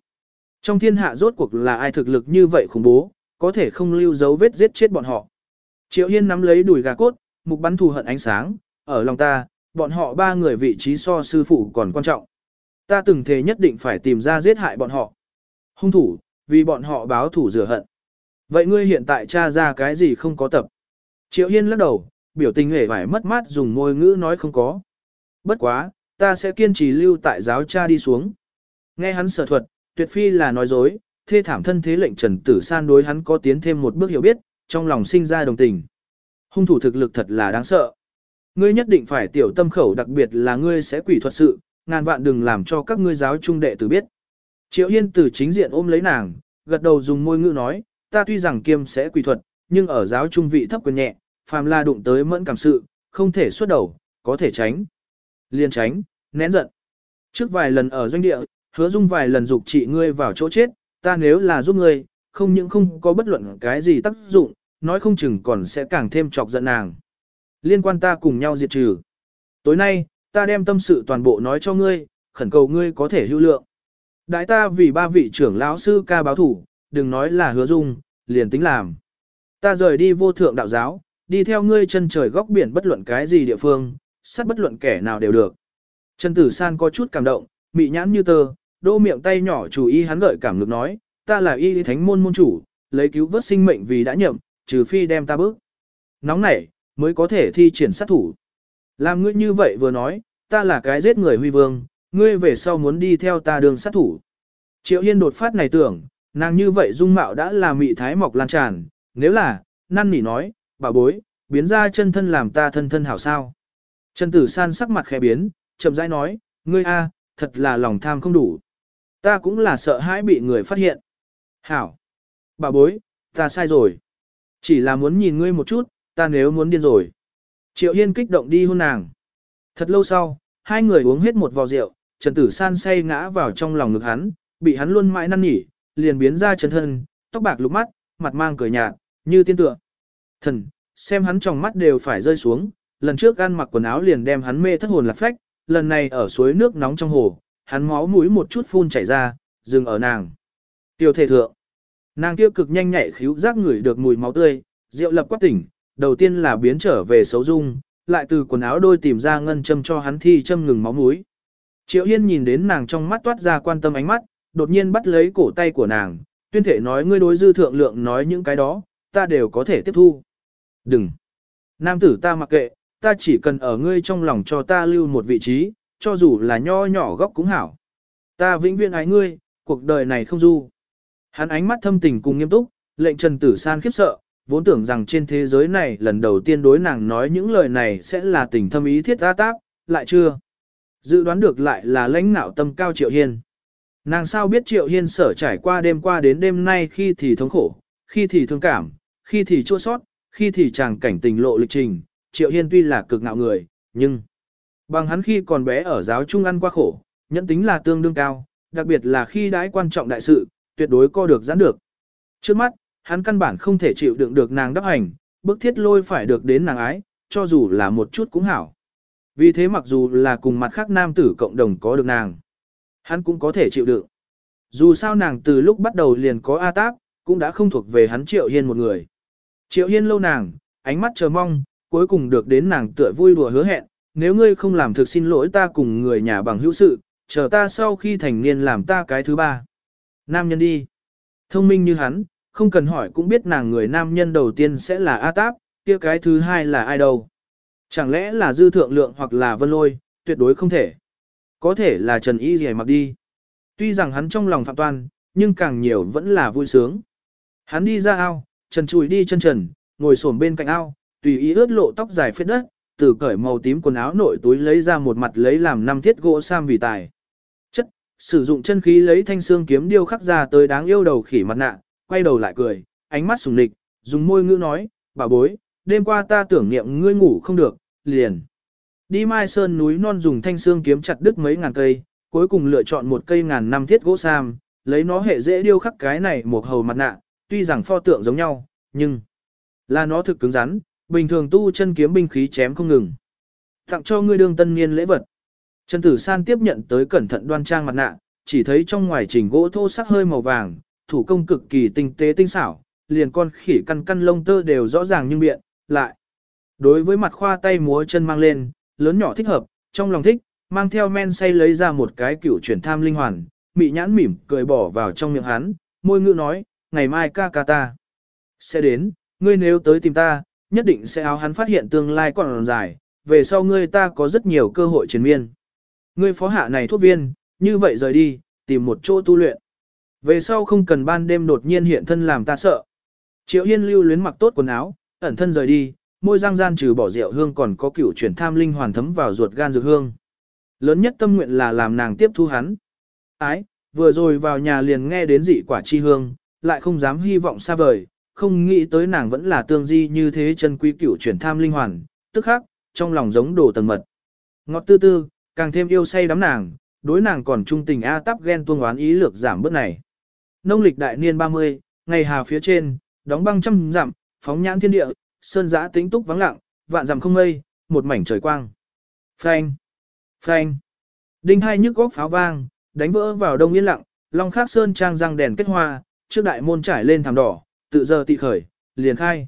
Trong thiên hạ rốt cuộc là ai thực lực như vậy khủng bố, có thể không lưu dấu vết giết chết bọn họ. Triệu Hiên nắm lấy đùi gà cốt, mục bắn thù hận ánh sáng, ở lòng ta, bọn họ ba người vị trí so sư phụ còn quan trọng. Ta từng thề nhất định phải tìm ra giết hại bọn họ. Hung thủ, vì bọn họ báo thủ rửa hận. Vậy ngươi hiện tại tra ra cái gì không có tập? Triệu Hiên lắc đầu, biểu tình hề vải mất mát dùng môi ngữ nói không có. Bất quá, ta sẽ kiên trì lưu tại giáo cha đi xuống. Nghe hắn sở thuật, tuyệt phi là nói dối, thê thảm thân thế lệnh Trần Tử San đối hắn có tiến thêm một bước hiểu biết, trong lòng sinh ra đồng tình. Hung thủ thực lực thật là đáng sợ. Ngươi nhất định phải tiểu tâm khẩu đặc biệt là ngươi sẽ quỷ thuật sự, ngàn vạn đừng làm cho các ngươi giáo trung đệ tử biết. Triệu Hiên từ chính diện ôm lấy nàng, gật đầu dùng môi ngữ nói, ta tuy rằng kiêm sẽ quỷ thuật, nhưng ở giáo trung vị thấp quyền nhẹ, phàm La đụng tới mẫn cảm sự, không thể xuất đầu, có thể tránh. Liên tránh, nén giận. Trước vài lần ở doanh địa, hứa dung vài lần dục trị ngươi vào chỗ chết, ta nếu là giúp ngươi, không những không có bất luận cái gì tác dụng, nói không chừng còn sẽ càng thêm chọc giận nàng. Liên quan ta cùng nhau diệt trừ. Tối nay, ta đem tâm sự toàn bộ nói cho ngươi, khẩn cầu ngươi có thể hữu lượng. Đại ta vì ba vị trưởng lão sư ca báo thủ, đừng nói là hứa dung, liền tính làm. Ta rời đi vô thượng đạo giáo, đi theo ngươi chân trời góc biển bất luận cái gì địa phương, sát bất luận kẻ nào đều được. Trần Tử San có chút cảm động, mị nhãn như tơ, đô miệng tay nhỏ chủ y hắn gợi cảm lực nói, ta là y thánh môn môn chủ, lấy cứu vớt sinh mệnh vì đã nhậm, trừ phi đem ta bước. Nóng nảy, mới có thể thi triển sát thủ. Làm ngươi như vậy vừa nói, ta là cái giết người huy vương, ngươi về sau muốn đi theo ta đường sát thủ. Triệu yên đột phát này tưởng, nàng như vậy dung mạo đã là mị thái mọc lan tràn, nếu là, năn nỉ nói, bà bối, biến ra chân thân làm ta thân thân hảo sao. Trần Tử San sắc mặt khẽ biến, chậm rãi nói, ngươi a, thật là lòng tham không đủ. Ta cũng là sợ hãi bị người phát hiện. Hảo. Bà bối, ta sai rồi. Chỉ là muốn nhìn ngươi một chút, ta nếu muốn điên rồi. Triệu Hiên kích động đi hôn nàng. Thật lâu sau, hai người uống hết một vò rượu, Trần Tử San say ngã vào trong lòng ngực hắn, bị hắn luôn mãi năn nỉ, liền biến ra chân thân, tóc bạc lục mắt, mặt mang cười nhạt, như tiên tượng. Thần, xem hắn trong mắt đều phải rơi xuống, lần trước ăn mặc quần áo liền đem hắn mê thất hồn lạc phách, lần này ở suối nước nóng trong hồ, hắn máu mũi một chút phun chảy ra, dừng ở nàng. Tiêu thể thượng. Nàng tiêu cực nhanh nhạy khíu giác ngửi được mùi máu tươi, rượu lập quát tỉnh, đầu tiên là biến trở về xấu dung, lại từ quần áo đôi tìm ra ngân châm cho hắn thi châm ngừng máu mũi. Triệu Hiên nhìn đến nàng trong mắt toát ra quan tâm ánh mắt, đột nhiên bắt lấy cổ tay của nàng, tuyên thể nói ngươi đối dư thượng lượng nói những cái đó, ta đều có thể tiếp thu. Đừng! Nam tử ta mặc kệ, ta chỉ cần ở ngươi trong lòng cho ta lưu một vị trí, cho dù là nho nhỏ góc cũng hảo. Ta vĩnh viễn ái ngươi, cuộc đời này không du. Hắn ánh mắt thâm tình cùng nghiêm túc, lệnh Trần Tử San khiếp sợ, vốn tưởng rằng trên thế giới này lần đầu tiên đối nàng nói những lời này sẽ là tình thâm ý thiết ra tác, lại chưa. Dự đoán được lại là lãnh nạo tâm cao Triệu Hiên. Nàng sao biết Triệu Hiên sở trải qua đêm qua đến đêm nay khi thì thống khổ, khi thì thương cảm, khi thì chua sót, khi thì chàng cảnh tình lộ lịch trình. Triệu Hiên tuy là cực ngạo người, nhưng bằng hắn khi còn bé ở giáo trung ăn qua khổ, nhẫn tính là tương đương cao, đặc biệt là khi đãi quan trọng đại sự, tuyệt đối co được giãn được. Trước mắt, hắn căn bản không thể chịu đựng được nàng đáp hành, bức thiết lôi phải được đến nàng ái, cho dù là một chút cũng hảo. Vì thế mặc dù là cùng mặt khác nam tử cộng đồng có được nàng, hắn cũng có thể chịu đựng. Dù sao nàng từ lúc bắt đầu liền có A Táp, cũng đã không thuộc về hắn Triệu Hiên một người. Triệu Hiên lâu nàng, ánh mắt chờ mong, cuối cùng được đến nàng tựa vui đùa hứa hẹn, nếu ngươi không làm thực xin lỗi ta cùng người nhà bằng hữu sự, chờ ta sau khi thành niên làm ta cái thứ ba. Nam nhân đi. Thông minh như hắn, không cần hỏi cũng biết nàng người nam nhân đầu tiên sẽ là A Táp, kia cái thứ hai là ai đâu. Chẳng lẽ là dư thượng lượng hoặc là vân lôi, tuyệt đối không thể. Có thể là Trần Y gì mặc đi. Tuy rằng hắn trong lòng phạm toan, nhưng càng nhiều vẫn là vui sướng. Hắn đi ra ao, trần chùi đi chân trần, ngồi xổm bên cạnh ao, tùy ý ướt lộ tóc dài phết đất, từ cởi màu tím quần áo nội túi lấy ra một mặt lấy làm năm thiết gỗ sam vì tài. Chất, sử dụng chân khí lấy thanh xương kiếm điêu khắc ra tới đáng yêu đầu khỉ mặt nạ, quay đầu lại cười, ánh mắt sùng lịch, dùng môi ngữ nói, bà bối, đêm qua ta tưởng niệm ngươi ngủ không được, liền. Đi Mai Sơn núi non dùng thanh xương kiếm chặt đứt mấy ngàn cây, cuối cùng lựa chọn một cây ngàn năm thiết gỗ sam, lấy nó hệ dễ điêu khắc cái này một hầu mặt nạ, tuy rằng pho tượng giống nhau, nhưng là nó thực cứng rắn, bình thường tu chân kiếm binh khí chém không ngừng. Tặng cho ngươi đương tân niên lễ vật. Trần Tử San tiếp nhận tới cẩn thận đoan trang mặt nạ, chỉ thấy trong ngoài trình gỗ thô sắc hơi màu vàng, thủ công cực kỳ tinh tế tinh xảo, liền con khỉ căn căn lông tơ đều rõ ràng nhưng biện, lại. Đối với mặt khoa tay múa chân mang lên, lớn nhỏ thích hợp, trong lòng thích, mang theo men say lấy ra một cái cựu chuyển tham linh hoàn, mị nhãn mỉm cười bỏ vào trong miệng hắn, môi ngữ nói, ngày mai ca ca ta sẽ đến, ngươi nếu tới tìm ta, nhất định sẽ áo hắn phát hiện tương lai còn dài, về sau ngươi ta có rất nhiều cơ hội chiến miên. Ngươi phó hạ này thuốc viên, như vậy rời đi, tìm một chỗ tu luyện. Về sau không cần ban đêm đột nhiên hiện thân làm ta sợ. Triệu Hiên lưu luyến mặc tốt quần áo, ẩn thân rời đi, môi răng gian trừ bỏ rượu hương còn có cửu chuyển tham linh hoàn thấm vào ruột gan dược hương. Lớn nhất tâm nguyện là làm nàng tiếp thu hắn. Ái, vừa rồi vào nhà liền nghe đến dị quả chi hương, lại không dám hy vọng xa vời, không nghĩ tới nàng vẫn là tương di như thế chân quý cửu chuyển tham linh hoàn, tức khắc, trong lòng giống đồ tầng mật. Ngọt tư tư, càng thêm yêu say đắm nàng, đối nàng còn trung tình A tắp ghen tuông oán ý lược giảm bớt này. Nông lịch đại niên 30, ngày hà phía trên, đóng băng trăm dặm, phóng nhãn thiên địa, sơn giã tĩnh túc vắng lặng, vạn dặm không mây, một mảnh trời quang. Phanh, phanh, đinh hai nhức góc pháo vang, đánh vỡ vào đông yên lặng, long khắc sơn trang răng đèn kết hoa, trước đại môn trải lên thảm đỏ, tự giờ tị khởi, liền khai.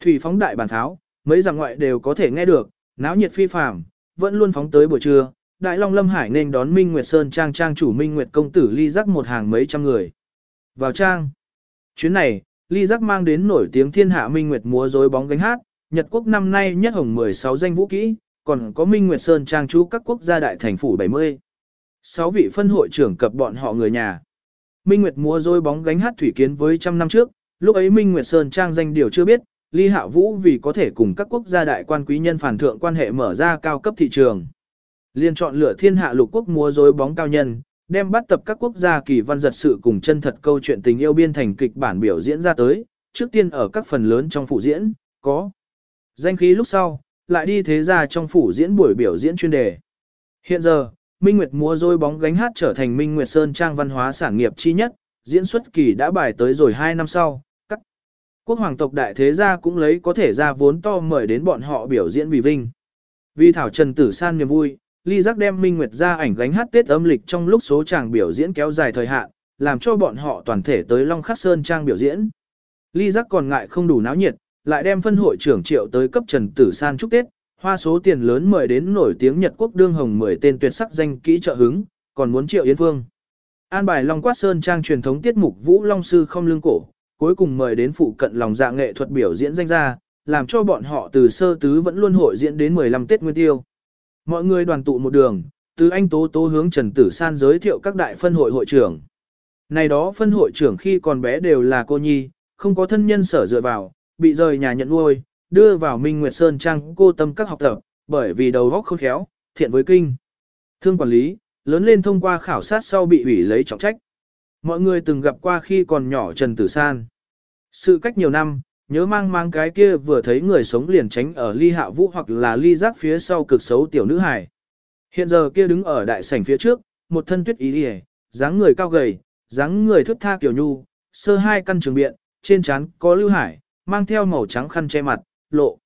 Thủy phóng đại bản tháo, mấy rằng ngoại đều có thể nghe được, náo nhiệt phi phàm, vẫn luôn phóng tới buổi trưa. Đại Long Lâm Hải nên đón Minh Nguyệt Sơn trang trang chủ Minh Nguyệt công tử ly giác một hàng mấy trăm người. Vào trang. Chuyến này, ly giác mang đến nổi tiếng thiên hạ Minh Nguyệt múa rối bóng gánh hát, Nhật quốc năm nay nhất hồng 16 danh vũ kỹ, còn có Minh Nguyệt Sơn trang chú các quốc gia đại thành phủ 70. Sáu vị phân hội trưởng cập bọn họ người nhà. Minh Nguyệt múa rối bóng gánh hát thủy kiến với trăm năm trước, lúc ấy Minh Nguyệt Sơn trang danh điều chưa biết, Ly Hạ Vũ vì có thể cùng các quốc gia đại quan quý nhân phản thượng quan hệ mở ra cao cấp thị trường. Liên chọn lựa thiên hạ lục quốc múa rối bóng cao nhân, đem bắt tập các quốc gia kỳ văn giật sự cùng chân thật câu chuyện tình yêu biên thành kịch bản biểu diễn ra tới, trước tiên ở các phần lớn trong phụ diễn, có danh khí lúc sau, lại đi thế ra trong phủ diễn buổi biểu diễn chuyên đề. Hiện giờ, Minh Nguyệt múa rối bóng gánh hát trở thành Minh Nguyệt Sơn trang văn hóa sản nghiệp chi nhất, diễn xuất kỳ đã bài tới rồi 2 năm sau, các quốc hoàng tộc đại thế gia cũng lấy có thể ra vốn to mời đến bọn họ biểu diễn vì vinh. Vì thảo Trần Tử San niềm vui, Ly Giác đem Minh Nguyệt ra ảnh gánh hát Tết âm lịch trong lúc số chàng biểu diễn kéo dài thời hạn, làm cho bọn họ toàn thể tới Long Khắc Sơn trang biểu diễn. Ly Giác còn ngại không đủ náo nhiệt, lại đem phân hội trưởng triệu tới cấp Trần Tử San chúc Tết, hoa số tiền lớn mời đến nổi tiếng Nhật Quốc đương hồng 10 tên tuyệt sắc danh kỹ trợ hứng, còn muốn triệu Yến Phương. An bài Long Quát Sơn trang truyền thống tiết mục Vũ Long Sư không lương cổ, cuối cùng mời đến phụ cận lòng dạ nghệ thuật biểu diễn danh gia, làm cho bọn họ từ sơ tứ vẫn luôn hội diễn đến 15 Tết Nguyên Tiêu. Mọi người đoàn tụ một đường, từ anh Tố Tố hướng Trần Tử San giới thiệu các đại phân hội hội trưởng. Này đó phân hội trưởng khi còn bé đều là cô nhi, không có thân nhân sở dựa vào, bị rời nhà nhận nuôi, đưa vào Minh Nguyệt Sơn Trang cô tâm các học tập, bởi vì đầu óc khôn khéo, thiện với kinh. Thương quản lý, lớn lên thông qua khảo sát sau bị ủy lấy trọng trách. Mọi người từng gặp qua khi còn nhỏ Trần Tử San. Sự cách nhiều năm, nhớ mang mang cái kia vừa thấy người sống liền tránh ở ly hạ vũ hoặc là ly giác phía sau cực xấu tiểu nữ hài. Hiện giờ kia đứng ở đại sảnh phía trước, một thân tuyết ý đi dáng người cao gầy, dáng người thức tha kiểu nhu, sơ hai căn trường biện, trên trán có lưu hải, mang theo màu trắng khăn che mặt, lộ.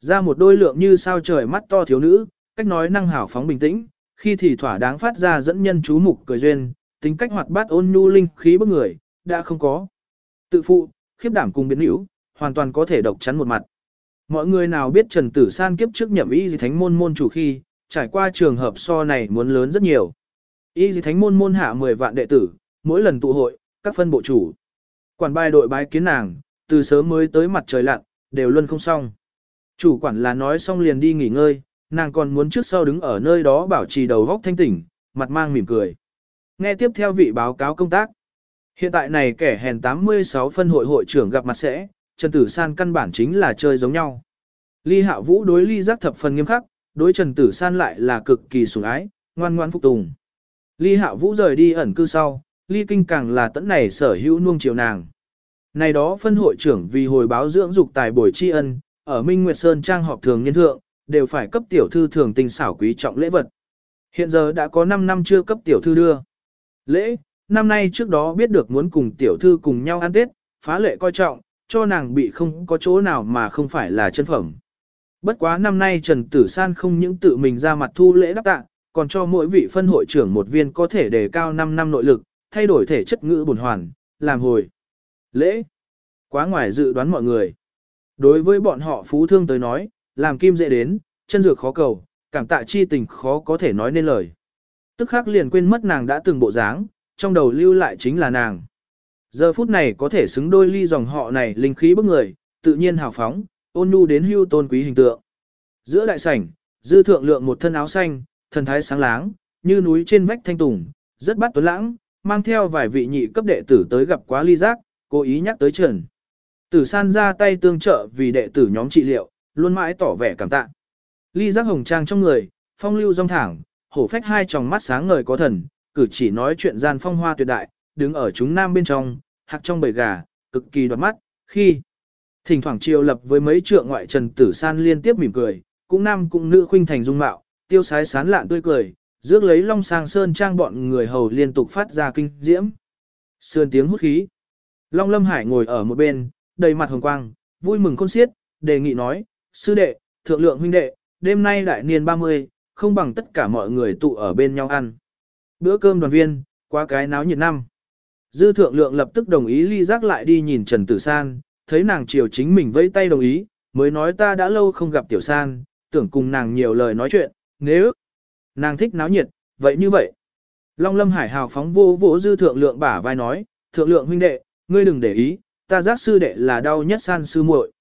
Ra một đôi lượng như sao trời mắt to thiếu nữ, cách nói năng hảo phóng bình tĩnh, khi thì thỏa đáng phát ra dẫn nhân chú mục cười duyên, tính cách hoạt bát ôn nhu linh khí bức người, đã không có. Tự phụ, khiếp đảm cùng biến hữu, hoàn toàn có thể độc chắn một mặt. Mọi người nào biết Trần Tử San kiếp trước nhậm y gì thánh môn môn chủ khi, trải qua trường hợp so này muốn lớn rất nhiều. Y gì thánh môn môn hạ 10 vạn đệ tử, mỗi lần tụ hội, các phân bộ chủ. Quản bài đội bái kiến nàng, từ sớm mới tới mặt trời lặn, đều luôn không xong. Chủ quản là nói xong liền đi nghỉ ngơi, Nàng còn muốn trước sau đứng ở nơi đó bảo trì đầu góc thanh tỉnh, mặt mang mỉm cười. Nghe tiếp theo vị báo cáo công tác. Hiện tại này kẻ hèn 86 phân hội hội trưởng gặp mặt sẽ, Trần Tử San căn bản chính là chơi giống nhau. Ly Hạ Vũ đối Ly Giác thập phần nghiêm khắc, đối Trần Tử San lại là cực kỳ sủng ái, ngoan ngoan phục tùng. Ly Hạ Vũ rời đi ẩn cư sau, Ly Kinh càng là tận này sở hữu nuông chiều nàng. Này đó phân hội trưởng vì hồi báo dưỡng dục tài bồi tri ân, ở Minh Nguyệt Sơn trang họp thường nhân thượng, đều phải cấp tiểu thư thường tinh xảo quý trọng lễ vật. Hiện giờ đã có 5 năm chưa cấp tiểu thư đưa. Lễ, năm nay trước đó biết được muốn cùng tiểu thư cùng nhau ăn Tết, phá lệ coi trọng, cho nàng bị không có chỗ nào mà không phải là chân phẩm. Bất quá năm nay Trần Tử San không những tự mình ra mặt thu lễ đáp tạ, còn cho mỗi vị phân hội trưởng một viên có thể đề cao 5 năm nội lực, thay đổi thể chất ngữ bổn hoàn, làm hồi. Lễ. Quá ngoài dự đoán mọi người. Đối với bọn họ phú thương tới nói, làm kim dễ đến, chân dược khó cầu, cảm tạ chi tình khó có thể nói nên lời. Tức khắc liền quên mất nàng đã từng bộ dáng, trong đầu lưu lại chính là nàng. Giờ phút này có thể xứng đôi ly dòng họ này linh khí bức người, tự nhiên hào phóng, ôn nhu đến hưu tôn quý hình tượng. Giữa đại sảnh, dư thượng lượng một thân áo xanh, thần thái sáng láng, như núi trên vách thanh tùng, rất bắt tuấn lãng, mang theo vài vị nhị cấp đệ tử tới gặp quá ly giác, cố ý nhắc tới trần. Tử san ra tay tương trợ vì đệ tử nhóm trị liệu, luôn mãi tỏ vẻ cảm tạ. Ly giác hồng trang trong người, phong lưu rong thẳng, hổ phách hai tròng mắt sáng ngời có thần, cử chỉ nói chuyện gian phong hoa tuyệt đại, đứng ở chúng nam bên trong, hạc trong bầy gà, cực kỳ đoạt mắt, khi thỉnh thoảng chiều lập với mấy trượng ngoại trần tử san liên tiếp mỉm cười, cũng nam cũng nữ khuynh thành dung mạo, tiêu sái sán lạn tươi cười, rước lấy long sang sơn trang bọn người hầu liên tục phát ra kinh diễm. Sườn tiếng hút khí. Long lâm hải ngồi ở một bên, đầy mặt hồng quang, vui mừng khôn xiết, đề nghị nói, sư đệ, thượng lượng huynh đệ, đêm nay đại niên 30, không bằng tất cả mọi người tụ ở bên nhau ăn. Bữa cơm đoàn viên, qua cái náo nhiệt năm. Dư thượng lượng lập tức đồng ý ly giác lại đi nhìn Trần Tử San, thấy nàng chiều chính mình vẫy tay đồng ý, mới nói ta đã lâu không gặp Tiểu San, tưởng cùng nàng nhiều lời nói chuyện, nếu nàng thích náo nhiệt, vậy như vậy. Long Lâm Hải hào phóng vô vỗ dư thượng lượng bả vai nói, thượng lượng huynh đệ, ngươi đừng để ý, ta giác sư đệ là đau nhất san sư muội.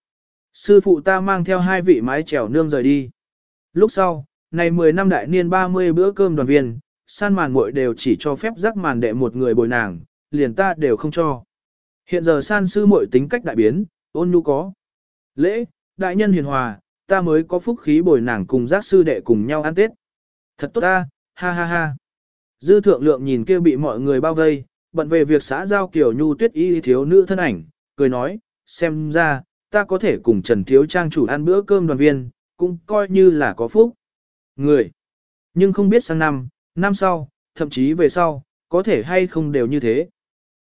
Sư phụ ta mang theo hai vị mái trèo nương rời đi. Lúc sau, này 10 năm đại niên 30 bữa cơm đoàn viên, san màn muội đều chỉ cho phép rắc màn đệ một người bồi nàng, liền ta đều không cho. Hiện giờ san sư muội tính cách đại biến, ôn nhu có. Lễ, đại nhân hiền hòa, ta mới có phúc khí bồi nàng cùng giác sư đệ cùng nhau ăn tết. Thật tốt ta, ha ha ha. Dư thượng lượng nhìn kia bị mọi người bao vây, bận về việc xã giao kiểu nhu tuyết y thiếu nữ thân ảnh, cười nói, xem ra, ta có thể cùng Trần Thiếu Trang chủ ăn bữa cơm đoàn viên, cũng coi như là có phúc. Người, nhưng không biết sang năm, năm sau, thậm chí về sau, có thể hay không đều như thế.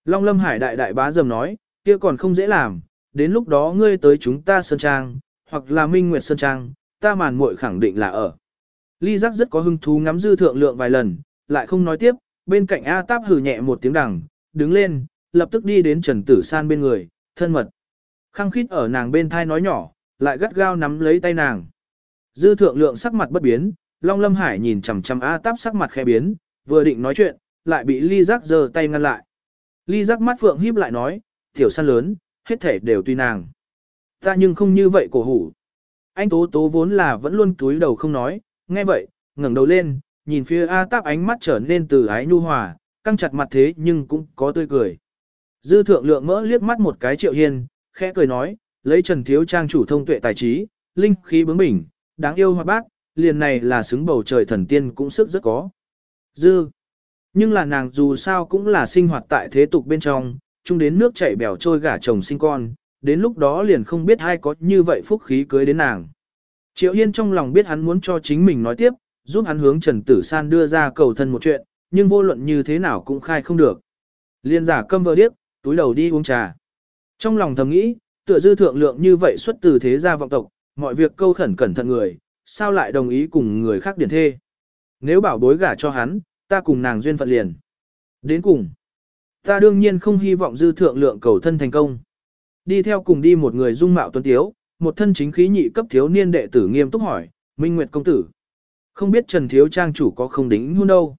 Long Lâm Hải đại đại bá dầm nói, kia còn không dễ làm, đến lúc đó ngươi tới chúng ta Sơn Trang, hoặc là Minh Nguyệt Sơn Trang, ta màn muội khẳng định là ở. Ly giác rất có hứng thú ngắm dư thượng lượng vài lần, lại không nói tiếp, bên cạnh A Táp hừ nhẹ một tiếng đằng, đứng lên, lập tức đi đến Trần Tử San bên người, thân mật. Khăng khít ở nàng bên thai nói nhỏ, lại gắt gao nắm lấy tay nàng. Dư thượng lượng sắc mặt bất biến, Long Lâm Hải nhìn chằm chằm A Táp sắc mặt khẽ biến, vừa định nói chuyện, lại bị Ly Giác giơ tay ngăn lại. Ly Giác mắt phượng híp lại nói, tiểu san lớn, hết thể đều tùy nàng. Ta nhưng không như vậy cổ hủ. Anh Tố Tố vốn là vẫn luôn cúi đầu không nói, nghe vậy, ngẩng đầu lên, nhìn phía A Táp ánh mắt trở nên từ ái nhu hòa, căng chặt mặt thế nhưng cũng có tươi cười. Dư thượng lượng mỡ liếc mắt một cái triệu hiên, khẽ cười nói, lấy Trần Thiếu Trang chủ thông tuệ tài trí, linh khí bướng bỉnh, đáng yêu hoạt bác, liền này là xứng bầu trời thần tiên cũng sức rất có. Dư. Nhưng là nàng dù sao cũng là sinh hoạt tại thế tục bên trong, chung đến nước chảy bèo trôi gả chồng sinh con, đến lúc đó liền không biết ai có như vậy phúc khí cưới đến nàng. Triệu Yên trong lòng biết hắn muốn cho chính mình nói tiếp, giúp hắn hướng Trần Tử San đưa ra cầu thân một chuyện, nhưng vô luận như thế nào cũng khai không được. Liên giả câm vờ điếc, túi đầu đi uống trà. Trong lòng thầm nghĩ, tựa dư thượng lượng như vậy xuất từ thế gia vọng tộc, mọi việc câu khẩn cẩn thận người, sao lại đồng ý cùng người khác điển thê. Nếu bảo bối gả cho hắn, ta cùng nàng duyên phận liền. Đến cùng, ta đương nhiên không hy vọng dư thượng lượng cầu thân thành công. Đi theo cùng đi một người dung mạo tuấn tiếu, một thân chính khí nhị cấp thiếu niên đệ tử nghiêm túc hỏi, Minh Nguyệt công tử. Không biết Trần Thiếu Trang chủ có không đính hôn đâu.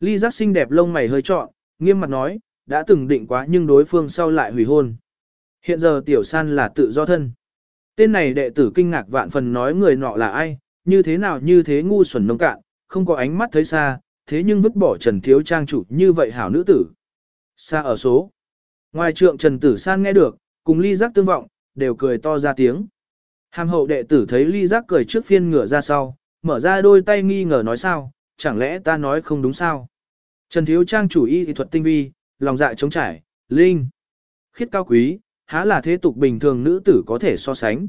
Ly giác xinh đẹp lông mày hơi trọn, nghiêm mặt nói, đã từng định quá nhưng đối phương sau lại hủy hôn. Hiện giờ tiểu san là tự do thân. Tên này đệ tử kinh ngạc vạn phần nói người nọ là ai, như thế nào như thế ngu xuẩn nông cạn, không có ánh mắt thấy xa, thế nhưng vứt bỏ Trần Thiếu Trang chủ như vậy hảo nữ tử. Xa ở số. Ngoài trượng Trần Tử San nghe được, cùng ly giác tương vọng, đều cười to ra tiếng. Hàm hậu đệ tử thấy ly giác cười trước phiên ngửa ra sau, mở ra đôi tay nghi ngờ nói sao, chẳng lẽ ta nói không đúng sao. Trần Thiếu Trang chủ y thì thuật tinh vi, lòng dạ trống trải, linh, khiết cao quý, há là thế tục bình thường nữ tử có thể so sánh.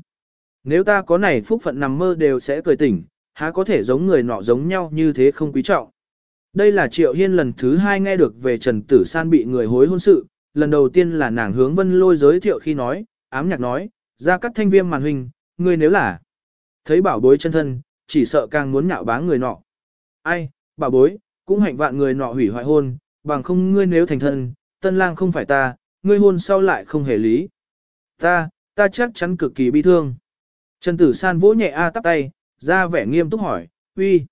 Nếu ta có này phúc phận nằm mơ đều sẽ cười tỉnh, há có thể giống người nọ giống nhau như thế không quý trọng. Đây là Triệu Hiên lần thứ hai nghe được về Trần Tử San bị người hối hôn sự, lần đầu tiên là nàng hướng vân lôi giới thiệu khi nói, ám nhạc nói, ra cắt thanh viêm màn hình, ngươi nếu là thấy bảo bối chân thân, chỉ sợ càng muốn nhạo báng người nọ. Ai, bảo bối, cũng hạnh vạn người nọ hủy hoại hôn, bằng không ngươi nếu thành thân, tân lang không phải ta, ngươi hôn sau lại không hề lý. Ta, ta chắc chắn cực kỳ bi thương. Trần Tử San vỗ nhẹ A tắp tay, ra vẻ nghiêm túc hỏi, uy,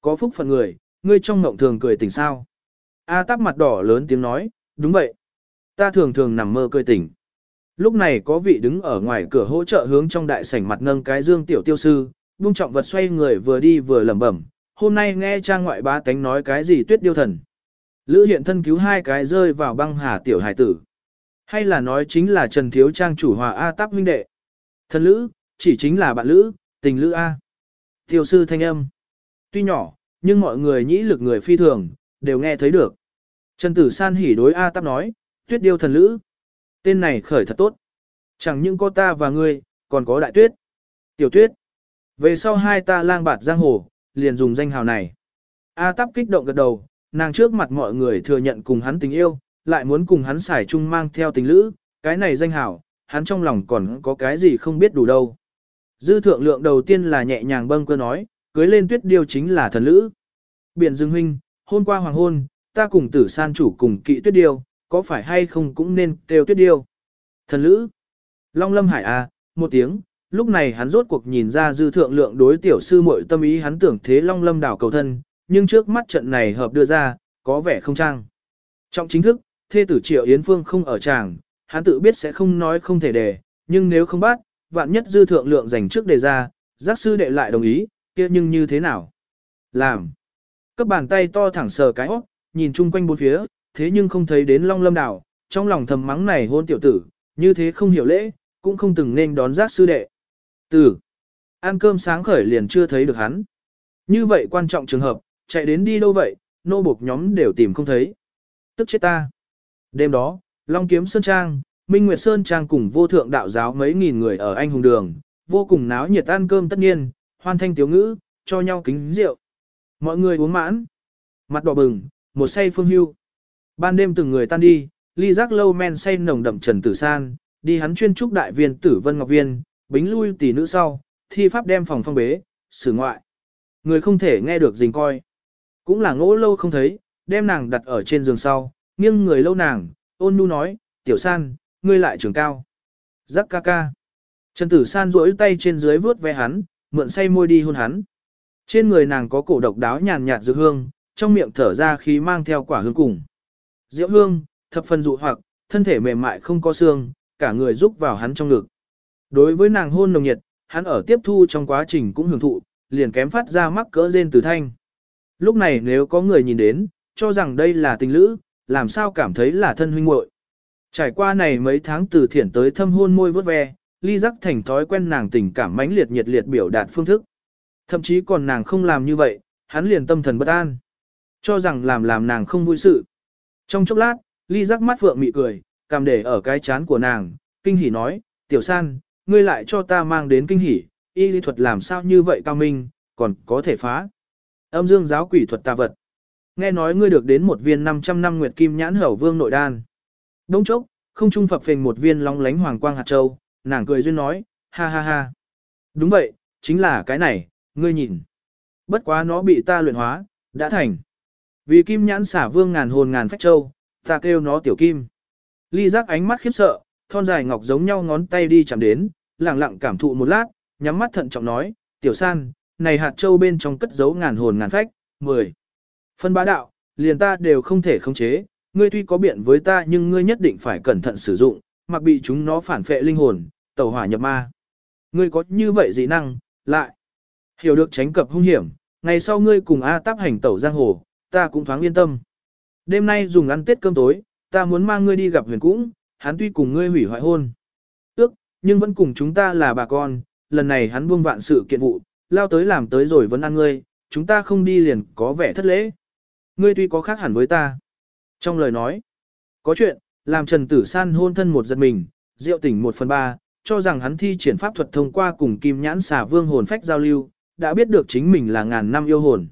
có phúc phận người, ngươi trong mộng thường cười tỉnh sao? A tắp mặt đỏ lớn tiếng nói, đúng vậy. Ta thường thường nằm mơ cười tỉnh. Lúc này có vị đứng ở ngoài cửa hỗ trợ hướng trong đại sảnh mặt nâng cái dương tiểu tiêu sư, buông trọng vật xoay người vừa đi vừa lẩm bẩm. Hôm nay nghe trang ngoại bá tánh nói cái gì tuyết điêu thần. Lữ hiện thân cứu hai cái rơi vào băng hà tiểu hải tử. Hay là nói chính là Trần Thiếu Trang chủ hòa A táp huynh đệ. Thần lữ, chỉ chính là bạn lữ, tình lữ A. tiểu sư thanh âm. Tuy nhỏ, nhưng mọi người nhĩ lực người phi thường, đều nghe thấy được. Trần Tử San hỉ đối A táp nói, tuyết điêu thần lữ. Tên này khởi thật tốt. Chẳng những có ta và ngươi, còn có đại tuyết. Tiểu tuyết. Về sau hai ta lang bạt giang hồ, liền dùng danh hào này. A táp kích động gật đầu, nàng trước mặt mọi người thừa nhận cùng hắn tình yêu, lại muốn cùng hắn xài chung mang theo tình lữ, cái này danh hảo, hắn trong lòng còn có cái gì không biết đủ đâu. Dư thượng lượng đầu tiên là nhẹ nhàng bâng cơ nói, cưới lên tuyết điêu chính là thần lữ. Biển Dương Huynh, hôm qua hoàng hôn, ta cùng tử san chủ cùng kỵ tuyết điêu, có phải hay không cũng nên kêu tuyết điêu. Thần lữ. Long lâm hải à, một tiếng, lúc này hắn rốt cuộc nhìn ra dư thượng lượng đối tiểu sư muội tâm ý hắn tưởng thế long lâm đảo cầu thân, nhưng trước mắt trận này hợp đưa ra, có vẻ không trang. Trong chính thức, thê tử triệu Yến Phương không ở tràng, hắn tự biết sẽ không nói không thể đề, nhưng nếu không bắt, vạn nhất dư thượng lượng dành trước đề ra, giác sư đệ lại đồng ý, kia nhưng như thế nào? Làm. Cấp bàn tay to thẳng sờ cái óc, nhìn chung quanh bốn phía, thế nhưng không thấy đến long lâm đảo, trong lòng thầm mắng này hôn tiểu tử, như thế không hiểu lễ, cũng không từng nên đón giác sư đệ. Tử. ăn cơm sáng khởi liền chưa thấy được hắn. Như vậy quan trọng trường hợp, chạy đến đi đâu vậy, nô buộc nhóm đều tìm không thấy. Tức chết ta. Đêm đó, Long Kiếm Sơn Trang, Minh Nguyệt Sơn Trang cùng vô thượng đạo giáo mấy nghìn người ở anh hùng đường, vô cùng náo nhiệt ăn cơm tất nhiên, hoan thanh tiếu ngữ, cho nhau kính rượu. Mọi người uống mãn, mặt đỏ bừng, một say phương hưu. Ban đêm từng người tan đi, ly giác lâu men say nồng đậm trần tử san, đi hắn chuyên trúc đại viên tử vân ngọc viên, bính lui tỷ nữ sau, thi pháp đem phòng phong bế, xử ngoại. Người không thể nghe được dình coi. Cũng là ngỗ lâu không thấy, đem nàng đặt ở trên giường sau, nghiêng người lâu nàng, ôn nhu nói, tiểu san, ngươi lại trường cao. Giác ca ca. Trần tử san duỗi tay trên dưới vướt ve hắn, mượn say môi đi hôn hắn. Trên người nàng có cổ độc đáo nhàn nhạt dược hương, trong miệng thở ra khí mang theo quả hương cùng. Diệu hương, thập phần dụ hoặc, thân thể mềm mại không có xương, cả người rúc vào hắn trong ngực. Đối với nàng hôn nồng nhiệt, hắn ở tiếp thu trong quá trình cũng hưởng thụ, liền kém phát ra mắc cỡ rên từ thanh. Lúc này nếu có người nhìn đến, cho rằng đây là tình lữ, làm sao cảm thấy là thân huynh muội. Trải qua này mấy tháng từ thiển tới thâm hôn môi vớt ve, ly giác thành thói quen nàng tình cảm mãnh liệt nhiệt liệt biểu đạt phương thức. Thậm chí còn nàng không làm như vậy, hắn liền tâm thần bất an. Cho rằng làm làm nàng không vui sự. Trong chốc lát, ly giác mắt phượng mị cười, cảm để ở cái chán của nàng, kinh hỉ nói, tiểu san, ngươi lại cho ta mang đến kinh hỉ, y lý thuật làm sao như vậy cao minh, còn có thể phá. Âm dương giáo quỷ thuật tà vật. Nghe nói ngươi được đến một viên 500 năm nguyệt kim nhãn hầu vương nội đan. Đông chốc, không trung phập phình một viên long lánh hoàng quang hạt châu, nàng cười duyên nói, ha ha ha. Đúng vậy, chính là cái này, ngươi nhìn. Bất quá nó bị ta luyện hóa, đã thành. Vì kim nhãn xả vương ngàn hồn ngàn phách châu, ta kêu nó tiểu kim. Ly giác ánh mắt khiếp sợ, thon dài ngọc giống nhau ngón tay đi chạm đến, lặng lặng cảm thụ một lát, nhắm mắt thận trọng nói, tiểu san, này hạt châu bên trong cất giấu ngàn hồn ngàn phách, 10. Phân bá đạo, liền ta đều không thể khống chế, ngươi tuy có biện với ta nhưng ngươi nhất định phải cẩn thận sử dụng, mặc bị chúng nó phản phệ linh hồn, tẩu hỏa nhập ma. Ngươi có như vậy dị năng, lại. Hiểu được tránh cập hung hiểm, ngày sau ngươi cùng A táp hành tẩu giang hồ, ta cũng thoáng yên tâm. Đêm nay dùng ăn tết cơm tối, ta muốn mang ngươi đi gặp huyền cũng, hắn tuy cùng ngươi hủy hoại hôn. Ước, nhưng vẫn cùng chúng ta là bà con, lần này hắn buông vạn sự kiện vụ, lao tới làm tới rồi vẫn ăn ngươi, chúng ta không đi liền có vẻ thất lễ. Ngươi tuy có khác hẳn với ta. Trong lời nói, có chuyện, làm Trần Tử San hôn thân một giật mình, rượu tỉnh một phần ba, cho rằng hắn thi triển pháp thuật thông qua cùng kim nhãn xà vương hồn phách giao lưu, đã biết được chính mình là ngàn năm yêu hồn.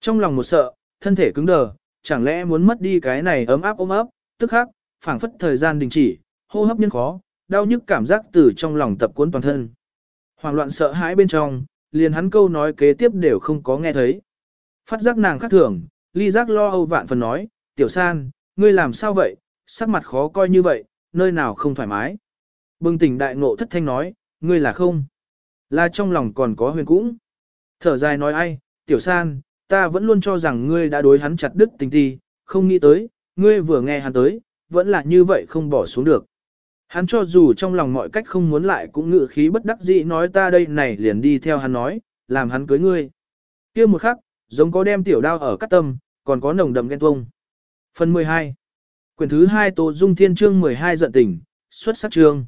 Trong lòng một sợ, thân thể cứng đờ, chẳng lẽ muốn mất đi cái này ấm áp ôm ấp, tức khắc, phảng phất thời gian đình chỉ, hô hấp nhân khó, đau nhức cảm giác từ trong lòng tập cuốn toàn thân. Hoảng loạn sợ hãi bên trong, liền hắn câu nói kế tiếp đều không có nghe thấy. Phát giác nàng khác thường, ly giác lo âu vạn phần nói, tiểu san, ngươi làm sao vậy, sắc mặt khó coi như vậy, nơi nào không thoải mái. Bừng tỉnh đại ngộ thất thanh nói, ngươi là không. Là trong lòng còn có huyền cũng. Thở dài nói ai, tiểu san, ta vẫn luôn cho rằng ngươi đã đối hắn chặt đứt tình thi, không nghĩ tới, ngươi vừa nghe hắn tới, vẫn là như vậy không bỏ xuống được. Hắn cho dù trong lòng mọi cách không muốn lại cũng ngự khí bất đắc dĩ nói ta đây này liền đi theo hắn nói, làm hắn cưới ngươi. kia một khắc, giống có đem tiểu đao ở cắt tâm, còn có nồng đậm ghen tuông. Phần 12 Quyển thứ 2 Tô Dung Thiên Trương 12 giận tình, xuất sắc trương.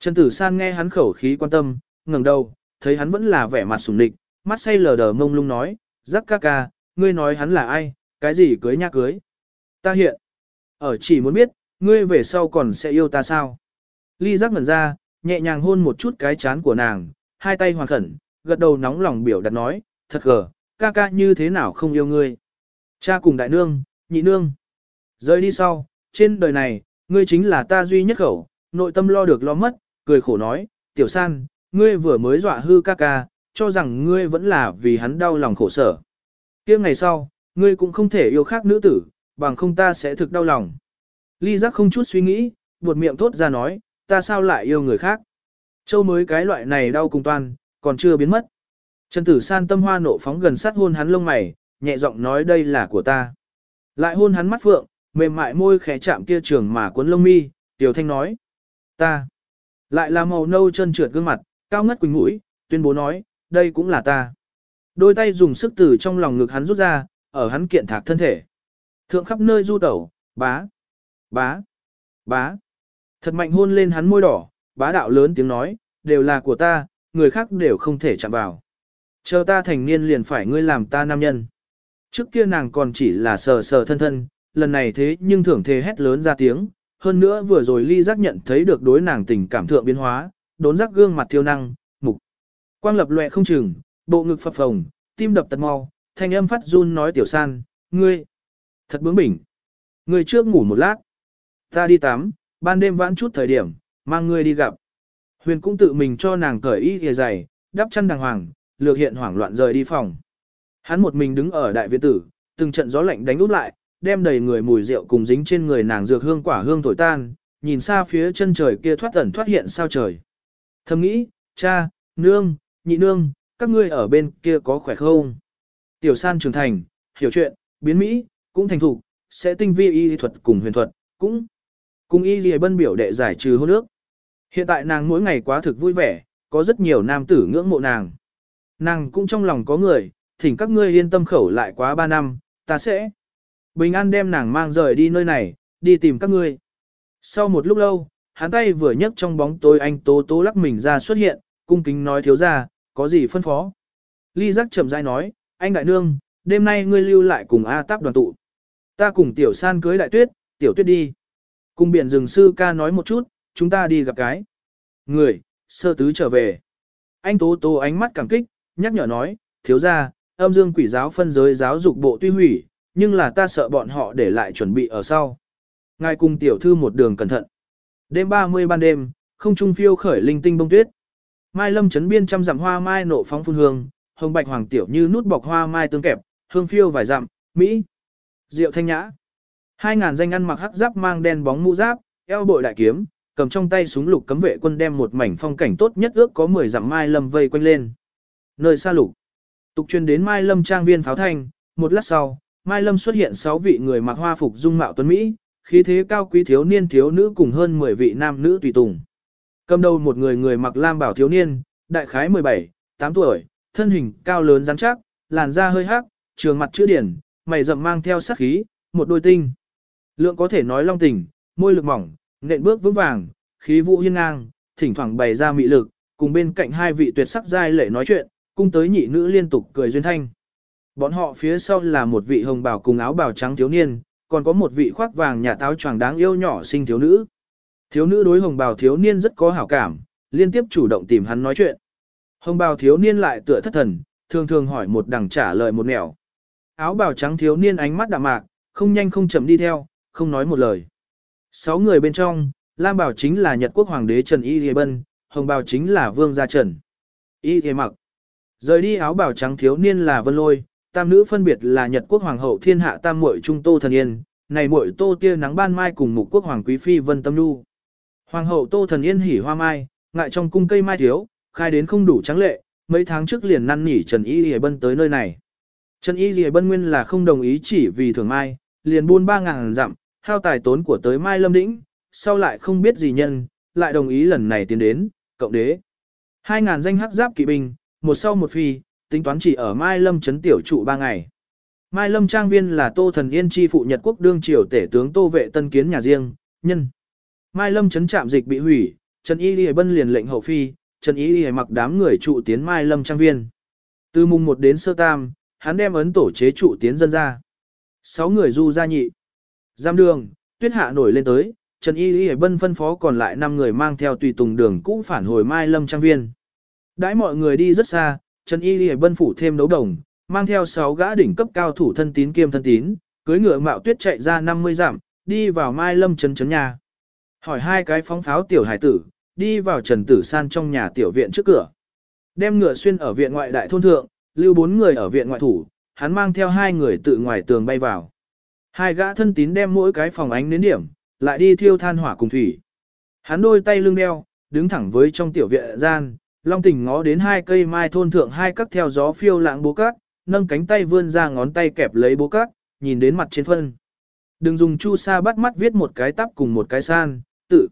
Trần Tử San nghe hắn khẩu khí quan tâm, ngẩng đầu, thấy hắn vẫn là vẻ mặt sùng địch, mắt say lờ đờ mông lung nói, giác ca ca, ngươi nói hắn là ai, cái gì cưới nha cưới. Ta hiện, ở chỉ muốn biết, ngươi về sau còn sẽ yêu ta sao. Ly giác ngẩn ra, nhẹ nhàng hôn một chút cái chán của nàng, hai tay hoàn khẩn, gật đầu nóng lòng biểu đặt nói, thật gờ, ca ca như thế nào không yêu ngươi. Cha cùng đại nương, nhị nương. Rời đi sau, trên đời này, ngươi chính là ta duy nhất khẩu, nội tâm lo được lo mất, cười khổ nói, tiểu san, ngươi vừa mới dọa hư ca ca, cho rằng ngươi vẫn là vì hắn đau lòng khổ sở. kia ngày sau, ngươi cũng không thể yêu khác nữ tử, bằng không ta sẽ thực đau lòng. Ly giác không chút suy nghĩ, buột miệng thốt ra nói, ta sao lại yêu người khác. Châu mới cái loại này đau cùng toàn còn chưa biến mất. Trần tử san tâm hoa nộ phóng gần sát hôn hắn lông mày, nhẹ giọng nói đây là của ta. Lại hôn hắn mắt phượng, mềm mại môi khẽ chạm kia trường mà cuốn lông mi, tiểu thanh nói. Ta. Lại là màu nâu chân trượt gương mặt, cao ngất quỳnh mũi, tuyên bố nói, đây cũng là ta. Đôi tay dùng sức từ trong lòng ngực hắn rút ra, ở hắn kiện thạc thân thể. Thượng khắp nơi du tẩu, bá, bá, bá. Thật mạnh hôn lên hắn môi đỏ, bá đạo lớn tiếng nói, đều là của ta, người khác đều không thể chạm vào. Chờ ta thành niên liền phải ngươi làm ta nam nhân. Trước kia nàng còn chỉ là sờ sờ thân thân, lần này thế nhưng thưởng thề hét lớn ra tiếng, hơn nữa vừa rồi ly giác nhận thấy được đối nàng tình cảm thượng biến hóa, đốn giác gương mặt thiêu năng, mục. Quang lập loẹ không chừng, bộ ngực phập phồng, tim đập tật mau, thanh âm phát run nói tiểu san, ngươi, thật bướng bỉnh. Ngươi trước ngủ một lát. Ta đi tắm, ban đêm vãn chút thời điểm, mang ngươi đi gặp. Huyền cũng tự mình cho nàng cởi y thìa giày, đắp chăn đàng hoàng, lược hiện hoảng loạn rời đi phòng. Hắn một mình đứng ở đại viện tử, từng trận gió lạnh đánh út lại, đem đầy người mùi rượu cùng dính trên người nàng dược hương quả hương thổi tan, nhìn xa phía chân trời kia thoát ẩn thoát hiện sao trời. Thầm nghĩ, cha, nương, nhị nương, các ngươi ở bên kia có khỏe không? Tiểu san trưởng thành, hiểu chuyện, biến Mỹ, cũng thành thục, sẽ tinh vi y thuật cùng huyền thuật, cũng cùng y lìa bân biểu đệ giải trừ hôn nước. Hiện tại nàng mỗi ngày quá thực vui vẻ, có rất nhiều nam tử ngưỡng mộ nàng. Nàng cũng trong lòng có người, thỉnh các ngươi yên tâm khẩu lại quá 3 năm, ta sẽ bình an đem nàng mang rời đi nơi này, đi tìm các ngươi. Sau một lúc lâu, hắn tay vừa nhấc trong bóng tối anh tố tố lắc mình ra xuất hiện, cung kính nói thiếu ra, có gì phân phó. Ly giác chậm rãi nói, anh đại nương, đêm nay ngươi lưu lại cùng A táp đoàn tụ. Ta cùng tiểu san cưới đại tuyết, tiểu tuyết đi. Cùng biển rừng sư ca nói một chút, chúng ta đi gặp cái. Người, sơ tứ trở về. Anh tố tố ánh mắt cảm kích, nhắc nhở nói, thiếu ra, âm dương quỷ giáo phân giới giáo dục bộ tuy hủy, nhưng là ta sợ bọn họ để lại chuẩn bị ở sau. Ngài cùng tiểu thư một đường cẩn thận. Đêm 30 ban đêm, không trung phiêu khởi linh tinh bông tuyết. Mai lâm chấn biên trăm dặm hoa mai nộ phóng phun hương, hồng bạch hoàng tiểu như nút bọc hoa mai tương kẹp, hương phiêu vài dặm, mỹ. Diệu thanh nhã. Hai ngàn danh ăn mặc hắc giáp mang đen bóng mũ giáp, eo bội đại kiếm, cầm trong tay súng lục cấm vệ quân đem một mảnh phong cảnh tốt nhất ước có 10 dặm mai lâm vây quanh lên. Nơi xa lục. Tục truyền đến mai lâm trang viên pháo thanh, một lát sau, mai lâm xuất hiện 6 vị người mặc hoa phục dung mạo tuấn Mỹ, khí thế cao quý thiếu niên thiếu nữ cùng hơn 10 vị nam nữ tùy tùng. Cầm đầu một người người mặc lam bảo thiếu niên, đại khái 17, 8 tuổi, thân hình cao lớn rắn chắc, làn da hơi hắc, trường mặt chữ điển, mày rậm mang theo sát khí, một đôi tinh. Lượng có thể nói long tình, môi lực mỏng, nện bước vững vàng, khí vũ hiên ngang, thỉnh thoảng bày ra mị lực, cùng bên cạnh hai vị tuyệt sắc giai lệ nói chuyện, cung tới nhị nữ liên tục cười duyên thanh. Bọn họ phía sau là một vị hồng bào cùng áo bào trắng thiếu niên, còn có một vị khoác vàng nhà táo choàng đáng yêu nhỏ sinh thiếu nữ. Thiếu nữ đối hồng bào thiếu niên rất có hảo cảm, liên tiếp chủ động tìm hắn nói chuyện. Hồng bào thiếu niên lại tựa thất thần, thường thường hỏi một đằng trả lời một nẻo. Áo bào trắng thiếu niên ánh mắt đạm mạc, không nhanh không chậm đi theo, không nói một lời. Sáu người bên trong, Lam Bảo chính là Nhật quốc hoàng đế Trần Y Lê Bân, Hồng Bảo chính là Vương Gia Trần. Y Lê Mặc. Rời đi áo bào trắng thiếu niên là Vân Lôi, tam nữ phân biệt là Nhật quốc hoàng hậu thiên hạ tam muội trung Tô Thần Yên, này muội Tô Tia nắng ban mai cùng mục quốc hoàng quý phi Vân Tâm Nhu. Hoàng hậu Tô Thần Yên hỉ hoa mai, ngại trong cung cây mai thiếu, khai đến không đủ trắng lệ, mấy tháng trước liền năn nỉ Trần Y Lìa Bân tới nơi này. Trần Y Lìa Bân nguyên là không đồng ý chỉ vì thường mai, liền buôn ba ngàn dặm, hao tài tốn của tới Mai Lâm Đĩnh, sau lại không biết gì nhân, lại đồng ý lần này tiến đến, cộng đế. Hai ngàn danh hắc giáp kỵ binh, một sau một phi, tính toán chỉ ở Mai Lâm trấn tiểu trụ ba ngày. Mai Lâm Trang Viên là Tô Thần Yên chi phụ Nhật Quốc đương triều tể tướng Tô Vệ Tân kiến nhà riêng, nhân. Mai Lâm trấn trạm dịch bị hủy, Trần Y Lì Bân liền lệnh hậu phi, Trần Y Lì mặc đám người trụ tiến Mai Lâm Trang Viên. Từ mùng 1 đến sơ tam, hắn đem ấn tổ chế trụ tiến dân ra. Sáu người du gia nhị. Giam đường, tuyết hạ nổi lên tới, Trần Y Y Bân phân phó còn lại 5 người mang theo tùy tùng đường cũ phản hồi Mai Lâm Trang Viên. Đãi mọi người đi rất xa, Trần Y Y Bân phủ thêm đấu đồng, mang theo 6 gã đỉnh cấp cao thủ thân tín kiêm thân tín, cưới ngựa mạo tuyết chạy ra 50 dặm, đi vào Mai Lâm trấn trấn nhà. Hỏi hai cái phóng pháo tiểu hải tử, đi vào Trần Tử San trong nhà tiểu viện trước cửa. Đem ngựa xuyên ở viện ngoại đại thôn thượng, lưu bốn người ở viện ngoại thủ, hắn mang theo hai người tự ngoài tường bay vào. Hai gã thân tín đem mỗi cái phòng ánh đến điểm, lại đi thiêu than hỏa cùng thủy. Hắn đôi tay lưng đeo, đứng thẳng với trong tiểu viện gian, long Tỉnh ngó đến hai cây mai thôn thượng hai cắt theo gió phiêu lãng bố cát, nâng cánh tay vươn ra ngón tay kẹp lấy bố cát, nhìn đến mặt trên phân. Đừng dùng chu sa bắt mắt viết một cái tắp cùng một cái san, tự.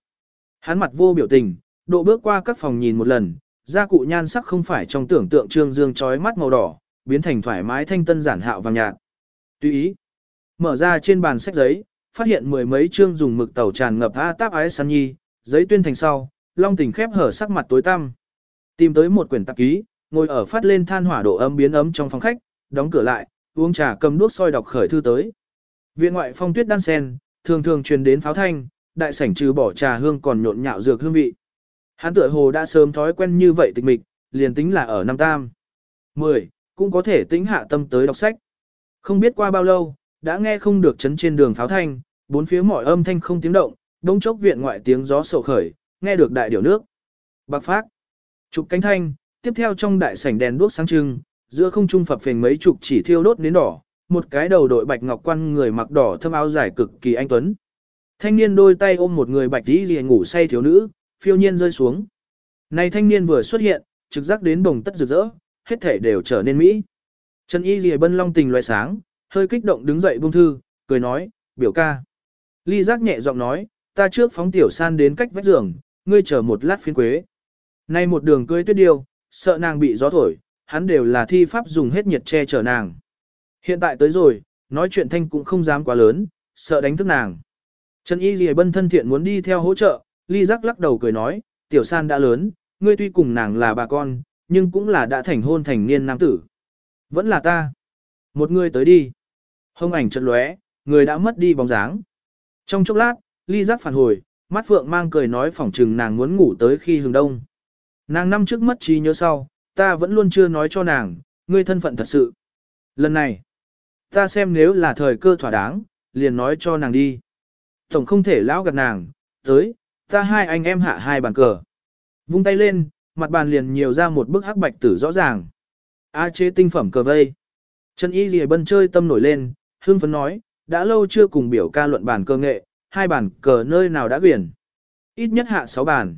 Hắn mặt vô biểu tình, độ bước qua các phòng nhìn một lần, gia cụ nhan sắc không phải trong tưởng tượng trương dương trói mắt màu đỏ, biến thành thoải mái thanh tân giản hạo vàng nhạt. Tùy ý. Mở ra trên bàn sách giấy, phát hiện mười mấy chương dùng mực tàu tràn ngập a táp ái san nhi, giấy tuyên thành sau, long Tỉnh khép hở sắc mặt tối tăm. Tìm tới một quyển tạp ký, ngồi ở phát lên than hỏa độ ấm biến ấm trong phòng khách, đóng cửa lại, uống trà cầm đuốc soi đọc khởi thư tới. Viện ngoại phong tuyết đan sen, thường thường truyền đến pháo thanh, đại sảnh trừ bỏ trà hương còn nhộn nhạo dược hương vị. Hắn tựa hồ đã sớm thói quen như vậy tịch mịch, liền tính là ở năm tam. 10. Cũng có thể tính hạ tâm tới đọc sách. Không biết qua bao lâu, đã nghe không được chấn trên đường pháo thanh, bốn phía mọi âm thanh không tiếng động, đông chốc viện ngoại tiếng gió sầu khởi, nghe được đại điểu nước. Bạc phát, chụp cánh thanh, tiếp theo trong đại sảnh đèn đuốc sáng trưng, giữa không trung phập phình mấy chục chỉ thiêu đốt đến đỏ, một cái đầu đội bạch ngọc quan người mặc đỏ thâm áo dài cực kỳ anh tuấn. Thanh niên đôi tay ôm một người bạch tí lìa ngủ say thiếu nữ, phiêu nhiên rơi xuống. Này thanh niên vừa xuất hiện, trực giác đến bồng tất rực rỡ, hết thể đều trở nên mỹ. Trần Y Lìa Bân Long tình loại sáng, hơi kích động đứng dậy buông thư, cười nói, biểu ca. Ly giác nhẹ giọng nói, ta trước phóng tiểu san đến cách vách giường, ngươi chờ một lát phiên quế. Nay một đường cưới tuyết điêu, sợ nàng bị gió thổi, hắn đều là thi pháp dùng hết nhiệt che chở nàng. Hiện tại tới rồi, nói chuyện thanh cũng không dám quá lớn, sợ đánh thức nàng. Trần Y Lì Bân thân thiện muốn đi theo hỗ trợ, Ly giác lắc đầu cười nói, tiểu san đã lớn, ngươi tuy cùng nàng là bà con, nhưng cũng là đã thành hôn thành niên nam tử. Vẫn là ta. Một người tới đi. Hông ảnh chợt lóe, người đã mất đi bóng dáng. Trong chốc lát, ly giác phản hồi, mắt phượng mang cười nói phỏng trừng nàng muốn ngủ tới khi hừng đông. Nàng năm trước mất trí nhớ sau, ta vẫn luôn chưa nói cho nàng, ngươi thân phận thật sự. Lần này, ta xem nếu là thời cơ thỏa đáng, liền nói cho nàng đi. Tổng không thể lão gạt nàng, tới, ta hai anh em hạ hai bàn cờ. Vung tay lên, mặt bàn liền nhiều ra một bức hắc bạch tử rõ ràng. A chế tinh phẩm cờ vây. Trần Y Lì Bân chơi tâm nổi lên, hương phấn nói, đã lâu chưa cùng biểu ca luận bàn cơ nghệ, hai bàn cờ nơi nào đã quyển. Ít nhất hạ sáu bàn.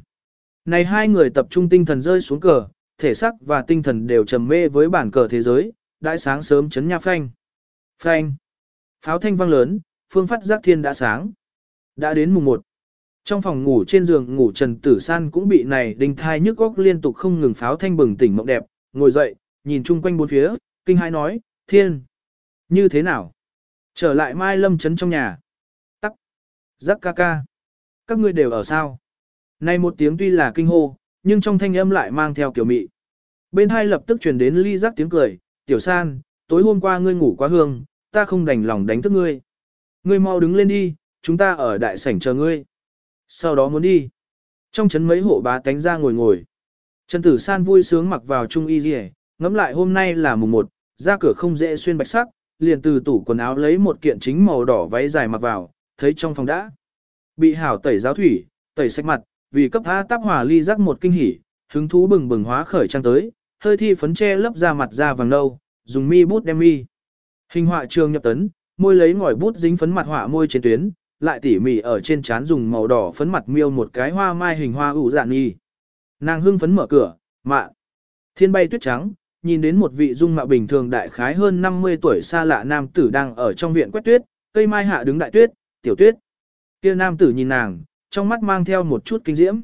Này hai người tập trung tinh thần rơi xuống cờ, thể xác và tinh thần đều trầm mê với bản cờ thế giới, đại sáng sớm chấn nha phanh. Phanh. Pháo thanh vang lớn, phương phát giác thiên đã sáng. Đã đến mùng 1. Trong phòng ngủ trên giường ngủ Trần Tử San cũng bị này đinh thai nhức góc liên tục không ngừng pháo thanh bừng tỉnh mộng đẹp, ngồi dậy, nhìn chung quanh bốn phía, kinh hãi nói, thiên, như thế nào? Trở lại Mai Lâm Trấn trong nhà. Tắc, giác ca ca. Các ngươi đều ở sao? Này một tiếng tuy là kinh hô, nhưng trong thanh âm lại mang theo kiểu mị. Bên hai lập tức truyền đến ly giác tiếng cười, tiểu san, tối hôm qua ngươi ngủ quá hương, ta không đành lòng đánh thức ngươi. Ngươi mau đứng lên đi, chúng ta ở đại sảnh chờ ngươi. Sau đó muốn đi. Trong chấn mấy hộ bá tánh ra ngồi ngồi. Trần Tử San vui sướng mặc vào trung y rìa, ngẫm lại hôm nay là mùng 1, ra cửa không dễ xuyên bạch sắc, liền từ tủ quần áo lấy một kiện chính màu đỏ váy dài mặc vào, thấy trong phòng đã. Bị hảo tẩy giáo thủy, tẩy sạch mặt, vì cấp A táp hòa ly rắc một kinh hỉ, hứng thú bừng bừng hóa khởi trang tới, hơi thi phấn che lấp ra mặt da vàng nâu, dùng mi bút đem mi. Hình họa trường nhập tấn, môi lấy ngòi bút dính phấn mặt họa môi trên tuyến, lại tỉ mỉ ở trên trán dùng màu đỏ phấn mặt miêu một cái hoa mai hình hoa ủ dạn nghi. Nàng hưng phấn mở cửa, mạ. Thiên bay tuyết trắng, nhìn đến một vị dung mạo bình thường đại khái hơn 50 tuổi xa lạ nam tử đang ở trong viện quét tuyết, cây mai hạ đứng đại tuyết, tiểu tuyết. Kia nam tử nhìn nàng, trong mắt mang theo một chút kinh diễm.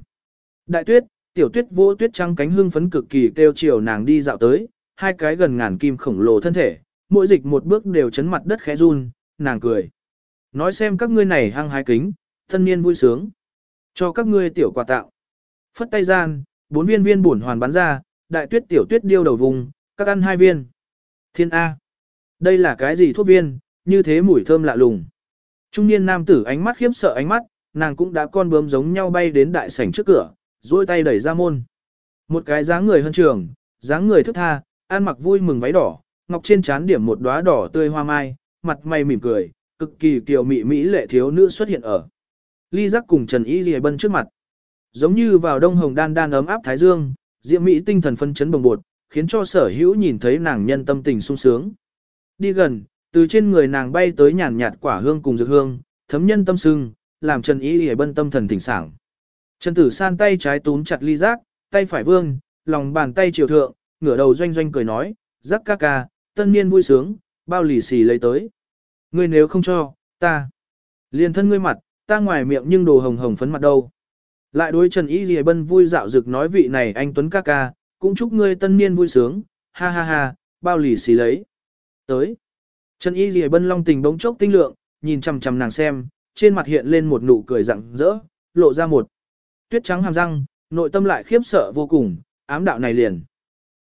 Đại tuyết, tiểu tuyết vô tuyết trắng cánh hưng phấn cực kỳ kêu chiều nàng đi dạo tới, hai cái gần ngàn kim khổng lồ thân thể, mỗi dịch một bước đều chấn mặt đất khẽ run, nàng cười. Nói xem các ngươi này hăng hái kính, thân niên vui sướng. Cho các ngươi tiểu quà tạo. Phất tay gian, bốn viên viên bổn hoàn bắn ra, đại tuyết tiểu tuyết điêu đầu vùng, các ăn hai viên. Thiên A. Đây là cái gì thuốc viên, như thế mùi thơm lạ lùng. Trung niên nam tử ánh mắt khiếp sợ ánh mắt, nàng cũng đã con bướm giống nhau bay đến đại sảnh trước cửa, duỗi tay đẩy ra môn. Một cái dáng người hơn trường, dáng người thức tha, ăn mặc vui mừng váy đỏ, ngọc trên trán điểm một đóa đỏ tươi hoa mai, mặt mày mỉm cười, cực kỳ kiều mị mỹ lệ thiếu nữ xuất hiện ở. Ly giác cùng Trần Y Lì Bân trước mặt. Giống như vào đông hồng đan đan ấm áp thái dương, diệm mỹ tinh thần phân chấn bồng bột, khiến cho sở hữu nhìn thấy nàng nhân tâm tình sung sướng. Đi gần, từ trên người nàng bay tới nhàn nhạt quả hương cùng dược hương, thấm nhân tâm sưng, làm Trần Y Lì Bân tâm thần tỉnh sảng. Trần Tử San tay trái túm chặt ly giác, tay phải vương, lòng bàn tay chiều thượng, ngửa đầu doanh doanh cười nói, giác ca ca, tân niên vui sướng, bao lì xì lấy tới. Ngươi nếu không cho, ta. Liền thân ngươi mặt, ta ngoài miệng nhưng đồ hồng hồng phấn mặt đâu. Lại đối Trần Y Ghi Bân vui dạo dực nói vị này anh Tuấn ca ca, cũng chúc ngươi tân niên vui sướng, ha ha ha, bao lì xì lấy. Tới. Trần Y Lìa Bân long tình bỗng chốc tinh lượng, nhìn chằm chằm nàng xem, trên mặt hiện lên một nụ cười rặng rỡ, lộ ra một tuyết trắng hàm răng, nội tâm lại khiếp sợ vô cùng, ám đạo này liền.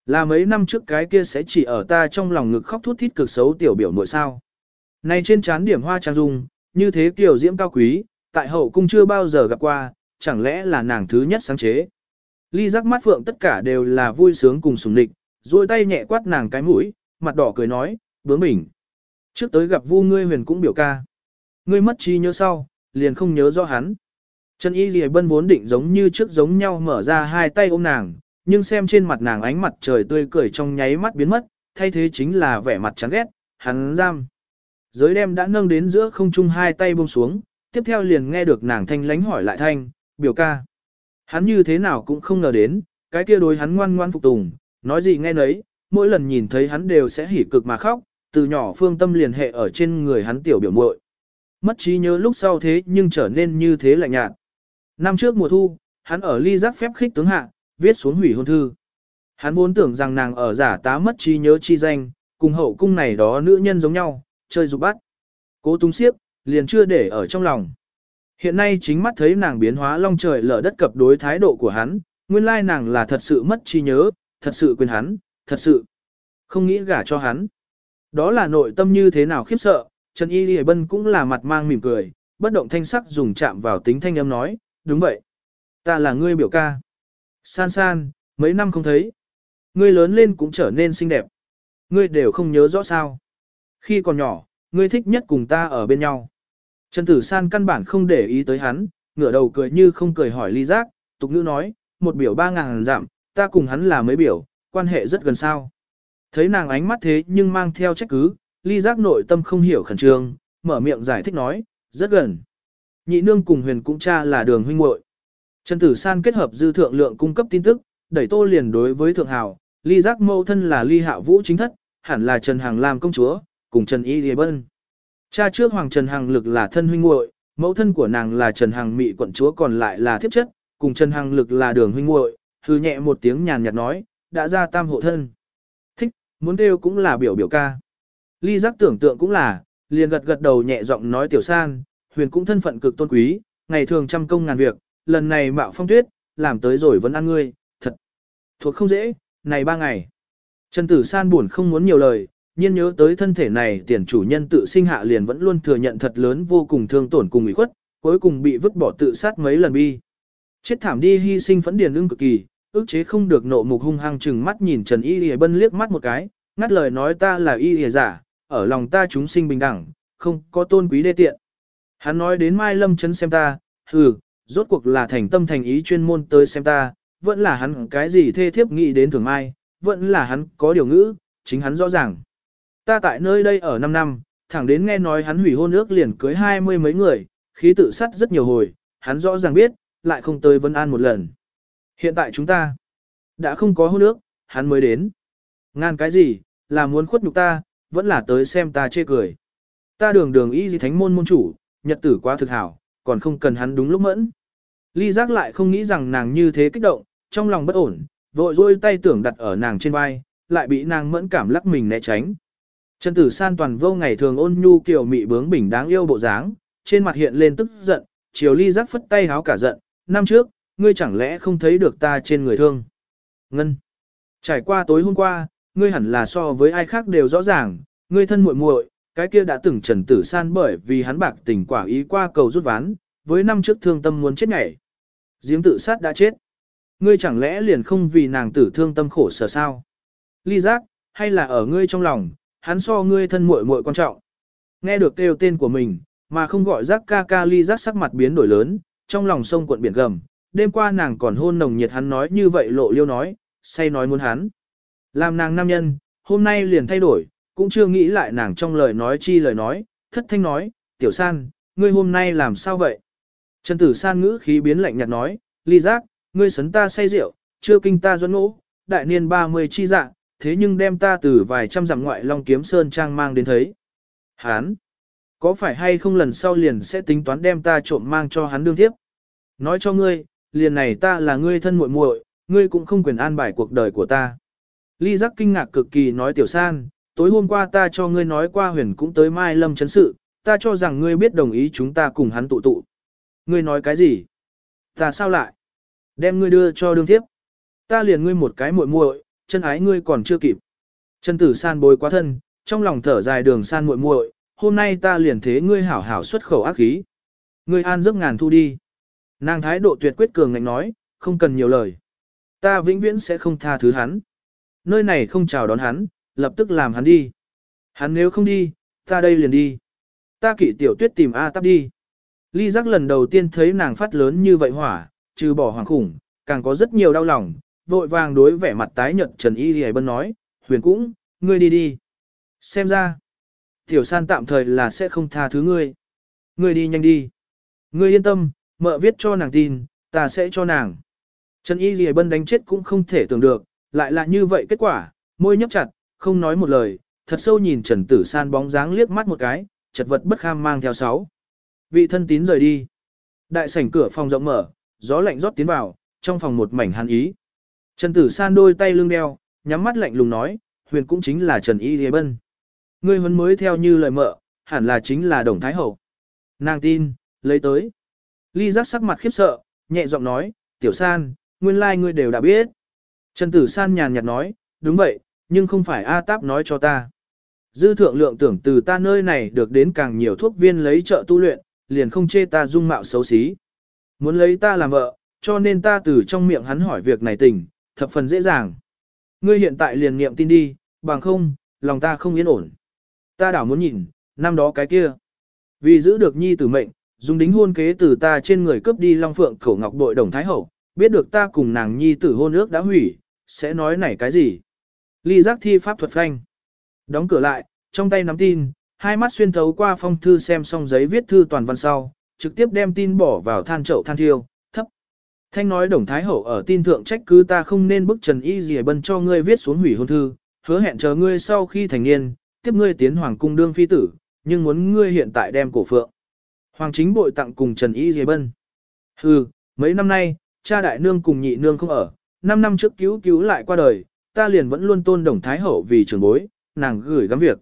Là mấy năm trước cái kia sẽ chỉ ở ta trong lòng ngực khóc thút thít cực xấu tiểu biểu nội sao. Này trên trán điểm hoa trang dung, như thế kiểu diễm cao quý, tại hậu cung chưa bao giờ gặp qua, chẳng lẽ là nàng thứ nhất sáng chế. Ly giác mắt phượng tất cả đều là vui sướng cùng sùng địch, duỗi tay nhẹ quát nàng cái mũi, mặt đỏ cười nói, bướng bỉnh. Trước tới gặp vu ngươi huyền cũng biểu ca. Ngươi mất trí nhớ sau, liền không nhớ rõ hắn. Trần Y Ghi Bân vốn định giống như trước giống nhau mở ra hai tay ôm nàng, nhưng xem trên mặt nàng ánh mặt trời tươi cười trong nháy mắt biến mất, thay thế chính là vẻ mặt chán ghét, hắn giam. Giới đem đã nâng đến giữa không trung hai tay buông xuống, tiếp theo liền nghe được nàng thanh lánh hỏi lại thanh, biểu ca. Hắn như thế nào cũng không ngờ đến, cái kia đối hắn ngoan ngoan phục tùng, nói gì nghe nấy, mỗi lần nhìn thấy hắn đều sẽ hỉ cực mà khóc, từ nhỏ phương tâm liền hệ ở trên người hắn tiểu biểu muội. Mất trí nhớ lúc sau thế nhưng trở nên như thế lạnh nhạt. Năm trước mùa thu, hắn ở ly giác phép khích tướng hạ, viết xuống hủy hôn thư. Hắn vốn tưởng rằng nàng ở giả tá mất trí nhớ chi danh, cùng hậu cung này đó nữ nhân giống nhau, chơi dục bắt. Cố tung siếp, liền chưa để ở trong lòng. Hiện nay chính mắt thấy nàng biến hóa long trời lở đất cập đối thái độ của hắn, nguyên lai nàng là thật sự mất trí nhớ, thật sự quên hắn, thật sự không nghĩ gả cho hắn. Đó là nội tâm như thế nào khiếp sợ, Trần Y Lệ Bân cũng là mặt mang mỉm cười, bất động thanh sắc dùng chạm vào tính thanh âm nói, đúng vậy. Ta là ngươi biểu ca. San san, mấy năm không thấy. Ngươi lớn lên cũng trở nên xinh đẹp. Ngươi đều không nhớ rõ sao. Khi còn nhỏ, ngươi thích nhất cùng ta ở bên nhau. Trần Tử San căn bản không để ý tới hắn, ngửa đầu cười như không cười hỏi ly giác, tục ngữ nói, một biểu ba ngàn giảm, ta cùng hắn là mấy biểu, quan hệ rất gần sao. Thấy nàng ánh mắt thế nhưng mang theo trách cứ, ly giác nội tâm không hiểu khẩn trương, mở miệng giải thích nói, rất gần. Nhị nương cùng huyền cũng cha là đường huynh muội. Trần Tử San kết hợp dư thượng lượng cung cấp tin tức, đẩy tô liền đối với thượng hào, ly giác mâu thân là ly hạ vũ chính thất, hẳn là Trần Hàng làm công chúa, cùng Trần Y Lê Bân. Cha trước Hoàng Trần Hằng lực là thân huynh muội, mẫu thân của nàng là Trần Hằng mị quận chúa còn lại là thiếp chất, cùng Trần Hằng lực là đường huynh muội, hư nhẹ một tiếng nhàn nhạt nói, đã ra tam hộ thân. Thích, muốn đều cũng là biểu biểu ca. Ly giác tưởng tượng cũng là, liền gật gật đầu nhẹ giọng nói tiểu san, huyền cũng thân phận cực tôn quý, ngày thường trăm công ngàn việc, lần này mạo phong tuyết, làm tới rồi vẫn ăn ngươi, thật. Thuộc không dễ, này ba ngày. Trần tử san buồn không muốn nhiều lời, nhiên nhớ tới thân thể này tiền chủ nhân tự sinh hạ liền vẫn luôn thừa nhận thật lớn vô cùng thương tổn cùng ủy khuất, cuối cùng bị vứt bỏ tự sát mấy lần bi. Chết thảm đi hy sinh phẫn điền ưng cực kỳ, ước chế không được nộ mục hung hăng chừng mắt nhìn Trần Y Lìa Bân liếc mắt một cái, ngắt lời nói ta là Y Lìa giả, ở lòng ta chúng sinh bình đẳng, không có tôn quý đê tiện. Hắn nói đến Mai Lâm chấn xem ta, hừ, rốt cuộc là thành tâm thành ý chuyên môn tới xem ta, vẫn là hắn cái gì thê thiếp nghĩ đến thường mai, vẫn là hắn có điều ngữ, chính hắn rõ ràng. Ta tại nơi đây ở 5 năm, thẳng đến nghe nói hắn hủy hôn ước liền cưới hai mươi mấy người, khí tự sắt rất nhiều hồi, hắn rõ ràng biết, lại không tới Vân An một lần. Hiện tại chúng ta đã không có hôn ước, hắn mới đến. Ngan cái gì, là muốn khuất nhục ta, vẫn là tới xem ta chê cười. Ta đường đường y gì thánh môn môn chủ, nhật tử quá thực hảo, còn không cần hắn đúng lúc mẫn. Ly giác lại không nghĩ rằng nàng như thế kích động, trong lòng bất ổn, vội dôi tay tưởng đặt ở nàng trên vai, lại bị nàng mẫn cảm lắc mình né tránh. Trần tử san toàn vô ngày thường ôn nhu kiểu mị bướng bỉnh đáng yêu bộ dáng, trên mặt hiện lên tức giận, chiều ly giác phất tay háo cả giận, năm trước, ngươi chẳng lẽ không thấy được ta trên người thương. Ngân. Trải qua tối hôm qua, ngươi hẳn là so với ai khác đều rõ ràng, ngươi thân muội muội, cái kia đã từng trần tử san bởi vì hắn bạc tình quả ý qua cầu rút ván, với năm trước thương tâm muốn chết nhảy. Giếng tự sát đã chết. Ngươi chẳng lẽ liền không vì nàng tử thương tâm khổ sở sao? Ly giác, hay là ở ngươi trong lòng, hắn so ngươi thân muội muội quan trọng. Nghe được kêu tên của mình, mà không gọi giác ca ca ly giác sắc mặt biến đổi lớn, trong lòng sông cuộn biển gầm. Đêm qua nàng còn hôn nồng nhiệt hắn nói như vậy lộ liêu nói, say nói muốn hắn. Làm nàng nam nhân, hôm nay liền thay đổi, cũng chưa nghĩ lại nàng trong lời nói chi lời nói, thất thanh nói, tiểu san, ngươi hôm nay làm sao vậy? Trần tử san ngữ khí biến lạnh nhạt nói, ly giác, ngươi sấn ta say rượu, chưa kinh ta doãn ngũ, đại niên 30 chi dạng, thế nhưng đem ta từ vài trăm dặm ngoại long kiếm sơn trang mang đến thấy. Hán, có phải hay không lần sau liền sẽ tính toán đem ta trộm mang cho hắn đương tiếp? Nói cho ngươi, liền này ta là ngươi thân muội muội, ngươi cũng không quyền an bài cuộc đời của ta. Ly giác kinh ngạc cực kỳ nói tiểu san, tối hôm qua ta cho ngươi nói qua huyền cũng tới mai lâm chấn sự, ta cho rằng ngươi biết đồng ý chúng ta cùng hắn tụ tụ. Ngươi nói cái gì? Ta sao lại? Đem ngươi đưa cho đương tiếp. Ta liền ngươi một cái muội muội, chân ái ngươi còn chưa kịp. Chân tử san bối quá thân, trong lòng thở dài đường san muội muội, hôm nay ta liền thế ngươi hảo hảo xuất khẩu ác khí. Ngươi an giấc ngàn thu đi. Nàng thái độ tuyệt quyết cường ngạnh nói, không cần nhiều lời. Ta vĩnh viễn sẽ không tha thứ hắn. Nơi này không chào đón hắn, lập tức làm hắn đi. Hắn nếu không đi, ta đây liền đi. Ta kỵ tiểu tuyết tìm A tắp đi. Ly giác lần đầu tiên thấy nàng phát lớn như vậy hỏa, trừ bỏ hoàng khủng, càng có rất nhiều đau lòng, vội vàng đối vẻ mặt tái nhợt Trần Y Lì Bân nói, huyền cũng, ngươi đi đi. Xem ra, tiểu san tạm thời là sẽ không tha thứ ngươi. Ngươi đi nhanh đi. Ngươi yên tâm, mợ viết cho nàng tin, ta sẽ cho nàng. Trần Y Lì Bân đánh chết cũng không thể tưởng được, lại là như vậy kết quả, môi nhấp chặt, không nói một lời, thật sâu nhìn Trần Tử San bóng dáng liếc mắt một cái, chật vật bất kham mang theo sáu. Vị thân tín rời đi. Đại sảnh cửa phòng rộng mở, gió lạnh rót tiến vào, trong phòng một mảnh hàn ý. Trần Tử San đôi tay lưng đeo, nhắm mắt lạnh lùng nói, huyền cũng chính là Trần Y Lê Bân. Ngươi huấn mới theo như lời mợ, hẳn là chính là Đồng Thái Hậu. Nàng tin, lấy tới. Ly giác sắc mặt khiếp sợ, nhẹ giọng nói, Tiểu San, nguyên lai like ngươi đều đã biết. Trần Tử San nhàn nhạt nói, đúng vậy, nhưng không phải A Táp nói cho ta. Dư thượng lượng tưởng từ ta nơi này được đến càng nhiều thuốc viên lấy trợ tu luyện, liền không chê ta dung mạo xấu xí. Muốn lấy ta làm vợ, cho nên ta từ trong miệng hắn hỏi việc này tình, thập phần dễ dàng. Ngươi hiện tại liền nghiệm tin đi, bằng không, lòng ta không yên ổn. Ta đảo muốn nhìn, năm đó cái kia. Vì giữ được nhi tử mệnh, dùng đính hôn kế từ ta trên người cướp đi Long Phượng khẩu ngọc bội đồng thái hậu, biết được ta cùng nàng nhi tử hôn ước đã hủy, sẽ nói này cái gì. Ly giác thi pháp thuật phanh. Đóng cửa lại, trong tay nắm tin, hai mắt xuyên thấu qua phong thư xem xong giấy viết thư toàn văn sau, trực tiếp đem tin bỏ vào than chậu than thiêu, thấp. Thanh nói Đồng Thái Hậu ở tin thượng trách cứ ta không nên bức Trần Y Dì Bân cho ngươi viết xuống hủy hôn thư, hứa hẹn chờ ngươi sau khi thành niên, tiếp ngươi tiến hoàng cung đương phi tử, nhưng muốn ngươi hiện tại đem cổ phượng. Hoàng chính bội tặng cùng Trần Y Dì Bân. Hừ, mấy năm nay, cha đại nương cùng nhị nương không ở, năm năm trước cứu cứu lại qua đời, ta liền vẫn luôn tôn đồng thái hậu vì trưởng bối, nàng gửi gắm việc.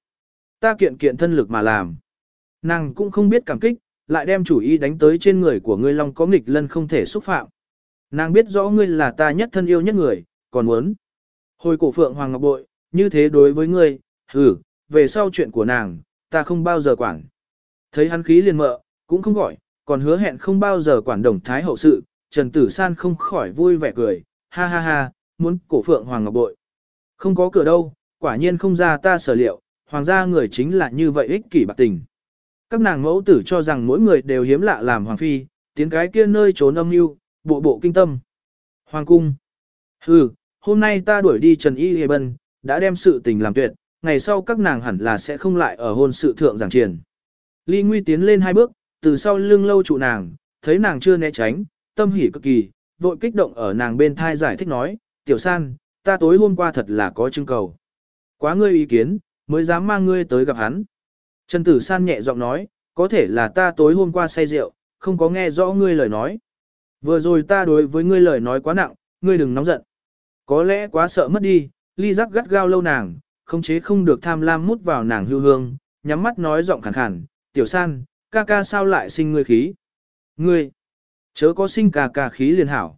Ta kiện kiện thân lực mà làm. Nàng cũng không biết cảm kích, lại đem chủ ý đánh tới trên người của ngươi long có nghịch lân không thể xúc phạm. Nàng biết rõ ngươi là ta nhất thân yêu nhất người, còn muốn. Hồi cổ phượng Hoàng Ngọc Bội, như thế đối với ngươi, hừ, về sau chuyện của nàng, ta không bao giờ quản. Thấy hắn khí liền mợ, cũng không gọi, còn hứa hẹn không bao giờ quản đồng thái hậu sự, Trần Tử San không khỏi vui vẻ cười, ha ha ha, muốn cổ phượng Hoàng Ngọc Bội. Không có cửa đâu, quả nhiên không ra ta sở liệu, hoàng gia người chính là như vậy ích kỷ bạc tình. Các nàng mẫu tử cho rằng mỗi người đều hiếm lạ làm hoàng phi, tiếng cái kia nơi trốn âm mưu, bộ bộ kinh tâm. Hoàng cung. Hừ, hôm nay ta đuổi đi Trần Y Hề Bân, đã đem sự tình làm tuyệt, ngày sau các nàng hẳn là sẽ không lại ở hôn sự thượng giảng triển. Ly Nguy tiến lên hai bước, từ sau lưng lâu trụ nàng, thấy nàng chưa né tránh, tâm hỉ cực kỳ, vội kích động ở nàng bên thai giải thích nói, tiểu san, ta tối hôm qua thật là có trưng cầu. Quá ngươi ý kiến, mới dám mang ngươi tới gặp hắn. Trần Tử San nhẹ giọng nói, có thể là ta tối hôm qua say rượu, không có nghe rõ ngươi lời nói. Vừa rồi ta đối với ngươi lời nói quá nặng, ngươi đừng nóng giận. Có lẽ quá sợ mất đi, ly giác gắt gao lâu nàng, không chế không được tham lam mút vào nàng hưu hương, nhắm mắt nói giọng khàn khàn, tiểu san, ca ca sao lại sinh ngươi khí. Ngươi, chớ có sinh cà cà khí liền hảo.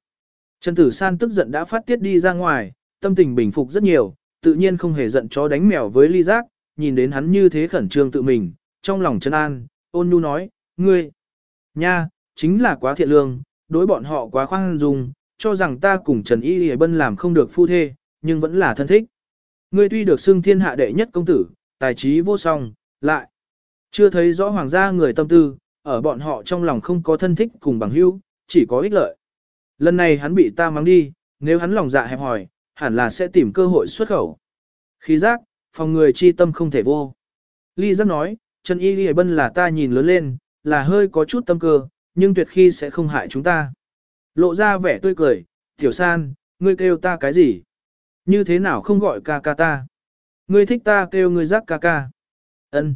Trần Tử San tức giận đã phát tiết đi ra ngoài, tâm tình bình phục rất nhiều, tự nhiên không hề giận chó đánh mèo với ly giác, nhìn đến hắn như thế khẩn trương tự mình, trong lòng Trần an, ôn nhu nói, ngươi, nha, chính là quá thiện lương, đối bọn họ quá khoan dung, cho rằng ta cùng Trần Y Hề Bân làm không được phu thê, nhưng vẫn là thân thích. Ngươi tuy được xưng thiên hạ đệ nhất công tử, tài trí vô song, lại chưa thấy rõ hoàng gia người tâm tư, ở bọn họ trong lòng không có thân thích cùng bằng hữu, chỉ có ích lợi. Lần này hắn bị ta mắng đi, nếu hắn lòng dạ hẹp hòi, hẳn là sẽ tìm cơ hội xuất khẩu. Khí giác, phòng người chi tâm không thể vô. Ly giác nói, Trần Y Ghi Bân là ta nhìn lớn lên, là hơi có chút tâm cơ, nhưng tuyệt khi sẽ không hại chúng ta. Lộ ra vẻ tươi cười, tiểu san, ngươi kêu ta cái gì? Như thế nào không gọi ca ca ta? Ngươi thích ta kêu ngươi giác ca ca. Ân.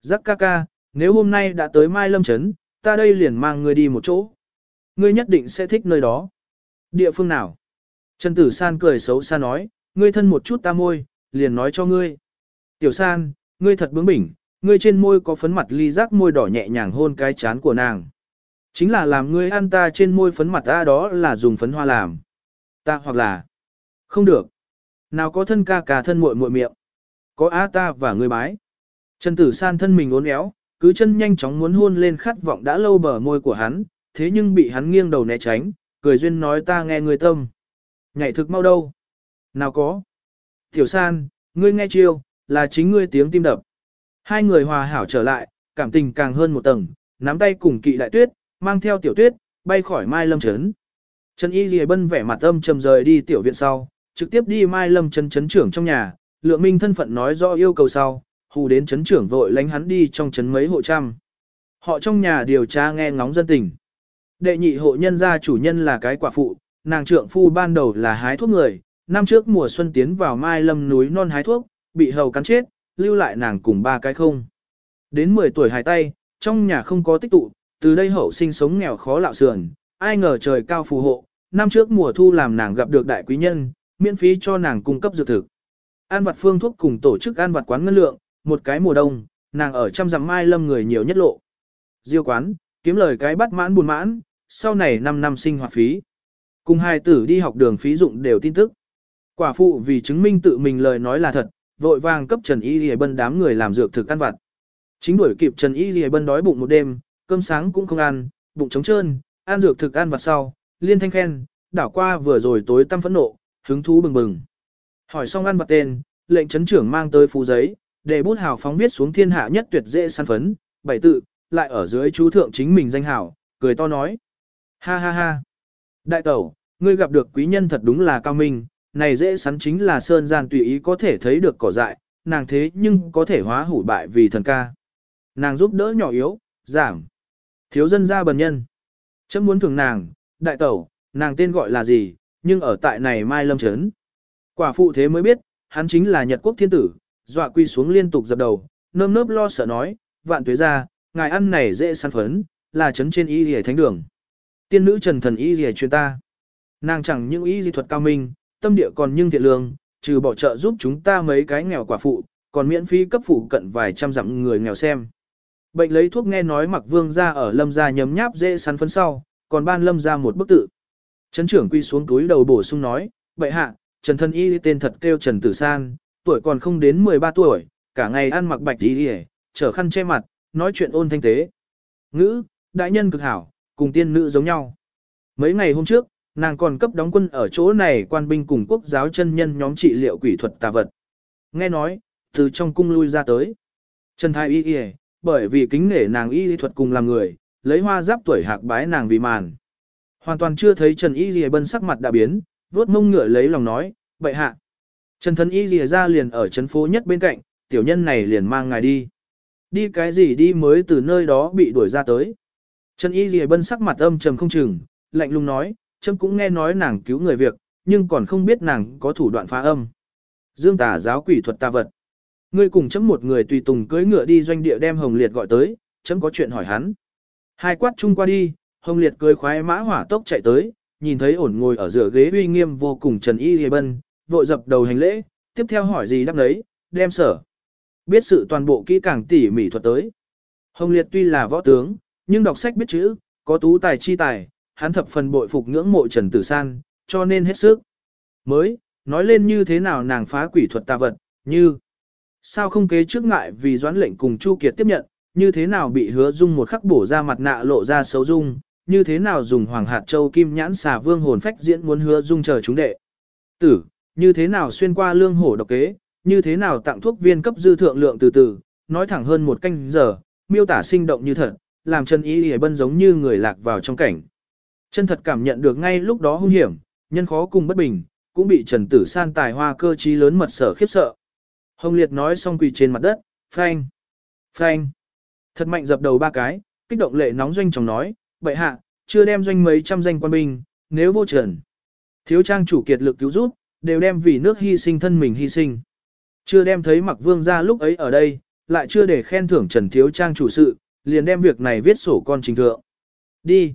Giác ca ca, nếu hôm nay đã tới Mai Lâm Trấn, ta đây liền mang ngươi đi một chỗ. Ngươi nhất định sẽ thích nơi đó. Địa phương nào? Trần Tử San cười xấu xa nói, ngươi thân một chút ta môi, liền nói cho ngươi. Tiểu San, ngươi thật bướng bỉnh, ngươi trên môi có phấn mặt ly rác, môi đỏ nhẹ nhàng hôn cái chán của nàng. Chính là làm ngươi ăn ta trên môi phấn mặt ta đó là dùng phấn hoa làm. Ta hoặc là, không được. Nào có thân ca ca thân muội muội miệng. Có á ta và ngươi bái. Trần Tử San thân mình uốn éo, cứ chân nhanh chóng muốn hôn lên khát vọng đã lâu bờ môi của hắn, thế nhưng bị hắn nghiêng đầu né tránh, cười duyên nói ta nghe người tâm. Nhảy thực mau đâu? Nào có? Tiểu San, ngươi nghe chiêu, là chính ngươi tiếng tim đập. Hai người hòa hảo trở lại, cảm tình càng hơn một tầng, nắm tay cùng kỵ đại tuyết, mang theo tiểu tuyết, bay khỏi Mai Lâm Trấn. Trần Y Ghi Bân vẻ mặt âm trầm rời đi tiểu viện sau, trực tiếp đi Mai Lâm Trấn Trấn trưởng trong nhà, lượng minh thân phận nói rõ yêu cầu sau, hù đến Trấn trưởng vội lánh hắn đi trong trấn mấy hộ trăm. Họ trong nhà điều tra nghe ngóng dân tình. Đệ nhị hộ nhân gia chủ nhân là cái quả phụ, nàng trượng phu ban đầu là hái thuốc người, năm trước mùa xuân tiến vào Mai Lâm núi non hái thuốc, bị hầu cắn chết, lưu lại nàng cùng ba cái không. Đến 10 tuổi hài tay, trong nhà không có tích tụ, từ đây hậu sinh sống nghèo khó lạo sườn, ai ngờ trời cao phù hộ, năm trước mùa thu làm nàng gặp được đại quý nhân, miễn phí cho nàng cung cấp dược thực. An vật phương thuốc cùng tổ chức an vật quán ngân lượng, một cái mùa đông, nàng ở trăm dặm mai lâm người nhiều nhất lộ. Diêu quán, kiếm lời cái bắt mãn buồn mãn, sau này 5 năm sinh hoạt phí. Cùng hai tử đi học đường phí dụng đều tin tức. Quả phụ vì chứng minh tự mình lời nói là thật, vội vàng cấp Trần Y Lì Bân đám người làm dược thực ăn vặt. Chính đuổi kịp Trần Y Lì Bân đói bụng một đêm, cơm sáng cũng không ăn, bụng trống trơn, ăn dược thực ăn vặt sau, liên thanh khen, đảo qua vừa rồi tối tâm phẫn nộ, hứng thú bừng bừng. Hỏi xong ăn vặt tên, lệnh chấn trưởng mang tới phù giấy, để bút hào phóng viết xuống thiên hạ nhất tuyệt dễ săn phấn, bảy tự, lại ở dưới chú thượng chính mình danh hảo, cười to nói. Ha ha ha. Đại tẩu, ngươi gặp được quý nhân thật đúng là cao minh, này dễ sắn chính là sơn gian tùy ý có thể thấy được cỏ dại, nàng thế nhưng có thể hóa hủ bại vì thần ca. Nàng giúp đỡ nhỏ yếu, giảm. Thiếu dân gia bần nhân. Chấm muốn thưởng nàng, đại tẩu, nàng tên gọi là gì, nhưng ở tại này Mai Lâm chấn Quả phụ thế mới biết, hắn chính là Nhật quốc thiên tử, dọa quy xuống liên tục dập đầu, nơm nớp lo sợ nói, vạn tuế ra, ngài ăn này dễ săn phấn, là trấn trên y rìa thánh đường. Tiên nữ trần thần y rìa truyền ta. Nàng chẳng những y di thuật cao minh, tâm địa còn nhưng thiện lương, trừ bỏ trợ giúp chúng ta mấy cái nghèo quả phụ, còn miễn phí cấp phụ cận vài trăm dặm người nghèo xem. Bệnh lấy thuốc nghe nói mặc vương ra ở lâm gia nhấm nháp dễ săn phấn sau, còn ban lâm ra một bức tự. Trấn trưởng quy xuống túi đầu bổ sung nói, bệ hạ, Trần Thân Y tên thật kêu Trần Tử San, tuổi còn không đến 13 tuổi, cả ngày ăn mặc bạch y trở khăn che mặt, nói chuyện ôn thanh tế. Ngữ, đại nhân cực hảo, cùng tiên nữ giống nhau. Mấy ngày hôm trước, nàng còn cấp đóng quân ở chỗ này quan binh cùng quốc giáo chân nhân nhóm trị liệu quỷ thuật tà vật. Nghe nói, từ trong cung lui ra tới. Trần Thái Y Y, bởi vì kính nể nàng y thuật cùng làm người, lấy hoa giáp tuổi hạc bái nàng vì màn. Hoàn toàn chưa thấy Trần Y Y bân sắc mặt đã biến, vuốt mông ngựa lấy lòng nói, vậy hạ. Trần Thần Y Y ra liền ở trấn phố nhất bên cạnh, tiểu nhân này liền mang ngài đi. Đi cái gì đi mới từ nơi đó bị đuổi ra tới. Trần Y Ghi Bân sắc mặt âm trầm không chừng, lạnh lùng nói, chấm cũng nghe nói nàng cứu người việc, nhưng còn không biết nàng có thủ đoạn phá âm. Dương tà giáo quỷ thuật ta vật. Ngươi cùng chấm một người tùy tùng cưỡi ngựa đi doanh địa đem Hồng Liệt gọi tới, chấm có chuyện hỏi hắn. Hai quát chung qua đi, Hồng Liệt cười khoái mã hỏa tốc chạy tới, nhìn thấy ổn ngồi ở giữa ghế uy nghiêm vô cùng Trần Y Ghi Bân, vội dập đầu hành lễ, tiếp theo hỏi gì đáp đấy, đem sở. Biết sự toàn bộ kỹ càng tỉ mỉ thuật tới. Hồng Liệt tuy là võ tướng, nhưng đọc sách biết chữ, có tú tài chi tài, hắn thập phần bội phục ngưỡng mộ Trần Tử San, cho nên hết sức. Mới, nói lên như thế nào nàng phá quỷ thuật tà vật, như sao không kế trước ngại vì doãn lệnh cùng Chu Kiệt tiếp nhận, như thế nào bị hứa dung một khắc bổ ra mặt nạ lộ ra xấu dung, như thế nào dùng hoàng hạt châu kim nhãn xà vương hồn phách diễn muốn hứa dung chờ chúng đệ. Tử, như thế nào xuyên qua lương hổ độc kế, như thế nào tặng thuốc viên cấp dư thượng lượng từ từ, nói thẳng hơn một canh giờ, miêu tả sinh động như thật, làm Trần Y hề bân giống như người lạc vào trong cảnh. Chân thật cảm nhận được ngay lúc đó hung hiểm, nhân khó cùng bất bình, cũng bị Trần Tử San tài hoa cơ trí lớn mật sở khiếp sợ. Hồng Liệt nói xong quỳ trên mặt đất, phanh, phanh. Thật mạnh dập đầu ba cái, kích động lệ nóng doanh chồng nói, bệ hạ, chưa đem doanh mấy trăm danh quan binh, nếu vô trần. Thiếu trang chủ kiệt lực cứu giúp, đều đem vì nước hy sinh thân mình hy sinh. Chưa đem thấy mặc vương ra lúc ấy ở đây, lại chưa để khen thưởng trần thiếu trang chủ sự, liền đem việc này viết sổ con trình thượng. Đi.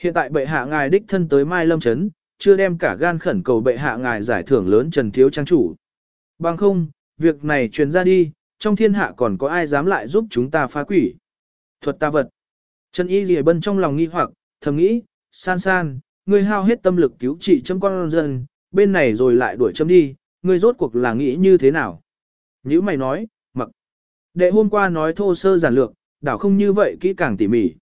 Hiện tại bệ hạ ngài đích thân tới Mai Lâm Trấn, chưa đem cả gan khẩn cầu bệ hạ ngài giải thưởng lớn Trần Thiếu Trang Chủ. Bằng không, việc này truyền ra đi, trong thiên hạ còn có ai dám lại giúp chúng ta phá quỷ. Thuật ta vật. Trần Y Lìa Bân trong lòng nghi hoặc, thầm nghĩ, san san, ngươi hao hết tâm lực cứu trị chấm con dân, bên này rồi lại đuổi chấm đi, ngươi rốt cuộc là nghĩ như thế nào? Nhữ mày nói, mặc. Đệ hôm qua nói thô sơ giản lược, đảo không như vậy kỹ càng tỉ mỉ.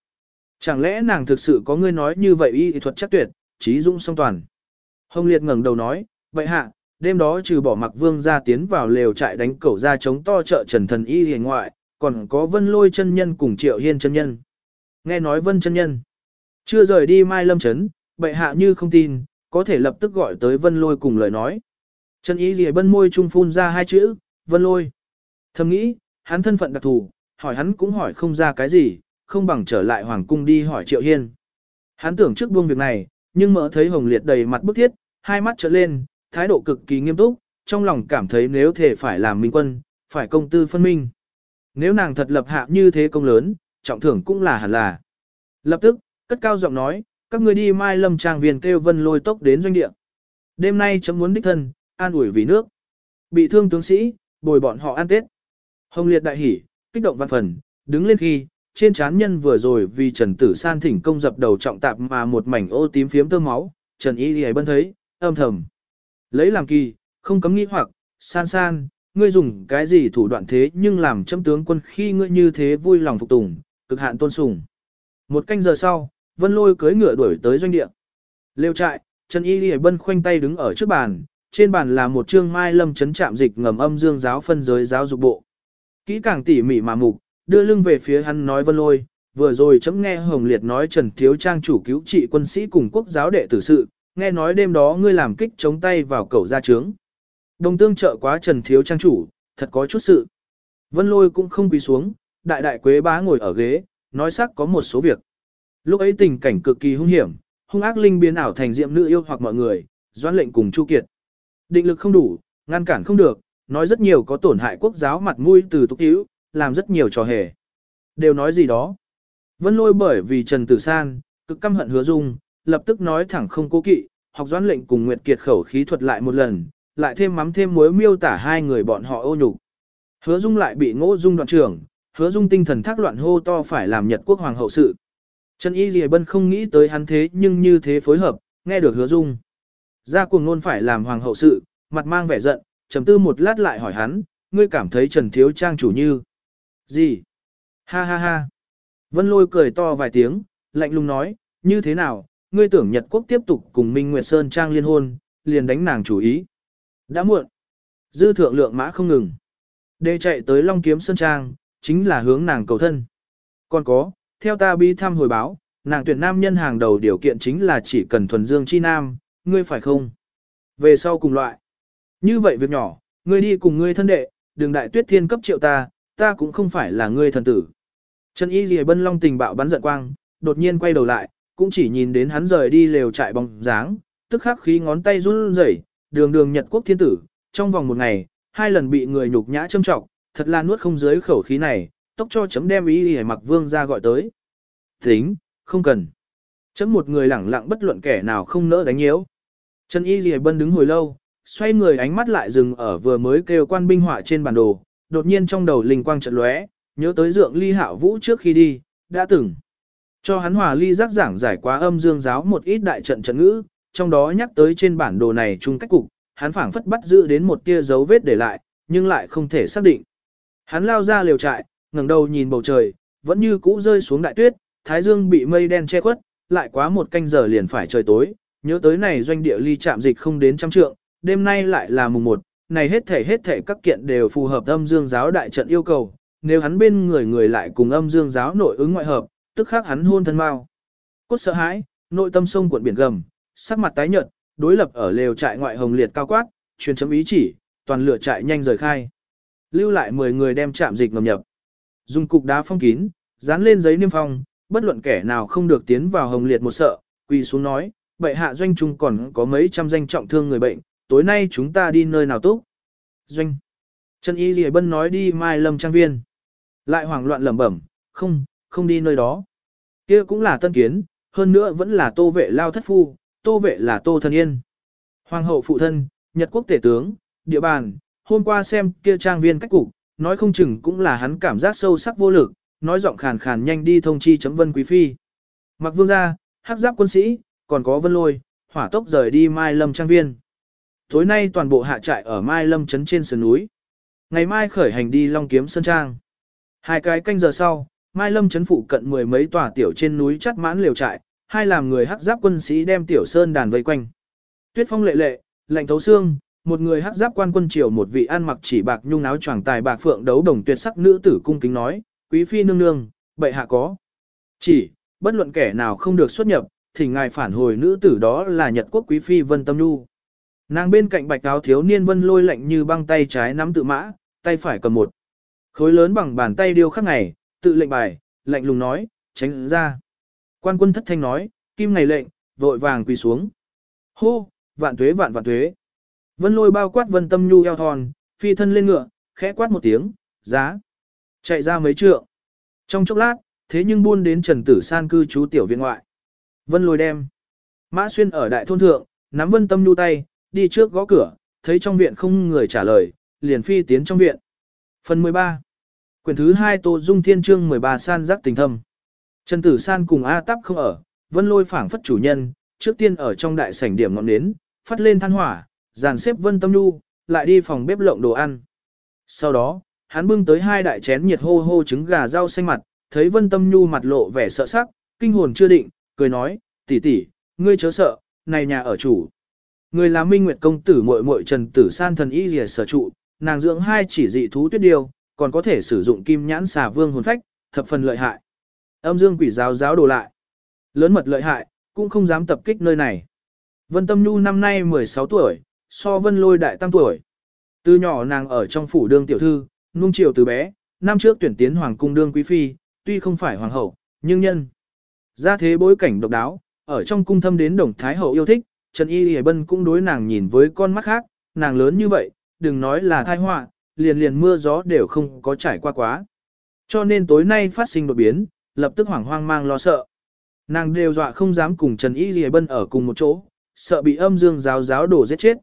Chẳng lẽ nàng thực sự có ngươi nói như vậy y thuật chắc tuyệt, trí dũng song toàn. Hồng Liệt ngẩng đầu nói, vậy hạ, đêm đó trừ bỏ mặc vương ra tiến vào lều trại đánh cẩu ra chống to chợ trần thần y hề ngoại, còn có vân lôi chân nhân cùng triệu hiên chân nhân. Nghe nói vân chân nhân, chưa rời đi mai lâm chấn, bệ hạ như không tin, có thể lập tức gọi tới vân lôi cùng lời nói. Trần y lìa bân môi trung phun ra hai chữ, vân lôi. Thầm nghĩ, hắn thân phận đặc thù, hỏi hắn cũng hỏi không ra cái gì, không bằng trở lại hoàng cung đi hỏi Triệu Hiên. Hắn tưởng trước buông việc này, nhưng mỡ thấy Hồng Liệt đầy mặt bức thiết, hai mắt trợn lên, thái độ cực kỳ nghiêm túc, trong lòng cảm thấy nếu thể phải làm minh quân, phải công tư phân minh. Nếu nàng thật lập hạ như thế công lớn, trọng thưởng cũng là hẳn là. Lập tức, cất cao giọng nói, các người đi mai lâm trang viên kêu vân lôi tốc đến doanh địa. Đêm nay chấm muốn đích thân, an ủi vì nước. Bị thương tướng sĩ, bồi bọn họ ăn tết. Hồng Liệt đại hỉ, kích động văn phần, đứng lên khi, trên trán nhân vừa rồi vì Trần Tử San thỉnh công dập đầu trọng tạp mà một mảnh ô tím phiếm tơ máu, Trần Y Lì bân thấy, âm thầm. Lấy làm kỳ, không cấm nghĩ hoặc, san san, ngươi dùng cái gì thủ đoạn thế nhưng làm châm tướng quân khi ngươi như thế vui lòng phục tùng, cực hạn tôn sùng. Một canh giờ sau, Vân Lôi cưới ngựa đuổi tới doanh địa. Lêu trại, Trần Y Lì bân khoanh tay đứng ở trước bàn, trên bàn là một chương mai lâm chấn chạm dịch ngầm âm dương giáo phân giới giáo dục bộ. Kỹ càng tỉ mỉ mà mục, đưa lưng về phía hắn nói vân lôi, vừa rồi chấm nghe Hồng Liệt nói Trần Thiếu Trang chủ cứu trị quân sĩ cùng quốc giáo đệ tử sự, nghe nói đêm đó ngươi làm kích chống tay vào cầu ra trướng. Đồng tương trợ quá Trần Thiếu Trang chủ, thật có chút sự. Vân lôi cũng không quỳ xuống, đại đại quế bá ngồi ở ghế, nói sắc có một số việc. Lúc ấy tình cảnh cực kỳ hung hiểm, hung ác linh biến ảo thành diệm nữ yêu hoặc mọi người, doãn lệnh cùng Chu Kiệt. Định lực không đủ, ngăn cản không được, nói rất nhiều có tổn hại quốc giáo mặt mũi từ tục tiểu, làm rất nhiều trò hề. Đều nói gì đó. Vân lôi bởi vì Trần Tử San, cực căm hận hứa dung, lập tức nói thẳng không cố kỵ, học doãn lệnh cùng Nguyệt Kiệt khẩu khí thuật lại một lần, lại thêm mắm thêm muối miêu tả hai người bọn họ ô nhục. Hứa Dung lại bị ngỗ Dung đoạn trưởng, Hứa Dung tinh thần thác loạn hô to phải làm Nhật quốc hoàng hậu sự. Trần Y Dì Bân không nghĩ tới hắn thế nhưng như thế phối hợp, nghe được Hứa Dung. Ra cuồng ngôn phải làm hoàng hậu sự, mặt mang vẻ giận, trầm tư một lát lại hỏi hắn, ngươi cảm thấy Trần Thiếu Trang chủ như. Gì? Ha ha ha. Vân lôi cười to vài tiếng, lạnh lùng nói, như thế nào, ngươi tưởng Nhật quốc tiếp tục cùng Minh Nguyệt Sơn Trang liên hôn, liền đánh nàng chủ ý. Đã muộn. Dư thượng lượng mã không ngừng. Để chạy tới Long Kiếm Sơn Trang, chính là hướng nàng cầu thân. Còn có, theo ta bi thăm hồi báo, nàng tuyển nam nhân hàng đầu điều kiện chính là chỉ cần thuần dương chi nam, ngươi phải không? Về sau cùng loại. Như vậy việc nhỏ, ngươi đi cùng ngươi thân đệ, đường đại tuyết thiên cấp triệu ta, ta cũng không phải là ngươi thần tử. Trần Y Lì Bân Long tình bạo bắn giận quang, đột nhiên quay đầu lại, cũng chỉ nhìn đến hắn rời đi lều trại bóng dáng, tức khắc khí ngón tay run rẩy, đường đường Nhật quốc thiên tử, trong vòng một ngày, hai lần bị người nhục nhã châm trọng, thật là nuốt không dưới khẩu khí này, tốc cho chấm đem ý Y mặc vương ra gọi tới. Tính, không cần. Chấm một người lẳng lặng bất luận kẻ nào không nỡ đánh nhiễu. Trần Y Lì Bân đứng hồi lâu, xoay người ánh mắt lại dừng ở vừa mới kêu quan binh họa trên bản đồ, đột nhiên trong đầu linh quang chợt lóe, nhớ tới dượng ly hạo vũ trước khi đi, đã từng. Cho hắn hòa ly giác giảng giải quá âm dương giáo một ít đại trận trận ngữ, trong đó nhắc tới trên bản đồ này chung cách cục, hắn phảng phất bắt giữ đến một tia dấu vết để lại, nhưng lại không thể xác định. Hắn lao ra liều trại, ngẩng đầu nhìn bầu trời, vẫn như cũ rơi xuống đại tuyết, thái dương bị mây đen che khuất, lại quá một canh giờ liền phải trời tối, nhớ tới này doanh địa ly chạm dịch không đến trăm trượng, đêm nay lại là mùng một, này hết thể hết thể các kiện đều phù hợp âm dương giáo đại trận yêu cầu, nếu hắn bên người người lại cùng âm dương giáo nội ứng ngoại hợp, tức khác hắn hôn thân mau. Cốt sợ hãi, nội tâm sông cuộn biển gầm, sắc mặt tái nhợt, đối lập ở lều trại ngoại hồng liệt cao quát, truyền chấm ý chỉ, toàn lửa trại nhanh rời khai. Lưu lại 10 người đem chạm dịch ngầm nhập. Dùng cục đá phong kín, dán lên giấy niêm phong, bất luận kẻ nào không được tiến vào hồng liệt một sợ, quỳ xuống nói, bệ hạ doanh trung còn có mấy trăm danh trọng thương người bệnh, tối nay chúng ta đi nơi nào tốt? Doanh. Trần Y Lìa Bân nói đi Mai Lâm Trang Viên. Lại hoảng loạn lẩm bẩm, không, không đi nơi đó. Kia cũng là tân kiến, hơn nữa vẫn là tô vệ lao thất phu, tô vệ là tô thần yên. Hoàng hậu phụ thân, Nhật quốc tể tướng, địa bàn, hôm qua xem kia trang viên cách cục, nói không chừng cũng là hắn cảm giác sâu sắc vô lực, nói giọng khàn khàn nhanh đi thông chi chấm vân quý phi. Mặc vương gia, hắc giáp quân sĩ, còn có vân lôi, hỏa tốc rời đi Mai Lâm trang viên. Tối nay toàn bộ hạ trại ở Mai Lâm trấn trên sườn núi. Ngày mai khởi hành đi Long Kiếm Sơn Trang. Hai cái canh giờ sau, Mai Lâm trấn phụ cận mười mấy tòa tiểu trên núi chắt mãn liều trại, hai làm người hắc giáp quân sĩ đem tiểu sơn đàn vây quanh. Tuyết phong lệ lệ, lạnh thấu xương, một người hắc giáp quan quân triều một vị ăn mặc chỉ bạc nhung áo choàng tài bạc phượng đấu đồng tuyệt sắc nữ tử cung kính nói, quý phi nương nương, bệ hạ có. Chỉ, bất luận kẻ nào không được xuất nhập, thì ngài phản hồi nữ tử đó là Nhật quốc quý phi Vân Tâm Nhu. Nàng bên cạnh bạch áo thiếu niên vân lôi lạnh như băng tay trái nắm tự mã, tay phải cầm một. Khối lớn bằng bàn tay điêu khắc ngày, tự lệnh bài, lạnh lùng nói, tránh ra. Quan quân thất thanh nói, kim ngày lệnh, vội vàng quỳ xuống. Hô, vạn tuế vạn vạn tuế. Vân lôi bao quát vân tâm nhu eo thon, phi thân lên ngựa, khẽ quát một tiếng, giá. Chạy ra mấy trượng. Trong chốc lát, thế nhưng buôn đến Trần Tử San cư trú tiểu viện ngoại. Vân lôi đem. Mã xuyên ở đại thôn thượng, nắm vân tâm nhu tay, đi trước gõ cửa, thấy trong viện không người trả lời, liền phi tiến trong viện. Phần 13 Quyển thứ 2 Tô Dung Thiên Trương 13 San giác tình thâm. Trần Tử San cùng A Tắp không ở, Vân Lôi phảng phất chủ nhân, trước tiên ở trong đại sảnh điểm ngọn nến, phát lên than hỏa, dàn xếp Vân Tâm Nhu, lại đi phòng bếp lộng đồ ăn. Sau đó, hắn bưng tới hai đại chén nhiệt hô hô trứng gà rau xanh mặt, thấy Vân Tâm Nhu mặt lộ vẻ sợ sắc, kinh hồn chưa định, cười nói, tỷ tỷ, ngươi chớ sợ, này nhà ở chủ. Người là Minh Nguyệt công tử muội muội Trần Tử San thần y lìa sở trụ, nàng dưỡng hai chỉ dị thú tuyết điêu, còn có thể sử dụng kim nhãn xà vương hồn phách, thập phần lợi hại. Âm dương quỷ giáo giáo đồ lại. Lớn mật lợi hại, cũng không dám tập kích nơi này. Vân Tâm Nhu năm nay 16 tuổi, so Vân Lôi đại tam tuổi. Từ nhỏ nàng ở trong phủ đương tiểu thư, nung chiều từ bé, năm trước tuyển tiến hoàng cung đương quý phi, tuy không phải hoàng hậu, nhưng nhân. Ra thế bối cảnh độc đáo, ở trong cung thâm đến đồng thái hậu yêu thích, Trần Y Lì Bân cũng đối nàng nhìn với con mắt khác, nàng lớn như vậy, đừng nói là thai họa, liền liền mưa gió đều không có trải qua quá. Cho nên tối nay phát sinh đột biến, lập tức hoảng hoang mang lo sợ. Nàng đều dọa không dám cùng Trần Y Lì Bân ở cùng một chỗ, sợ bị âm dương giáo giáo đổ giết chết.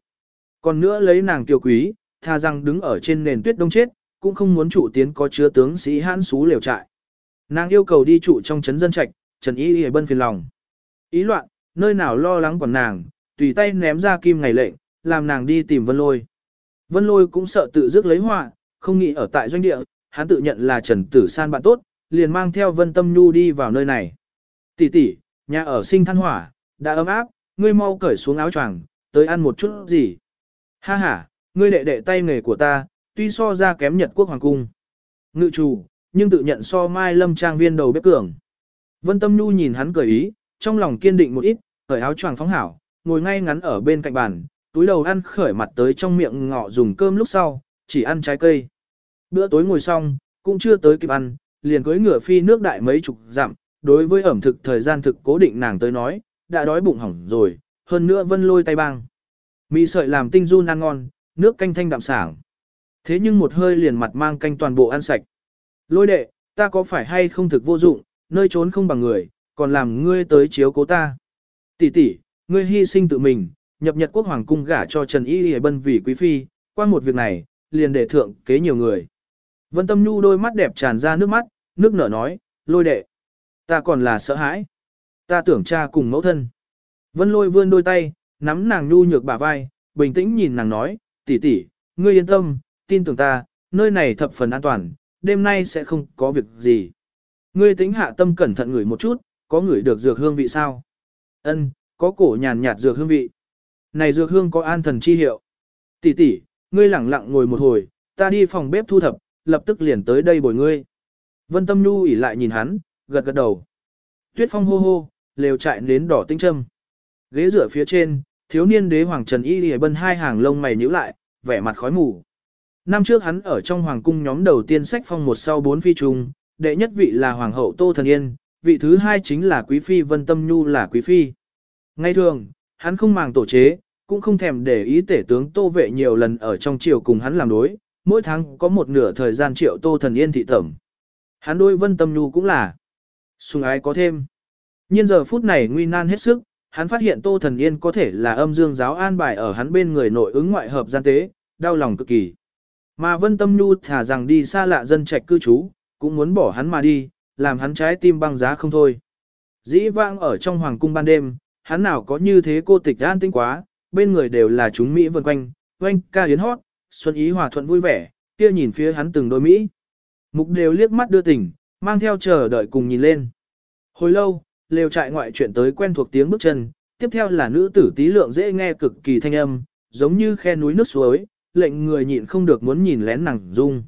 Còn nữa lấy nàng tiểu quý, tha rằng đứng ở trên nền tuyết đông chết, cũng không muốn trụ tiến có chứa tướng sĩ hãn xú liều trại. Nàng yêu cầu đi trụ trong trấn dân trạch, Trần Y Y bân phiền lòng. Ý loạn, nơi nào lo lắng còn nàng, tùy tay ném ra kim ngày lệnh, làm nàng đi tìm Vân Lôi. Vân Lôi cũng sợ tự dứt lấy họa, không nghĩ ở tại doanh địa, hắn tự nhận là Trần Tử San bạn tốt, liền mang theo Vân Tâm Nhu đi vào nơi này. Tỷ tỷ, nhà ở sinh than hỏa, đã ấm áp, ngươi mau cởi xuống áo choàng, tới ăn một chút gì. Ha ha, ngươi đệ đệ tay nghề của ta, tuy so ra kém Nhật quốc hoàng cung. Ngự chủ, nhưng tự nhận so Mai Lâm trang viên đầu bếp cường. Vân Tâm Nhu nhìn hắn cười ý, trong lòng kiên định một ít, cởi áo choàng phóng hảo, ngồi ngay ngắn ở bên cạnh bàn, túi đầu ăn khởi mặt tới trong miệng ngọ dùng cơm lúc sau, chỉ ăn trái cây. Bữa tối ngồi xong, cũng chưa tới kịp ăn, liền cưới ngựa phi nước đại mấy chục dặm, đối với ẩm thực thời gian thực cố định nàng tới nói, đã đói bụng hỏng rồi, hơn nữa vân lôi tay băng. Mì sợi làm tinh du nan ngon, nước canh thanh đạm sảng. Thế nhưng một hơi liền mặt mang canh toàn bộ ăn sạch. Lôi đệ, ta có phải hay không thực vô dụng, nơi trốn không bằng người, còn làm ngươi tới chiếu cố ta. Tỷ tỷ, ngươi hy sinh tự mình, nhập nhật quốc hoàng cung gả cho Trần Y Y Bân vì quý phi, qua một việc này, liền để thượng kế nhiều người. Vân Tâm Nhu đôi mắt đẹp tràn ra nước mắt, nước nở nói, lôi đệ. Ta còn là sợ hãi. Ta tưởng cha cùng mẫu thân. Vân lôi vươn đôi tay, nắm nàng nhu nhược bả vai, bình tĩnh nhìn nàng nói, tỷ tỷ, ngươi yên tâm, tin tưởng ta, nơi này thập phần an toàn, đêm nay sẽ không có việc gì. Ngươi tính hạ tâm cẩn thận ngửi một chút, có ngửi được dược hương vị sao? Ân, có cổ nhàn nhạt dược hương vị. Này dược hương có an thần chi hiệu. Tỷ tỷ, ngươi lẳng lặng ngồi một hồi, ta đi phòng bếp thu thập, lập tức liền tới đây bồi ngươi. Vân Tâm Nhu ỉ lại nhìn hắn, gật gật đầu. Tuyết phong hô hô, lều chạy đến đỏ tinh châm. Ghế rửa phía trên, thiếu niên đế hoàng Trần Y Lì bân hai hàng lông mày nhíu lại, vẻ mặt khói mù. Năm trước hắn ở trong hoàng cung nhóm đầu tiên sách phong một sau bốn phi trùng, đệ nhất vị là hoàng hậu Tô Thần Yên, vị thứ hai chính là quý phi Vân Tâm Nhu là quý phi. Ngay thường, hắn không màng tổ chế, cũng không thèm để ý tể tướng Tô Vệ nhiều lần ở trong triều cùng hắn làm đối, mỗi tháng có một nửa thời gian triệu Tô Thần Yên thị tẩm. Hắn đôi Vân Tâm Nhu cũng là sùng ái có thêm. nhưng giờ phút này nguy nan hết sức, hắn phát hiện Tô Thần Yên có thể là âm dương giáo an bài ở hắn bên người nội ứng ngoại hợp gian tế, đau lòng cực kỳ. Mà Vân Tâm Nhu thả rằng đi xa lạ dân trạch cư trú, cũng muốn bỏ hắn mà đi, làm hắn trái tim băng giá không thôi. Dĩ vãng ở trong hoàng cung ban đêm, hắn nào có như thế cô tịch an tinh quá, bên người đều là chúng Mỹ vần quanh, quanh ca yến hót, xuân ý hòa thuận vui vẻ, kia nhìn phía hắn từng đôi Mỹ. Mục đều liếc mắt đưa tình, mang theo chờ đợi cùng nhìn lên. Hồi lâu, lều trại ngoại chuyện tới quen thuộc tiếng bước chân, tiếp theo là nữ tử tí lượng dễ nghe cực kỳ thanh âm, giống như khe núi nước suối, lệnh người nhịn không được muốn nhìn lén nàng dung.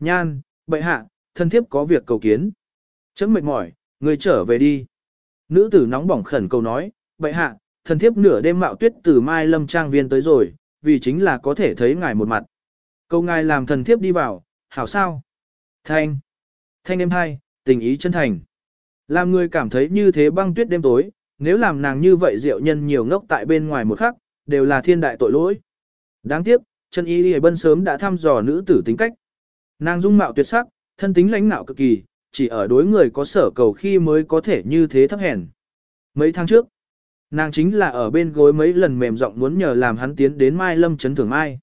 Nhan, bệ hạ, thân thiếp có việc cầu kiến. Chấm mệt mỏi, người trở về đi. Nữ tử nóng bỏng khẩn cầu nói, bệ hạ, thần thiếp nửa đêm mạo tuyết từ Mai Lâm Trang Viên tới rồi, vì chính là có thể thấy ngài một mặt. Câu ngài làm thần thiếp đi vào, hảo sao? Thanh. Thanh em hai, tình ý chân thành. Làm người cảm thấy như thế băng tuyết đêm tối, nếu làm nàng như vậy diệu nhân nhiều ngốc tại bên ngoài một khắc, đều là thiên đại tội lỗi. Đáng tiếc, chân y lìa bân sớm đã thăm dò nữ tử tính cách. Nàng dung mạo tuyệt sắc, thân tính lãnh nạo cực kỳ, chỉ ở đối người có sở cầu khi mới có thể như thế thấp hèn. Mấy tháng trước, nàng chính là ở bên gối mấy lần mềm giọng muốn nhờ làm hắn tiến đến Mai Lâm Trấn thưởng Mai.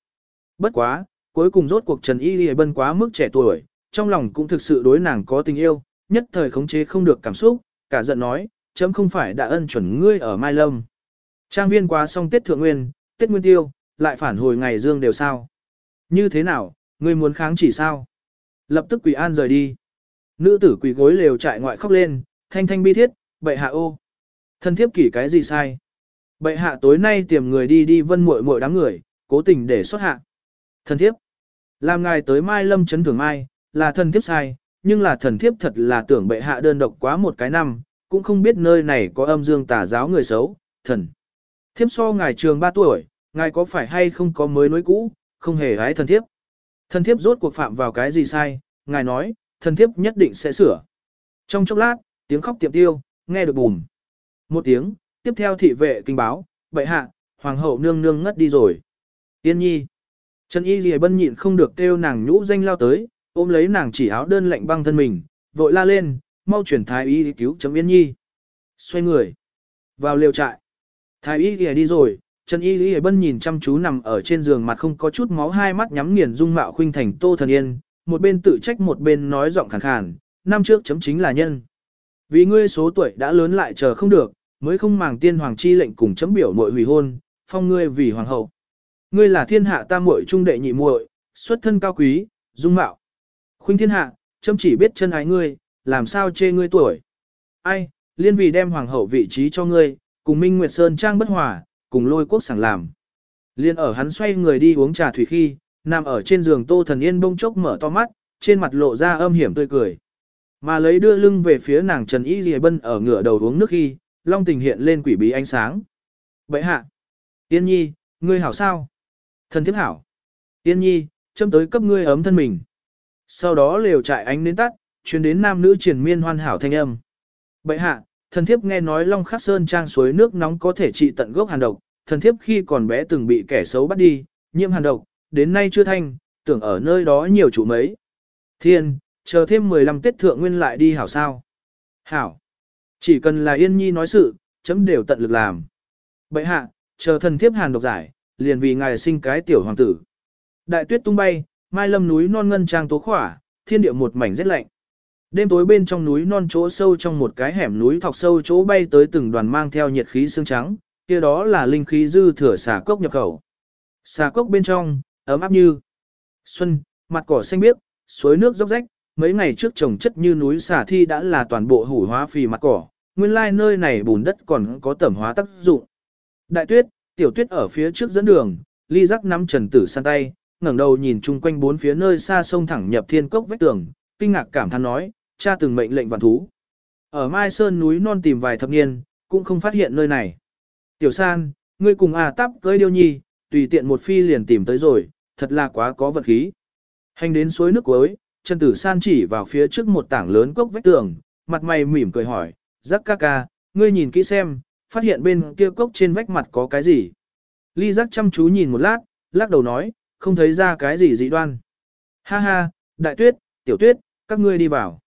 Bất quá, cuối cùng rốt cuộc Trần Y Lì Bân quá mức trẻ tuổi, trong lòng cũng thực sự đối nàng có tình yêu, nhất thời khống chế không được cảm xúc, cả giận nói, chấm không phải đã ân chuẩn ngươi ở Mai Lâm. Trang viên quá xong Tết Thượng Nguyên, Tết Nguyên Tiêu, lại phản hồi ngày dương đều sao. Như thế nào, ngươi muốn kháng chỉ sao? Lập tức quỳ an rời đi. Nữ tử quỳ gối lều trại ngoại khóc lên, thanh thanh bi thiết, bệ hạ ô. Thân thiếp kỷ cái gì sai? Bệ hạ tối nay tìm người đi đi vân muội muội đám người, cố tình để xuất hạ. Thân thiếp. Làm ngài tới mai lâm chấn thưởng mai, là thân thiếp sai, nhưng là thần thiếp thật là tưởng bệ hạ đơn độc quá một cái năm, cũng không biết nơi này có âm dương tà giáo người xấu, thần. Thiếp so ngài trường 3 tuổi, ngài có phải hay không có mới nối cũ, không hề gái thần thiếp. Thần thiếp rốt cuộc phạm vào cái gì sai, ngài nói, thần thiếp nhất định sẽ sửa. Trong chốc lát, tiếng khóc tiệm tiêu, nghe được bùm. Một tiếng, tiếp theo thị vệ kinh báo, bệ hạ, hoàng hậu nương nương ngất đi rồi. Tiên nhi. Trần Y gì Bân nhịn không được kêu nàng nhũ danh lao tới, ôm lấy nàng chỉ áo đơn lạnh băng thân mình, vội la lên, mau chuyển thái y đi cứu chấm Yên Nhi. Xoay người. Vào liều trại. Thái y gì đi rồi, Trần Y Lý Bân nhìn chăm chú nằm ở trên giường mặt không có chút máu hai mắt nhắm nghiền dung mạo khuynh thành Tô Thần Yên, một bên tự trách một bên nói giọng khàn khàn, năm trước chấm chính là nhân. Vì ngươi số tuổi đã lớn lại chờ không được, mới không màng tiên hoàng chi lệnh cùng chấm biểu muội hủy hôn, phong ngươi vì hoàng hậu. Ngươi là thiên hạ tam muội trung đệ nhị muội, xuất thân cao quý, dung mạo. Khuynh thiên hạ, chấm chỉ biết chân ái ngươi, làm sao chê ngươi tuổi. Ai, liên vì đem hoàng hậu vị trí cho ngươi, cùng Minh Nguyệt Sơn trang bất hòa, cùng lôi quốc sẵn làm. Liên ở hắn xoay người đi uống trà thủy khi, nằm ở trên giường Tô Thần Yên bông chốc mở to mắt, trên mặt lộ ra âm hiểm tươi cười. Mà lấy đưa lưng về phía nàng Trần Y dì Bân ở ngửa đầu uống nước khi, long tình hiện lên quỷ bí ánh sáng. Bậy hạ! Yên nhi, ngươi hảo sao? Thần thiếp hảo! Yên nhi, châm tới cấp ngươi ấm thân mình. Sau đó lều trại ánh đến tắt, truyền đến nam nữ triển miên hoan hảo thanh âm. Bậy hạ, thần thiếp nghe nói Long Khắc Sơn trang suối nước nóng có thể trị tận gốc hàn độc, thần thiếp khi còn bé từng bị kẻ xấu bắt đi, nhiễm hàn độc, đến nay chưa thanh, tưởng ở nơi đó nhiều chủ mấy. Thiên, chờ thêm 15 tiết thượng nguyên lại đi hảo sao. Hảo, chỉ cần là yên nhi nói sự, chấm đều tận lực làm. Bậy hạ, chờ thần thiếp hàn độc giải, liền vì ngài sinh cái tiểu hoàng tử. Đại tuyết tung bay, mai lâm núi non ngân trang tố khỏa, thiên địa một mảnh rét lạnh. Đêm tối bên trong núi non chỗ sâu trong một cái hẻm núi thọc sâu chỗ bay tới từng đoàn mang theo nhiệt khí xương trắng, kia đó là linh khí dư thừa xà cốc nhập khẩu. Xà cốc bên trong, ấm áp như xuân, mặt cỏ xanh biếc, suối nước róc rách, mấy ngày trước trồng chất như núi xà thi đã là toàn bộ hủ hóa phì mặt cỏ, nguyên lai nơi này bùn đất còn có tẩm hóa tác dụng. Đại tuyết, tiểu tuyết ở phía trước dẫn đường, ly giác nắm trần tử san tay, ngẩng đầu nhìn chung quanh bốn phía nơi xa sông thẳng nhập thiên cốc vách tường, kinh ngạc cảm thán nói, cha từng mệnh lệnh vạn thú. Ở Mai Sơn núi non tìm vài thập niên, cũng không phát hiện nơi này. Tiểu San, ngươi cùng à tắp cưới điêu nhi, tùy tiện một phi liền tìm tới rồi, thật là quá có vật khí. Hành đến suối nước cuối, Trần Tử San chỉ vào phía trước một tảng lớn cốc vách tường, mặt mày mỉm cười hỏi, giác ca ca, ngươi nhìn kỹ xem, phát hiện bên kia cốc trên vách mặt có cái gì. Ly giác chăm chú nhìn một lát, lắc đầu nói, không thấy ra cái gì dị đoan. Ha ha, đại tuyết, tiểu tuyết, các ngươi đi vào.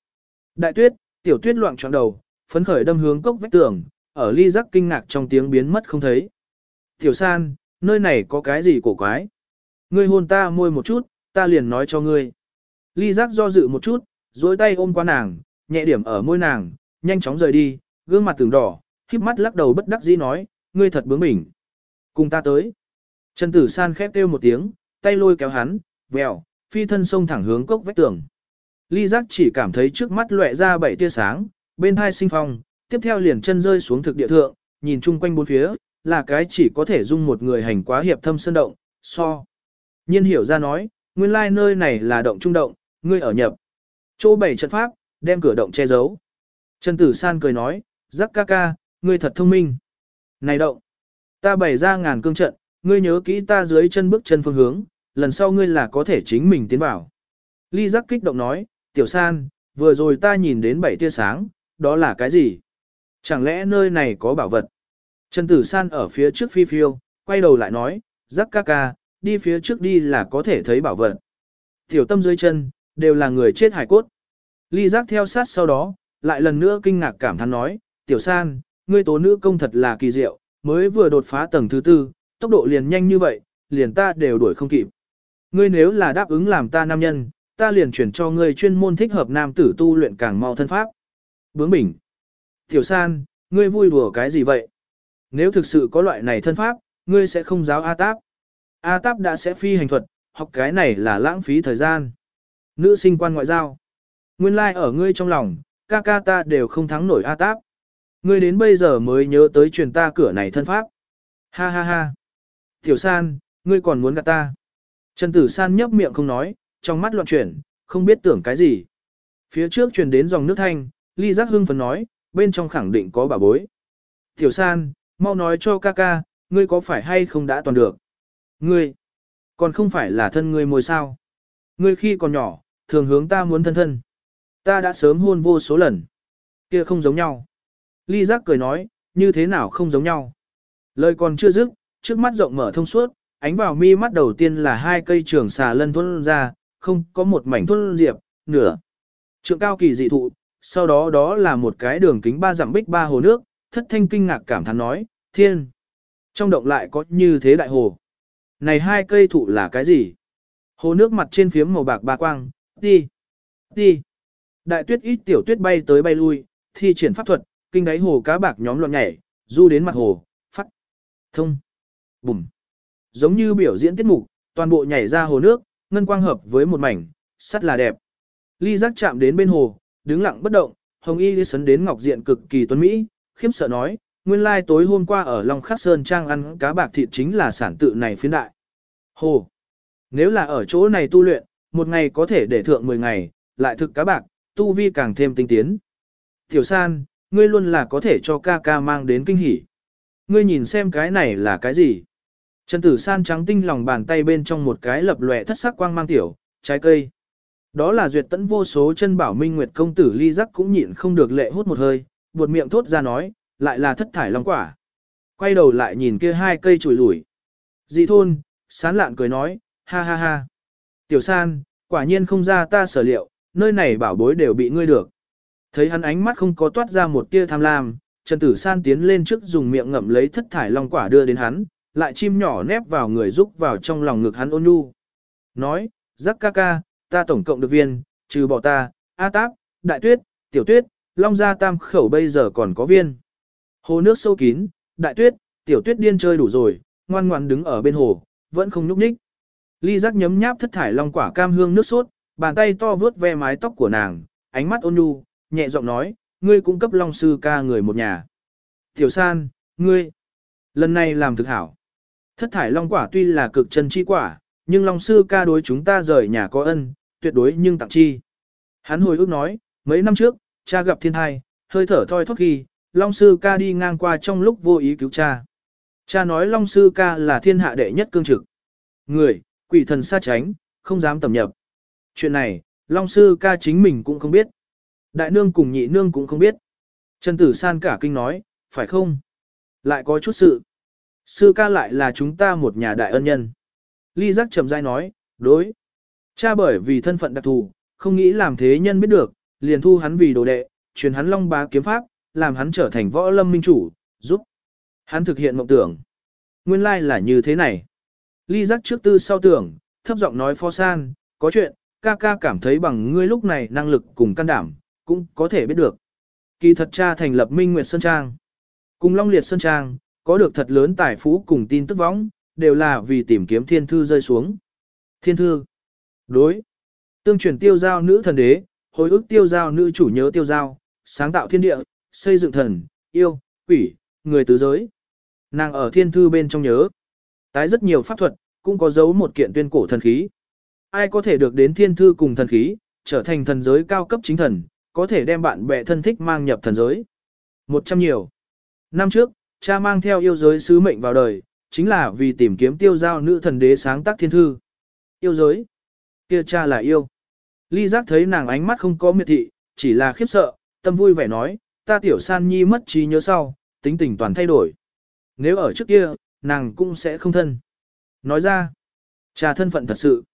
Đại tuyết, tiểu tuyết loạn trọn đầu, phấn khởi đâm hướng cốc vách tường, ở ly giác kinh ngạc trong tiếng biến mất không thấy. Tiểu san, nơi này có cái gì cổ quái? Ngươi hôn ta môi một chút, ta liền nói cho ngươi. Ly giác do dự một chút, duỗi tay ôm qua nàng, nhẹ điểm ở môi nàng, nhanh chóng rời đi, gương mặt tưởng đỏ, khiếp mắt lắc đầu bất đắc dĩ nói, ngươi thật bướng bỉnh. Cùng ta tới. Trần tử san khép kêu một tiếng, tay lôi kéo hắn, vèo, phi thân sông thẳng hướng cốc vách tường. Ly giác chỉ cảm thấy trước mắt lóe ra bảy tia sáng, bên hai sinh phong, tiếp theo liền chân rơi xuống thực địa thượng, nhìn chung quanh bốn phía, là cái chỉ có thể dung một người hành quá hiệp thâm sơn động, so. Nhiên hiểu ra nói, nguyên lai nơi này là động trung động, ngươi ở nhập. Chỗ bảy trận pháp, đem cửa động che giấu. Trần Tử San cười nói, giác ca ca, ngươi thật thông minh. Này động, ta bày ra ngàn cương trận, ngươi nhớ kỹ ta dưới chân bước chân phương hướng, lần sau ngươi là có thể chính mình tiến vào. Ly giác kích động nói, tiểu san, vừa rồi ta nhìn đến bảy tia sáng, đó là cái gì? Chẳng lẽ nơi này có bảo vật? Trần Tử San ở phía trước phi phiêu, quay đầu lại nói, rắc ca ca, đi phía trước đi là có thể thấy bảo vật. Tiểu tâm dưới chân, đều là người chết hải cốt. Ly giác theo sát sau đó, lại lần nữa kinh ngạc cảm thán nói, tiểu san, ngươi tố nữ công thật là kỳ diệu, mới vừa đột phá tầng thứ tư, tốc độ liền nhanh như vậy, liền ta đều đuổi không kịp. Ngươi nếu là đáp ứng làm ta nam nhân, ta liền chuyển cho ngươi chuyên môn thích hợp nam tử tu luyện càng mau thân pháp. Bướng bỉnh. Tiểu san, ngươi vui đùa cái gì vậy? Nếu thực sự có loại này thân pháp, ngươi sẽ không giáo A Táp. A Táp đã sẽ phi hành thuật, học cái này là lãng phí thời gian. Nữ sinh quan ngoại giao. Nguyên lai like ở ngươi trong lòng, ca ca ta đều không thắng nổi A Táp. Ngươi đến bây giờ mới nhớ tới truyền ta cửa này thân pháp. Ha ha ha. Tiểu san, ngươi còn muốn gặp ta. Trần Tử San nhấp miệng không nói, trong mắt loạn chuyển, không biết tưởng cái gì. Phía trước truyền đến dòng nước thanh, ly giác hưng phấn nói, bên trong khẳng định có bà bối. Tiểu san, mau nói cho ca ca, ngươi có phải hay không đã toàn được. Ngươi, còn không phải là thân ngươi môi sao. Ngươi khi còn nhỏ, thường hướng ta muốn thân thân. Ta đã sớm hôn vô số lần. Kia không giống nhau. Ly giác cười nói, như thế nào không giống nhau. Lời còn chưa dứt, trước mắt rộng mở thông suốt, ánh vào mi mắt đầu tiên là hai cây trường xà lân thuẫn ra, không có một mảnh thôn diệp, nửa. Trượng cao kỳ dị thụ, sau đó đó là một cái đường kính ba dặm bích ba hồ nước, thất thanh kinh ngạc cảm thán nói, thiên. Trong động lại có như thế đại hồ. Này hai cây thụ là cái gì? Hồ nước mặt trên phiếm màu bạc ba quang, đi, đi. Đại tuyết ít tiểu tuyết bay tới bay lui, thi triển pháp thuật, kinh đáy hồ cá bạc nhóm loạn nhảy, du đến mặt hồ, phát, thông, bùm. Giống như biểu diễn tiết mục, toàn bộ nhảy ra hồ nước, ngân quang hợp với một mảnh, sắt là đẹp. Ly giác chạm đến bên hồ, đứng lặng bất động, hồng y đi sấn đến ngọc diện cực kỳ tuấn mỹ, khiếp sợ nói, nguyên lai tối hôm qua ở Long Khắc Sơn Trang ăn cá bạc thịt chính là sản tự này phiến đại. Hồ! Nếu là ở chỗ này tu luyện, một ngày có thể để thượng 10 ngày, lại thực cá bạc, tu vi càng thêm tinh tiến. Tiểu san, ngươi luôn là có thể cho ca ca mang đến kinh hỉ. Ngươi nhìn xem cái này là cái gì? Trần tử san trắng tinh lòng bàn tay bên trong một cái lập lòe thất sắc quang mang tiểu, trái cây. Đó là duyệt tẫn vô số chân bảo minh nguyệt công tử ly giác cũng nhịn không được lệ hút một hơi, buột miệng thốt ra nói, lại là thất thải long quả. Quay đầu lại nhìn kia hai cây chùi lủi. Dị thôn, sán lạn cười nói, ha ha ha. Tiểu san, quả nhiên không ra ta sở liệu, nơi này bảo bối đều bị ngươi được. Thấy hắn ánh mắt không có toát ra một tia tham lam, Trần Tử San tiến lên trước dùng miệng ngậm lấy thất thải long quả đưa đến hắn, lại chim nhỏ nép vào người giúp vào trong lòng ngực hắn ôn nhu. Nói, rắc ca ca, ta tổng cộng được viên, trừ bỏ ta, A Táp, Đại Tuyết, Tiểu Tuyết, Long Gia Tam khẩu bây giờ còn có viên. Hồ nước sâu kín, Đại Tuyết, Tiểu Tuyết điên chơi đủ rồi, ngoan ngoan đứng ở bên hồ, vẫn không nhúc nhích. Ly giác nhấm nháp thất thải long quả cam hương nước sốt, bàn tay to vướt ve mái tóc của nàng, ánh mắt ôn nhu, nhẹ giọng nói, ngươi cũng cấp long sư ca người một nhà. Tiểu san, ngươi, lần này làm thực hảo. Thất thải long quả tuy là cực chân chi quả, nhưng long sư ca đối chúng ta rời nhà có ân, tuyệt đối nhưng tặng chi. Hắn hồi ước nói, mấy năm trước, cha gặp thiên thai, hơi thở thoi thóp khi, long sư ca đi ngang qua trong lúc vô ý cứu cha. Cha nói long sư ca là thiên hạ đệ nhất cương trực. Người, quỷ thần xa tránh, không dám tầm nhập. Chuyện này, long sư ca chính mình cũng không biết. Đại nương cùng nhị nương cũng không biết. Trần tử san cả kinh nói, phải không? Lại có chút sự. Sư ca lại là chúng ta một nhà đại ân nhân. Ly giác trầm dai nói, đối. Cha bởi vì thân phận đặc thù, không nghĩ làm thế nhân biết được, liền thu hắn vì đồ đệ, truyền hắn long bá kiếm pháp, làm hắn trở thành võ lâm minh chủ, giúp hắn thực hiện mộng tưởng. Nguyên lai là như thế này. Ly giác trước tư sau tưởng, thấp giọng nói phó san, có chuyện, ca ca cảm thấy bằng ngươi lúc này năng lực cùng can đảm, cũng có thể biết được. Kỳ thật cha thành lập Minh Nguyệt Sơn Trang. Cùng Long Liệt Sơn Trang, có được thật lớn tài phú cùng tin tức võng, đều là vì tìm kiếm thiên thư rơi xuống. Thiên thư. Đối. Tương truyền tiêu giao nữ thần đế, hồi ức tiêu giao nữ chủ nhớ tiêu giao, sáng tạo thiên địa, xây dựng thần, yêu, quỷ, người tứ giới. Nàng ở thiên thư bên trong nhớ. Tái rất nhiều pháp thuật, cũng có dấu một kiện tuyên cổ thần khí. Ai có thể được đến thiên thư cùng thần khí, trở thành thần giới cao cấp chính thần, có thể đem bạn bè thân thích mang nhập thần giới. Một trăm nhiều. Năm trước, cha mang theo yêu giới sứ mệnh vào đời, chính là vì tìm kiếm tiêu giao nữ thần đế sáng tác thiên thư. Yêu giới. kia cha là yêu. Ly giác thấy nàng ánh mắt không có miệt thị, chỉ là khiếp sợ, tâm vui vẻ nói, ta tiểu san nhi mất trí nhớ sau, tính tình toàn thay đổi. Nếu ở trước kia, nàng cũng sẽ không thân. Nói ra, cha thân phận thật sự.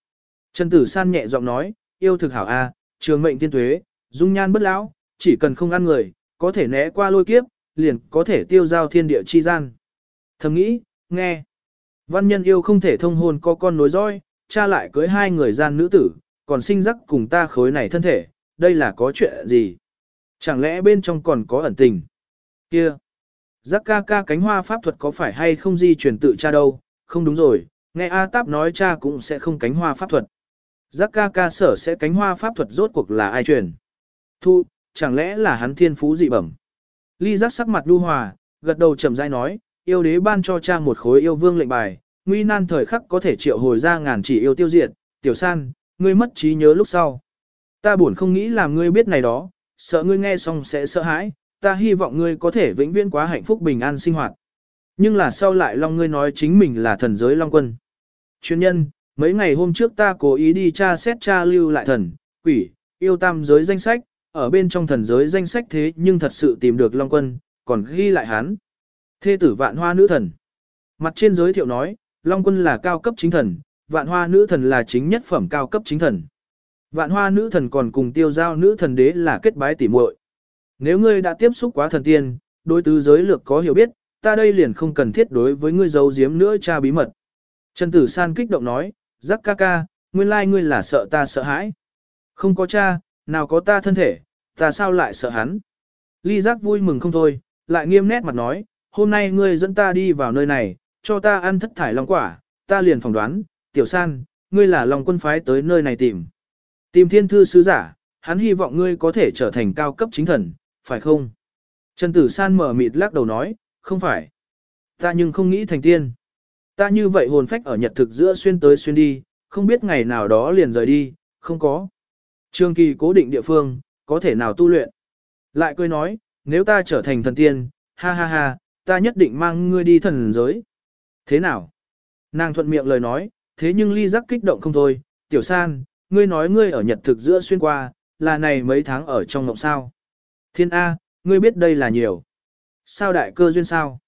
Trần Tử San nhẹ giọng nói, yêu thực hảo a, trường mệnh tiên tuế, dung nhan bất lão, chỉ cần không ăn người, có thể né qua lôi kiếp, liền có thể tiêu giao thiên địa chi gian. Thầm nghĩ, nghe. Văn nhân yêu không thể thông hôn có con nối dõi, cha lại cưới hai người gian nữ tử, còn sinh rắc cùng ta khối này thân thể, đây là có chuyện gì? Chẳng lẽ bên trong còn có ẩn tình? Kia! Giác ca ca cánh hoa pháp thuật có phải hay không di truyền tự cha đâu? Không đúng rồi, nghe A Táp nói cha cũng sẽ không cánh hoa pháp thuật. Giác ca ca sở sẽ cánh hoa pháp thuật rốt cuộc là ai truyền? Thu, chẳng lẽ là hắn thiên phú dị bẩm? Ly giác sắc mặt lưu hòa, gật đầu chậm rãi nói, yêu đế ban cho cha một khối yêu vương lệnh bài, nguy nan thời khắc có thể triệu hồi ra ngàn chỉ yêu tiêu diệt, tiểu san, ngươi mất trí nhớ lúc sau. Ta buồn không nghĩ làm ngươi biết này đó, sợ ngươi nghe xong sẽ sợ hãi, ta hy vọng ngươi có thể vĩnh viễn quá hạnh phúc bình an sinh hoạt. Nhưng là sau lại Long ngươi nói chính mình là thần giới Long quân. Chuyên nhân, mấy ngày hôm trước ta cố ý đi tra xét tra lưu lại thần, quỷ, yêu tam giới danh sách, ở bên trong thần giới danh sách thế nhưng thật sự tìm được Long quân, còn ghi lại hắn. Thê tử vạn hoa nữ thần. Mặt trên giới thiệu nói, Long quân là cao cấp chính thần, vạn hoa nữ thần là chính nhất phẩm cao cấp chính thần. Vạn hoa nữ thần còn cùng tiêu giao nữ thần đế là kết bái tỉ muội. Nếu ngươi đã tiếp xúc quá thần tiên, đối tứ giới lược có hiểu biết, ta đây liền không cần thiết đối với ngươi giấu giếm nữa cha bí mật. Trần Tử San kích động nói, giác ca ca, nguyên lai ngươi là sợ ta sợ hãi. Không có cha, nào có ta thân thể, ta sao lại sợ hắn. Ly giác vui mừng không thôi, lại nghiêm nét mặt nói, hôm nay ngươi dẫn ta đi vào nơi này, cho ta ăn thất thải long quả, ta liền phỏng đoán, tiểu san, ngươi là lòng quân phái tới nơi này tìm. Tìm thiên thư sứ giả, hắn hy vọng ngươi có thể trở thành cao cấp chính thần, phải không? Trần Tử San mở mịt lắc đầu nói, không phải. Ta nhưng không nghĩ thành tiên. Ta như vậy hồn phách ở nhật thực giữa xuyên tới xuyên đi, không biết ngày nào đó liền rời đi, không có. Trường kỳ cố định địa phương, có thể nào tu luyện. Lại cười nói, nếu ta trở thành thần tiên, ha ha ha, ta nhất định mang ngươi đi thần giới. Thế nào? Nàng thuận miệng lời nói, thế nhưng ly giác kích động không thôi, tiểu san, ngươi nói ngươi ở nhật thực giữa xuyên qua, là này mấy tháng ở trong ngộng sao. Thiên A, ngươi biết đây là nhiều. Sao đại cơ duyên sao?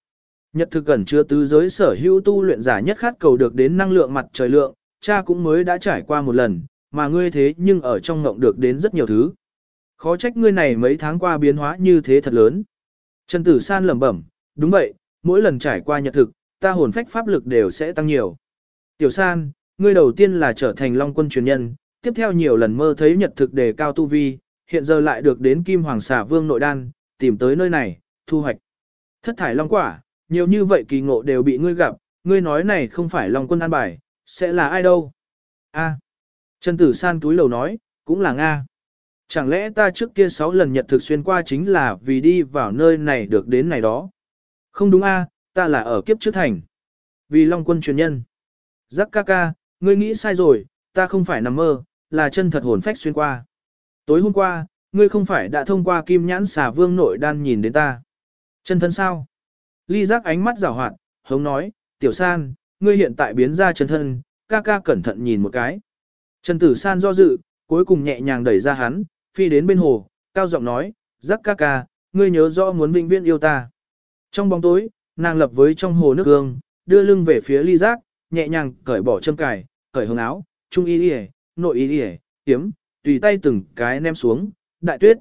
Nhật thực gần chưa tứ giới sở hữu tu luyện giả nhất khát cầu được đến năng lượng mặt trời lượng, cha cũng mới đã trải qua một lần, mà ngươi thế nhưng ở trong ngộng được đến rất nhiều thứ. Khó trách ngươi này mấy tháng qua biến hóa như thế thật lớn. Trần Tử San lẩm bẩm, đúng vậy, mỗi lần trải qua nhật thực, ta hồn phách pháp lực đều sẽ tăng nhiều. Tiểu San, ngươi đầu tiên là trở thành Long quân truyền nhân, tiếp theo nhiều lần mơ thấy nhật thực đề cao tu vi, hiện giờ lại được đến Kim Hoàng Xà Vương nội đan, tìm tới nơi này, thu hoạch. Thất thải Long quả, nhiều như vậy kỳ ngộ đều bị ngươi gặp, ngươi nói này không phải Long quân an bài, sẽ là ai đâu? A. Trần Tử San túi lầu nói, cũng là Nga. Chẳng lẽ ta trước kia 6 lần nhật thực xuyên qua chính là vì đi vào nơi này được đến này đó? Không đúng a, ta là ở kiếp trước thành. Vì Long quân truyền nhân. Giác ca ca, ngươi nghĩ sai rồi, ta không phải nằm mơ, là chân thật hồn phách xuyên qua. Tối hôm qua, ngươi không phải đã thông qua kim nhãn xà vương nội đan nhìn đến ta. Chân thân sao? Ly giác ánh mắt rào hoạt, hống nói, tiểu san, ngươi hiện tại biến ra chân thân, ca ca cẩn thận nhìn một cái. Trần tử san do dự, cuối cùng nhẹ nhàng đẩy ra hắn, phi đến bên hồ, cao giọng nói, giác ca ca, ngươi nhớ rõ muốn vĩnh viễn yêu ta. Trong bóng tối, nàng lập với trong hồ nước gương, đưa lưng về phía ly giác, nhẹ nhàng cởi bỏ châm cài, cởi hồng áo, trung y y, nội y y, tiếm, tùy tay từng cái ném xuống, đại tuyết.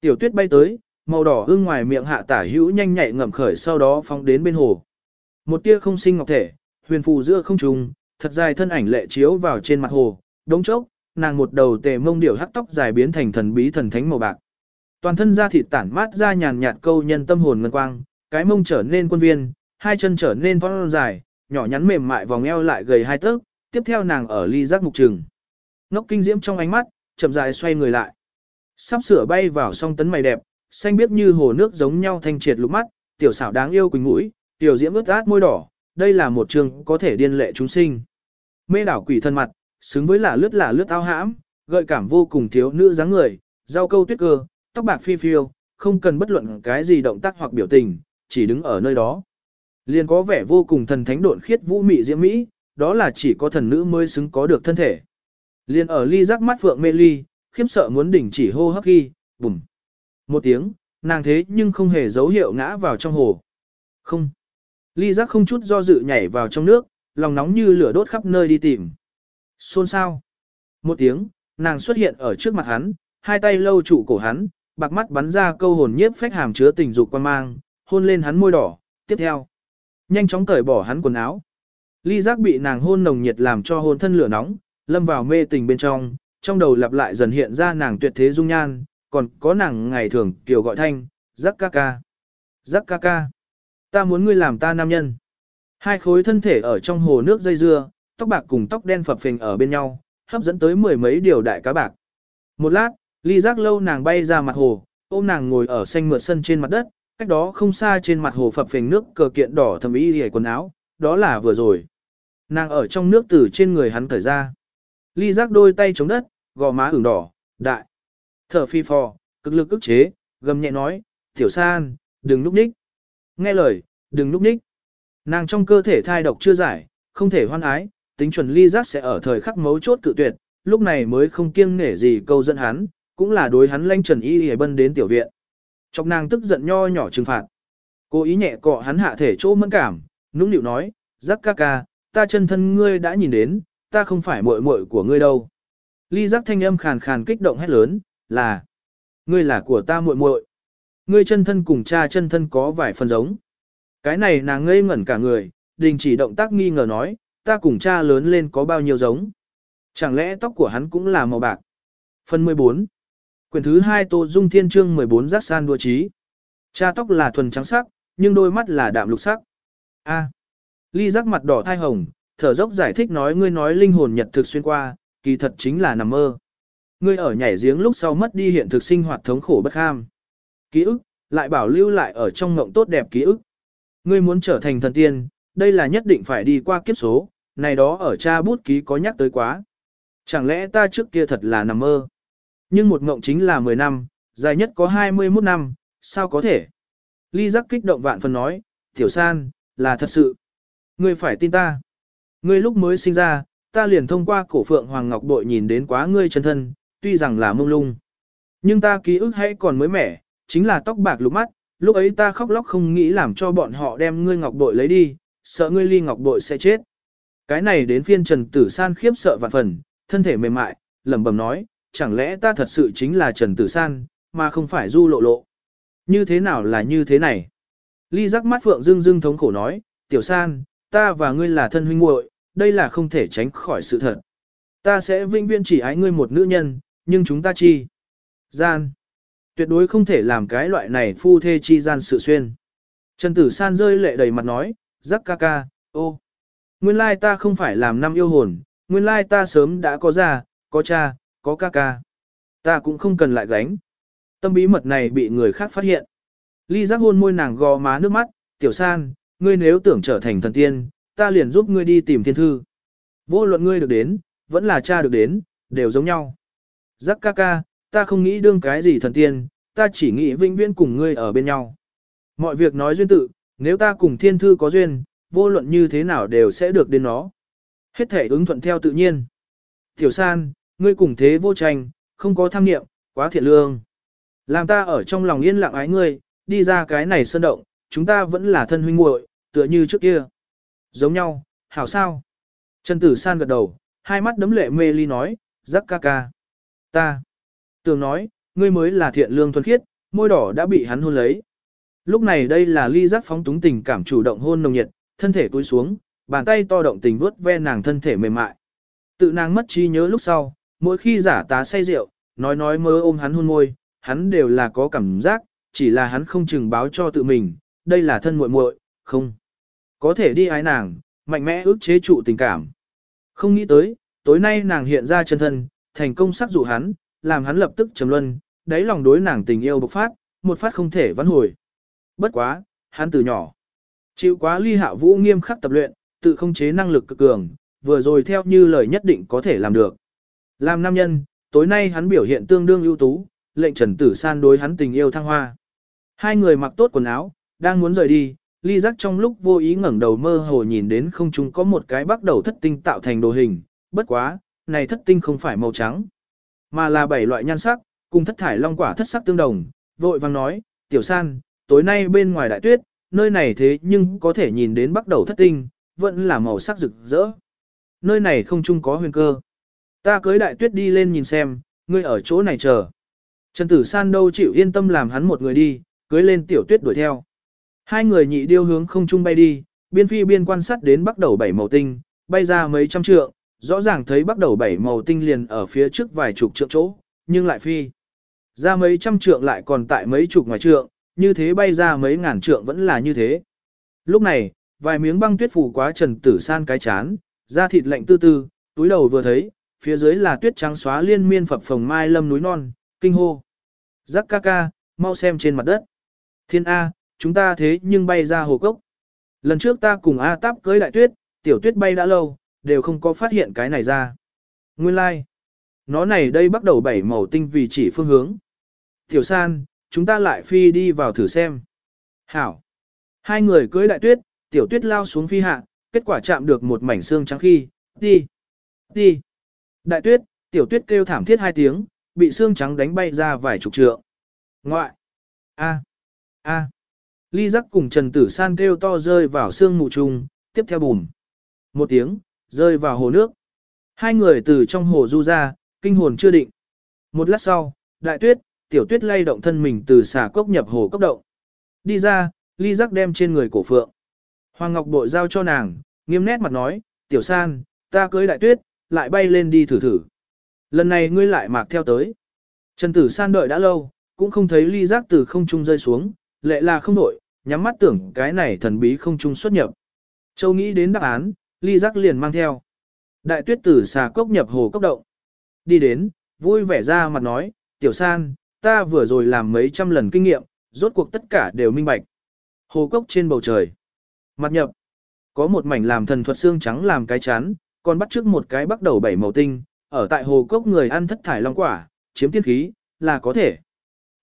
Tiểu tuyết bay tới, màu đỏ ương ngoài miệng hạ tả hữu nhanh nhạy ngậm khởi sau đó phóng đến bên hồ. Một tia không sinh ngọc thể, huyền phù giữa không trùng, thật dài thân ảnh lệ chiếu vào trên mặt hồ, đống chốc, nàng một đầu tề mông điểu hắc tóc dài biến thành thần bí thần thánh màu bạc. Toàn thân da thịt tản mát ra nhàn nhạt câu nhân tâm hồn ngân quang, cái mông trở nên quân viên, hai chân trở nên vón dài, nhỏ nhắn mềm mại vòng eo lại gầy hai tấc, tiếp theo nàng ở ly giác mục trường Ngốc kinh diễm trong ánh mắt, chậm rãi xoay người lại. Sắp sửa bay vào song tấn mày đẹp, xanh biếc như hồ nước giống nhau thanh triệt lục mắt, tiểu xảo đáng yêu quỳnh mũi, tiểu diễm ướt át môi đỏ, đây là một trường có thể điên lệ chúng sinh. Mê đảo quỷ thân mặt, xứng với là lướt là lướt ao hãm, gợi cảm vô cùng thiếu nữ dáng người, rau câu tuyết cơ, tóc bạc phi phiêu, không cần bất luận cái gì động tác hoặc biểu tình, chỉ đứng ở nơi đó. Liền có vẻ vô cùng thần thánh độn khiết vũ mị diễm mỹ, đó là chỉ có thần nữ mới xứng có được thân thể. Liền ở ly giác mắt phượng mê ly, khiếp sợ muốn đỉnh chỉ hô hấp khi, bùm. Một tiếng, nàng thế nhưng không hề dấu hiệu ngã vào trong hồ. Không. Ly giác không chút do dự nhảy vào trong nước, lòng nóng như lửa đốt khắp nơi đi tìm. Xôn sao. Một tiếng, nàng xuất hiện ở trước mặt hắn, hai tay lâu trụ cổ hắn, bạc mắt bắn ra câu hồn nhiếp phách hàm chứa tình dục quan mang, hôn lên hắn môi đỏ, tiếp theo. Nhanh chóng cởi bỏ hắn quần áo. Ly giác bị nàng hôn nồng nhiệt làm cho hôn thân lửa nóng, lâm vào mê tình bên trong, trong đầu lặp lại dần hiện ra nàng tuyệt thế dung nhan, còn có nàng ngày thường kiểu gọi thanh, giác ca ca. Giác ca ca. Ta muốn ngươi làm ta nam nhân. Hai khối thân thể ở trong hồ nước dây dưa, tóc bạc cùng tóc đen phập phình ở bên nhau, hấp dẫn tới mười mấy điều đại cá bạc. Một lát, ly giác lâu nàng bay ra mặt hồ, ôm nàng ngồi ở xanh mượt sân trên mặt đất, cách đó không xa trên mặt hồ phập phình nước cờ kiện đỏ thầm y hề quần áo, đó là vừa rồi. Nàng ở trong nước từ trên người hắn cởi ra. Ly giác đôi tay chống đất, gò má ửng đỏ, đại. Thở phi phò, cực lực ức chế, gầm nhẹ nói, tiểu san, đừng núp ních. Nghe lời, đừng núp ních. Nàng trong cơ thể thai độc chưa giải, không thể hoan ái, tính chuẩn ly giác sẽ ở thời khắc mấu chốt cự tuyệt, lúc này mới không kiêng nể gì câu dẫn hắn, cũng là đối hắn lanh trần y hề bân đến tiểu viện. Chọc nàng tức giận nho nhỏ trừng phạt. Cô ý nhẹ cọ hắn hạ thể chỗ mẫn cảm, nũng nịu nói, giác ca ca, ta chân thân ngươi đã nhìn đến, ta không phải muội muội của ngươi đâu. Ly giác thanh âm khàn khàn kích động hét lớn, là, ngươi là của ta muội muội. Ngươi chân thân cùng cha chân thân có vài phần giống. Cái này nàng ngây ngẩn cả người, đình chỉ động tác nghi ngờ nói, ta cùng cha lớn lên có bao nhiêu giống. Chẳng lẽ tóc của hắn cũng là màu bạc? Phần 14 Quyển thứ 2 Tô Dung Thiên Trương 14 giác san đua trí. Cha tóc là thuần trắng sắc, nhưng đôi mắt là đạm lục sắc. A. Ly giác mặt đỏ thai hồng, thở dốc giải thích nói ngươi nói linh hồn nhật thực xuyên qua, kỳ thật chính là nằm mơ. Ngươi ở nhảy giếng lúc sau mất đi hiện thực sinh hoạt thống khổ bất ham. Ký ức, lại bảo lưu lại ở trong ngộng tốt đẹp ký ức. Ngươi muốn trở thành thần tiên, đây là nhất định phải đi qua kiếp số, này đó ở cha bút ký có nhắc tới quá. Chẳng lẽ ta trước kia thật là nằm mơ? Nhưng một ngộng chính là 10 năm, dài nhất có 21 năm, sao có thể? Ly giác kích động vạn phần nói, tiểu san, là thật sự. Ngươi phải tin ta. Ngươi lúc mới sinh ra, ta liền thông qua cổ phượng Hoàng Ngọc Bội nhìn đến quá ngươi chân thân, tuy rằng là mông lung. Nhưng ta ký ức hay còn mới mẻ, chính là tóc bạc lục mắt, lúc ấy ta khóc lóc không nghĩ làm cho bọn họ đem ngươi Ngọc Bội lấy đi, sợ ngươi ly Ngọc Bội sẽ chết. Cái này đến phiên Trần Tử San khiếp sợ vạn phần, thân thể mềm mại, lẩm bẩm nói, chẳng lẽ ta thật sự chính là Trần Tử San, mà không phải du lộ lộ. Như thế nào là như thế này? Ly giác mắt phượng dưng dưng thống khổ nói, Tiểu San, ta và ngươi là thân huynh muội, đây là không thể tránh khỏi sự thật. Ta sẽ vinh viễn chỉ ái ngươi một nữ nhân, nhưng chúng ta chi? Gian. Tuyệt đối không thể làm cái loại này phu thê chi gian sự xuyên. Trần Tử San rơi lệ đầy mặt nói, rắc ca ca, ô. Nguyên lai ta không phải làm năm yêu hồn, nguyên lai ta sớm đã có già, có cha, có ca ca. Ta cũng không cần lại gánh. Tâm bí mật này bị người khác phát hiện. Ly giác hôn môi nàng gò má nước mắt, tiểu san, ngươi nếu tưởng trở thành thần tiên, ta liền giúp ngươi đi tìm thiên thư. Vô luận ngươi được đến, vẫn là cha được đến, đều giống nhau. Giác ca ca, ta không nghĩ đương cái gì thần tiên, ta chỉ nghĩ vĩnh viễn cùng ngươi ở bên nhau. Mọi việc nói duyên tự, nếu ta cùng thiên thư có duyên, vô luận như thế nào đều sẽ được đến nó. Hết thể ứng thuận theo tự nhiên. Tiểu san, ngươi cùng thế vô tranh, không có tham niệm, quá thiện lương. Làm ta ở trong lòng yên lặng ái ngươi, đi ra cái này sơn động, chúng ta vẫn là thân huynh muội, tựa như trước kia. Giống nhau, hảo sao? Trần Tử San gật đầu, hai mắt đấm lệ mê ly nói, rắc ca ca. Ta. Tường nói, ngươi mới là thiện lương thuần khiết, môi đỏ đã bị hắn hôn lấy. Lúc này đây là ly giác phóng túng tình cảm chủ động hôn nồng nhiệt, thân thể cúi xuống, bàn tay to động tình vuốt ve nàng thân thể mềm mại. Tự nàng mất trí nhớ lúc sau, mỗi khi giả tá say rượu, nói nói mơ ôm hắn hôn môi, hắn đều là có cảm giác, chỉ là hắn không chừng báo cho tự mình, đây là thân muội muội, không. Có thể đi ái nàng, mạnh mẽ ước chế trụ tình cảm. Không nghĩ tới, tối nay nàng hiện ra chân thân, thành công sắc dụ hắn, làm hắn lập tức trầm luân, đáy lòng đối nàng tình yêu bộc phát, một phát không thể vãn hồi. Bất quá, hắn từ nhỏ. Chịu quá ly hạ vũ nghiêm khắc tập luyện, tự không chế năng lực cực cường, vừa rồi theo như lời nhất định có thể làm được. Làm nam nhân, tối nay hắn biểu hiện tương đương ưu tú, lệnh Trần Tử San đối hắn tình yêu thăng hoa. Hai người mặc tốt quần áo, đang muốn rời đi, ly giác trong lúc vô ý ngẩng đầu mơ hồ nhìn đến không trung có một cái bắt đầu thất tinh tạo thành đồ hình, bất quá, này thất tinh không phải màu trắng, mà là bảy loại nhan sắc, cùng thất thải long quả thất sắc tương đồng, vội vàng nói, tiểu san, tối nay bên ngoài đại tuyết, nơi này thế nhưng có thể nhìn đến bắt đầu thất tinh, vẫn là màu sắc rực rỡ. Nơi này không chung có huyền cơ. Ta cưới đại tuyết đi lên nhìn xem, ngươi ở chỗ này chờ. Trần Tử San đâu chịu yên tâm làm hắn một người đi, cưới lên tiểu tuyết đuổi theo. Hai người nhị điêu hướng không trung bay đi, biên phi biên quan sát đến bắt đầu bảy màu tinh, bay ra mấy trăm trượng, rõ ràng thấy bắt đầu bảy màu tinh liền ở phía trước vài chục trượng chỗ, nhưng lại phi. Ra mấy trăm trượng lại còn tại mấy chục ngoài trượng, như thế bay ra mấy ngàn trượng vẫn là như thế. Lúc này, vài miếng băng tuyết phủ quá trần tử san cái chán, da thịt lạnh tư tư, túi đầu vừa thấy, phía dưới là tuyết trắng xóa liên miên phập phồng mai lâm núi non, kinh hô. Giác ca ca, mau xem trên mặt đất. Thiên A, chúng ta thế nhưng bay ra hồ cốc. Lần trước ta cùng A táp cưới đại tuyết, tiểu tuyết bay đã lâu, đều không có phát hiện cái này ra. Nguyên lai, like. nó này đây bắt đầu bảy màu tinh vì chỉ phương hướng. Tiểu san, chúng ta lại phi đi vào thử xem. Hảo. Hai người cưới đại tuyết, tiểu tuyết lao xuống phi hạ, kết quả chạm được một mảnh xương trắng khi, đi, đi. Đại tuyết, tiểu tuyết kêu thảm thiết hai tiếng, bị xương trắng đánh bay ra vài chục trượng. Ngoại. A. A. Ly giác cùng Trần Tử San kêu to rơi vào xương mù trùng, tiếp theo bùm. Một tiếng, rơi vào hồ nước. Hai người từ trong hồ du ra, kinh hồn chưa định. Một lát sau, đại tuyết, tiểu tuyết lay động thân mình từ xà cốc nhập hồ cốc động. Đi ra, ly giác đem trên người cổ phượng. Hoàng Ngọc bội giao cho nàng, nghiêm nét mặt nói, tiểu san, ta cưới đại tuyết, lại bay lên đi thử thử. Lần này ngươi lại mạc theo tới. Trần tử san đợi đã lâu, cũng không thấy ly giác từ không trung rơi xuống, lệ là không đổi, nhắm mắt tưởng cái này thần bí không trung xuất nhập. Châu nghĩ đến đáp án, ly giác liền mang theo. Đại tuyết tử xà cốc nhập hồ cốc động. Đi đến, vui vẻ ra mặt nói, tiểu san, ta vừa rồi làm mấy trăm lần kinh nghiệm, rốt cuộc tất cả đều minh bạch. Hồ cốc trên bầu trời. Mặt nhập. Có một mảnh làm thần thuật xương trắng làm cái chán, còn bắt trước một cái bắt đầu bảy màu tinh, ở tại hồ cốc người ăn thất thải long quả, chiếm tiên khí, là có thể.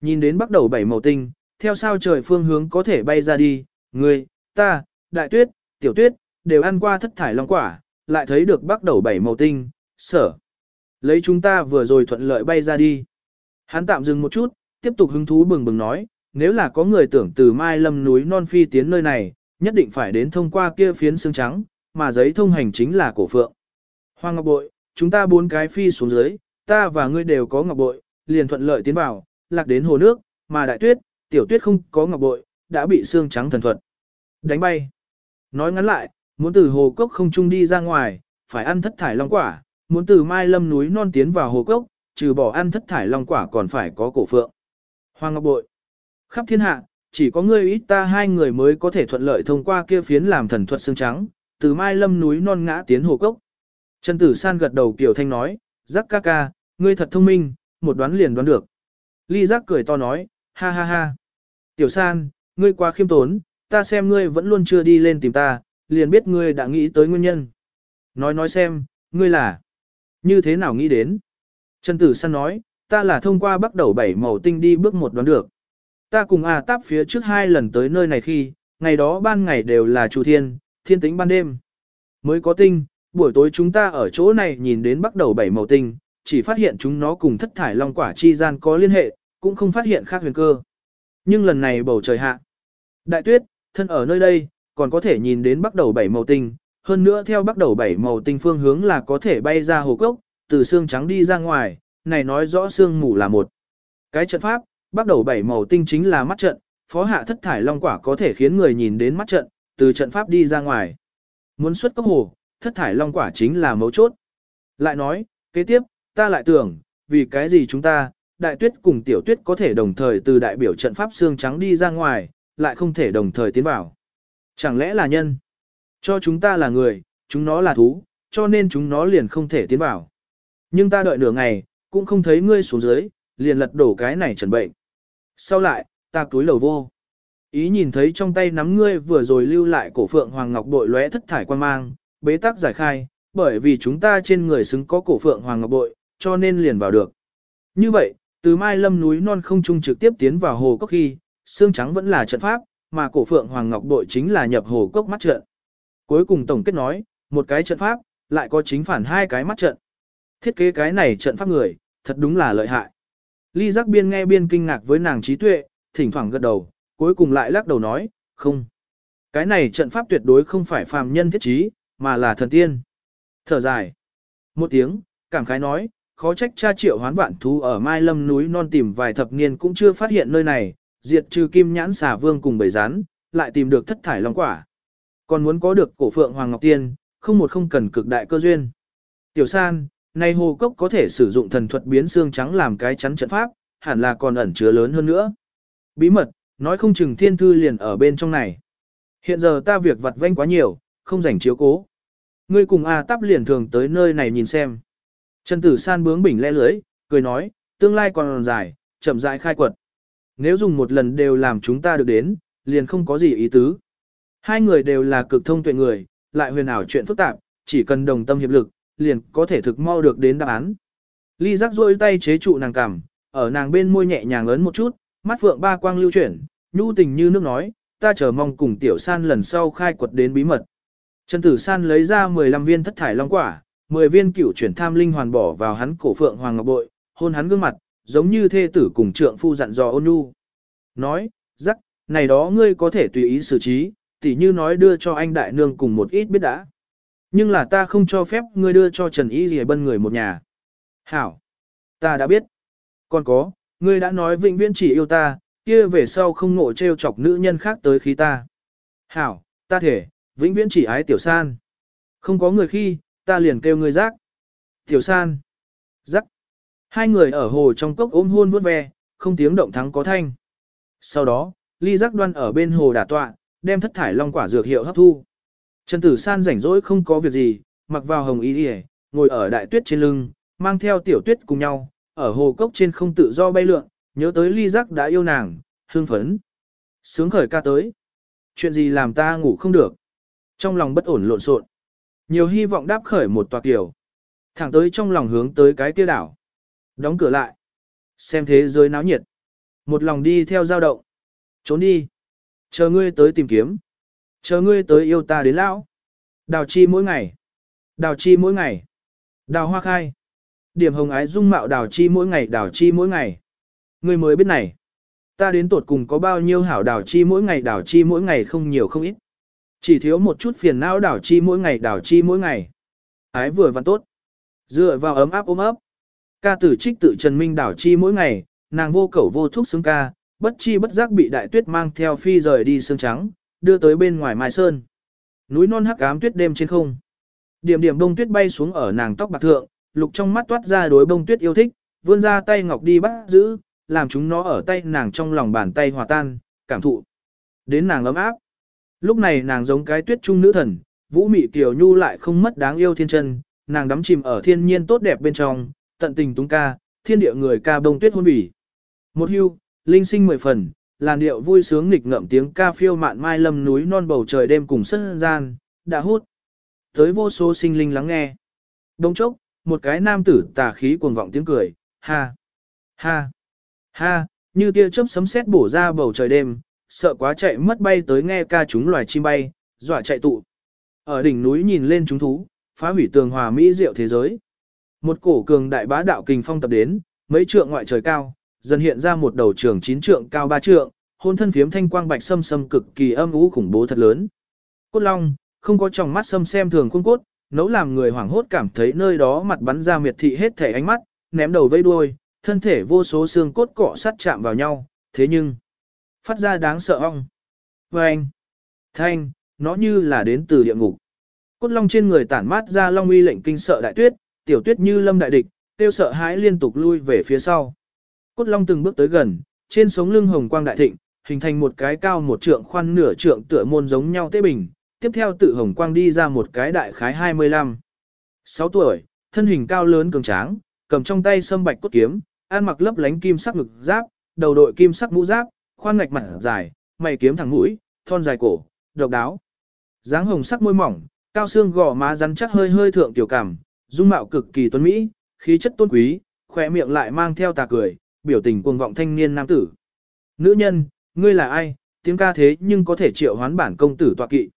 Nhìn đến bắt đầu bảy màu tinh, theo sao trời phương hướng có thể bay ra đi, người, ta, đại tuyết, tiểu tuyết, đều ăn qua thất thải long quả, lại thấy được bắt đầu bảy màu tinh, sở. Lấy chúng ta vừa rồi thuận lợi bay ra đi. Hắn tạm dừng một chút, tiếp tục hứng thú bừng bừng nói, nếu là có người tưởng từ Mai Lâm núi non phi tiến nơi này, nhất định phải đến thông qua kia phiến xương trắng, mà giấy thông hành chính là cổ phượng. Hoàng Ngọc Bội, chúng ta bốn cái phi xuống dưới, ta và ngươi đều có Ngọc Bội, liền thuận lợi tiến vào, lạc đến hồ nước, mà đại tuyết, tiểu tuyết không có Ngọc Bội, đã bị xương trắng thần thuật. Đánh bay. Nói ngắn lại, muốn từ hồ cốc không trung đi ra ngoài, phải ăn thất thải long quả, muốn từ Mai Lâm núi non tiến vào hồ cốc, trừ bỏ ăn thất thải long quả còn phải có cổ phượng. Hoàng Ngọc Bội. Khắp thiên hạ, chỉ có ngươi ít ta hai người mới có thể thuận lợi thông qua kia phiến làm thần thuật xương trắng, từ Mai Lâm núi non ngã tiến hồ cốc. Trần Tử San gật đầu kiểu thanh nói, giác ca ca, ngươi thật thông minh, một đoán liền đoán được. Ly giác cười to nói, ha ha ha. Tiểu San, ngươi quá khiêm tốn, ta xem ngươi vẫn luôn chưa đi lên tìm ta, liền biết ngươi đã nghĩ tới nguyên nhân. Nói nói xem, ngươi là, như thế nào nghĩ đến? Trần Tử San nói, ta là thông qua bắt đầu bảy màu tinh đi bước một đoán được. Ta cùng A Táp phía trước hai lần tới nơi này khi, ngày đó ban ngày đều là chủ thiên, thiên tính ban đêm. Mới có tinh, buổi tối chúng ta ở chỗ này nhìn đến bắt đầu bảy màu tinh, chỉ phát hiện chúng nó cùng thất thải long quả chi gian có liên hệ, cũng không phát hiện khác huyền cơ. Nhưng lần này bầu trời hạ. Đại tuyết, thân ở nơi đây, còn có thể nhìn đến bắt đầu bảy màu tinh, hơn nữa theo bắt đầu bảy màu tinh phương hướng là có thể bay ra hồ cốc, từ xương trắng đi ra ngoài, này nói rõ xương mù là một. Cái trận pháp, bắt đầu bảy màu tinh chính là mắt trận, phó hạ thất thải long quả có thể khiến người nhìn đến mắt trận, từ trận pháp đi ra ngoài. Muốn xuất cốc hồ, thất thải long quả chính là mấu chốt. Lại nói, kế tiếp, ta lại tưởng, vì cái gì chúng ta, đại tuyết cùng tiểu tuyết có thể đồng thời từ đại biểu trận pháp xương trắng đi ra ngoài, lại không thể đồng thời tiến vào. Chẳng lẽ là nhân? Cho chúng ta là người, chúng nó là thú, cho nên chúng nó liền không thể tiến vào. Nhưng ta đợi nửa ngày, cũng không thấy ngươi xuống dưới, liền lật đổ cái này trần bệnh. Sau lại, ta túi lầu vô. Ý nhìn thấy trong tay nắm ngươi vừa rồi lưu lại cổ phượng hoàng ngọc bội lóe thất thải quan mang, bế tắc giải khai, bởi vì chúng ta trên người xứng có cổ phượng hoàng ngọc bội, cho nên liền vào được. Như vậy, từ mai lâm núi non không trung trực tiếp tiến vào hồ cốc khi, xương trắng vẫn là trận pháp, mà cổ phượng hoàng ngọc bội chính là nhập hồ cốc mắt trận. Cuối cùng tổng kết nói, một cái trận pháp, lại có chính phản hai cái mắt trận. Thiết kế cái này trận pháp người, thật đúng là lợi hại. Ly giác biên nghe biên kinh ngạc với nàng trí tuệ, thỉnh thoảng gật đầu, cuối cùng lại lắc đầu nói, không. Cái này trận pháp tuyệt đối không phải phàm nhân thiết trí, mà là thần tiên. Thở dài. Một tiếng, cảm khái nói, khó trách cha triệu hoán vạn thú ở Mai Lâm núi non tìm vài thập niên cũng chưa phát hiện nơi này, diệt trừ kim nhãn xà vương cùng bầy rán, lại tìm được thất thải long quả. Còn muốn có được cổ phượng Hoàng Ngọc Tiên, không một không cần cực đại cơ duyên. Tiểu san, nay hồ cốc có thể sử dụng thần thuật biến xương trắng làm cái chắn trận pháp, hẳn là còn ẩn chứa lớn hơn nữa. Bí mật, nói không chừng thiên thư liền ở bên trong này. Hiện giờ ta việc vặt vanh quá nhiều, không rảnh chiếu cố. Ngươi cùng A tắp liền thường tới nơi này nhìn xem. Trần tử san bướng bỉnh lẽ lưới, cười nói, tương lai còn dài, chậm rãi khai quật. Nếu dùng một lần đều làm chúng ta được đến, liền không có gì ý tứ. Hai người đều là cực thông tuệ người, lại huyền ảo chuyện phức tạp, chỉ cần đồng tâm hiệp lực, liền có thể thực mau được đến đáp án. Ly giác rôi tay chế trụ nàng cằm, ở nàng bên môi nhẹ nhàng ấn một chút, mắt phượng ba quang lưu chuyển, nhu tình như nước nói, ta chờ mong cùng tiểu san lần sau khai quật đến bí mật. Trần Tử San lấy ra 15 viên thất thải long quả, 10 viên cửu chuyển tham linh hoàn bỏ vào hắn cổ phượng hoàng ngọc bội, hôn hắn gương mặt, giống như thê tử cùng trượng phu dặn dò ôn nhu. Nói, rắc, này đó ngươi có thể tùy ý xử trí, tỉ như nói đưa cho anh đại nương cùng một ít biết đã. Nhưng là ta không cho phép ngươi đưa cho Trần Y Dì bân người một nhà. Hảo, ta đã biết. Còn có, ngươi đã nói vĩnh viễn chỉ yêu ta, kia về sau không ngộ trêu chọc nữ nhân khác tới khí ta. Hảo, ta thể, vĩnh viễn chỉ ái tiểu san. Không có người khi, ta liền kêu người rác. Tiểu san. Rắc. Hai người ở hồ trong cốc ôm hôn vuốt ve, không tiếng động thắng có thanh. Sau đó, ly rắc đoan ở bên hồ đả tọa, đem thất thải long quả dược hiệu hấp thu. Trần Tử San rảnh rỗi không có việc gì, mặc vào hồng y đi ngồi ở đại tuyết trên lưng, mang theo tiểu tuyết cùng nhau, ở hồ cốc trên không tự do bay lượn, nhớ tới ly giác đã yêu nàng, hương phấn. Sướng khởi ca tới. Chuyện gì làm ta ngủ không được. Trong lòng bất ổn lộn xộn. Nhiều hy vọng đáp khởi một tòa kiểu. Thẳng tới trong lòng hướng tới cái kia đảo. Đóng cửa lại. Xem thế giới náo nhiệt. Một lòng đi theo dao động. Trốn đi. Chờ ngươi tới tìm kiếm. Chờ ngươi tới yêu ta đến lão. Đào chi mỗi ngày. Đào chi mỗi ngày. Đào hoa khai. Điểm hồng ái dung mạo đào chi mỗi ngày đào chi mỗi ngày. Ngươi mới biết này. Ta đến tột cùng có bao nhiêu hảo đào chi mỗi ngày đào chi mỗi ngày không nhiều không ít. Chỉ thiếu một chút phiền não đào chi mỗi ngày đào chi mỗi ngày. Ái vừa văn tốt. Dựa vào ấm áp ôm ấp. Ca tử trích tự Trần Minh đảo chi mỗi ngày, nàng vô cẩu vô thuốc xứng ca, bất chi bất giác bị đại tuyết mang theo phi rời đi sương trắng, đưa tới bên ngoài Mai Sơn. Núi non hắc ám tuyết đêm trên không. Điểm điểm bông tuyết bay xuống ở nàng tóc bạc thượng, lục trong mắt toát ra đối bông tuyết yêu thích, vươn ra tay ngọc đi bắt giữ, làm chúng nó ở tay nàng trong lòng bàn tay hòa tan, cảm thụ. Đến nàng ấm áp. Lúc này nàng giống cái tuyết trung nữ thần, vũ mị kiều nhu lại không mất đáng yêu thiên chân, nàng đắm chìm ở thiên nhiên tốt đẹp bên trong, tận tình túng ca, thiên địa người ca bông tuyết hôn bỉ. Một hưu, linh sinh mười phần, làn điệu vui sướng nghịch ngậm tiếng ca phiêu mạn mai lâm núi non bầu trời đêm cùng sân gian, đã hút. Tới vô số sinh linh lắng nghe. Đông chốc, một cái nam tử tà khí cuồng vọng tiếng cười, ha, ha, ha, như tia chớp sấm sét bổ ra bầu trời đêm, sợ quá chạy mất bay tới nghe ca chúng loài chim bay, dọa chạy tụ. Ở đỉnh núi nhìn lên chúng thú, phá hủy tường hòa mỹ diệu thế giới. Một cổ cường đại bá đạo kình phong tập đến, mấy trượng ngoại trời cao, dần hiện ra một đầu trường chín trượng cao ba trượng, hôn thân phiếm thanh quang bạch sâm sâm cực kỳ âm u khủng bố thật lớn. Cốt long, không có tròng mắt sâm xem thường khuôn cốt, nấu làm người hoảng hốt cảm thấy nơi đó mặt bắn ra miệt thị hết thể ánh mắt, ném đầu vây đuôi, thân thể vô số xương cốt cọ sắt chạm vào nhau, thế nhưng, phát ra đáng sợ ong. Vâng! Thanh, nó như là đến từ địa ngục. Cốt long trên người tản mát ra long uy lệnh kinh sợ đại tuyết, tiểu tuyết như lâm đại địch, tiêu sợ hãi liên tục lui về phía sau. Cốt long từng bước tới gần, trên sống lưng hồng quang đại thịnh, hình thành một cái cao một trượng khoan nửa trượng tựa môn giống nhau tế bình, tiếp theo tự hồng quang đi ra một cái đại khái 25. 6 tuổi, thân hình cao lớn cường tráng, cầm trong tay sâm bạch cốt kiếm, ăn mặc lấp lánh kim sắc ngực giáp, đầu đội kim sắc mũ giáp, khoan ngạch mặt dài, mày kiếm thẳng mũi, thon dài cổ, độc đáo. dáng hồng sắc môi mỏng, cao xương gò má rắn chắc hơi hơi thượng tiểu cảm, dung mạo cực kỳ tuấn mỹ, khí chất tôn quý, khỏe miệng lại mang theo tà cười, biểu tình cuồng vọng thanh niên nam tử. Nữ nhân, ngươi là ai, tiếng ca thế nhưng có thể triệu hoán bản công tử tọa kỵ.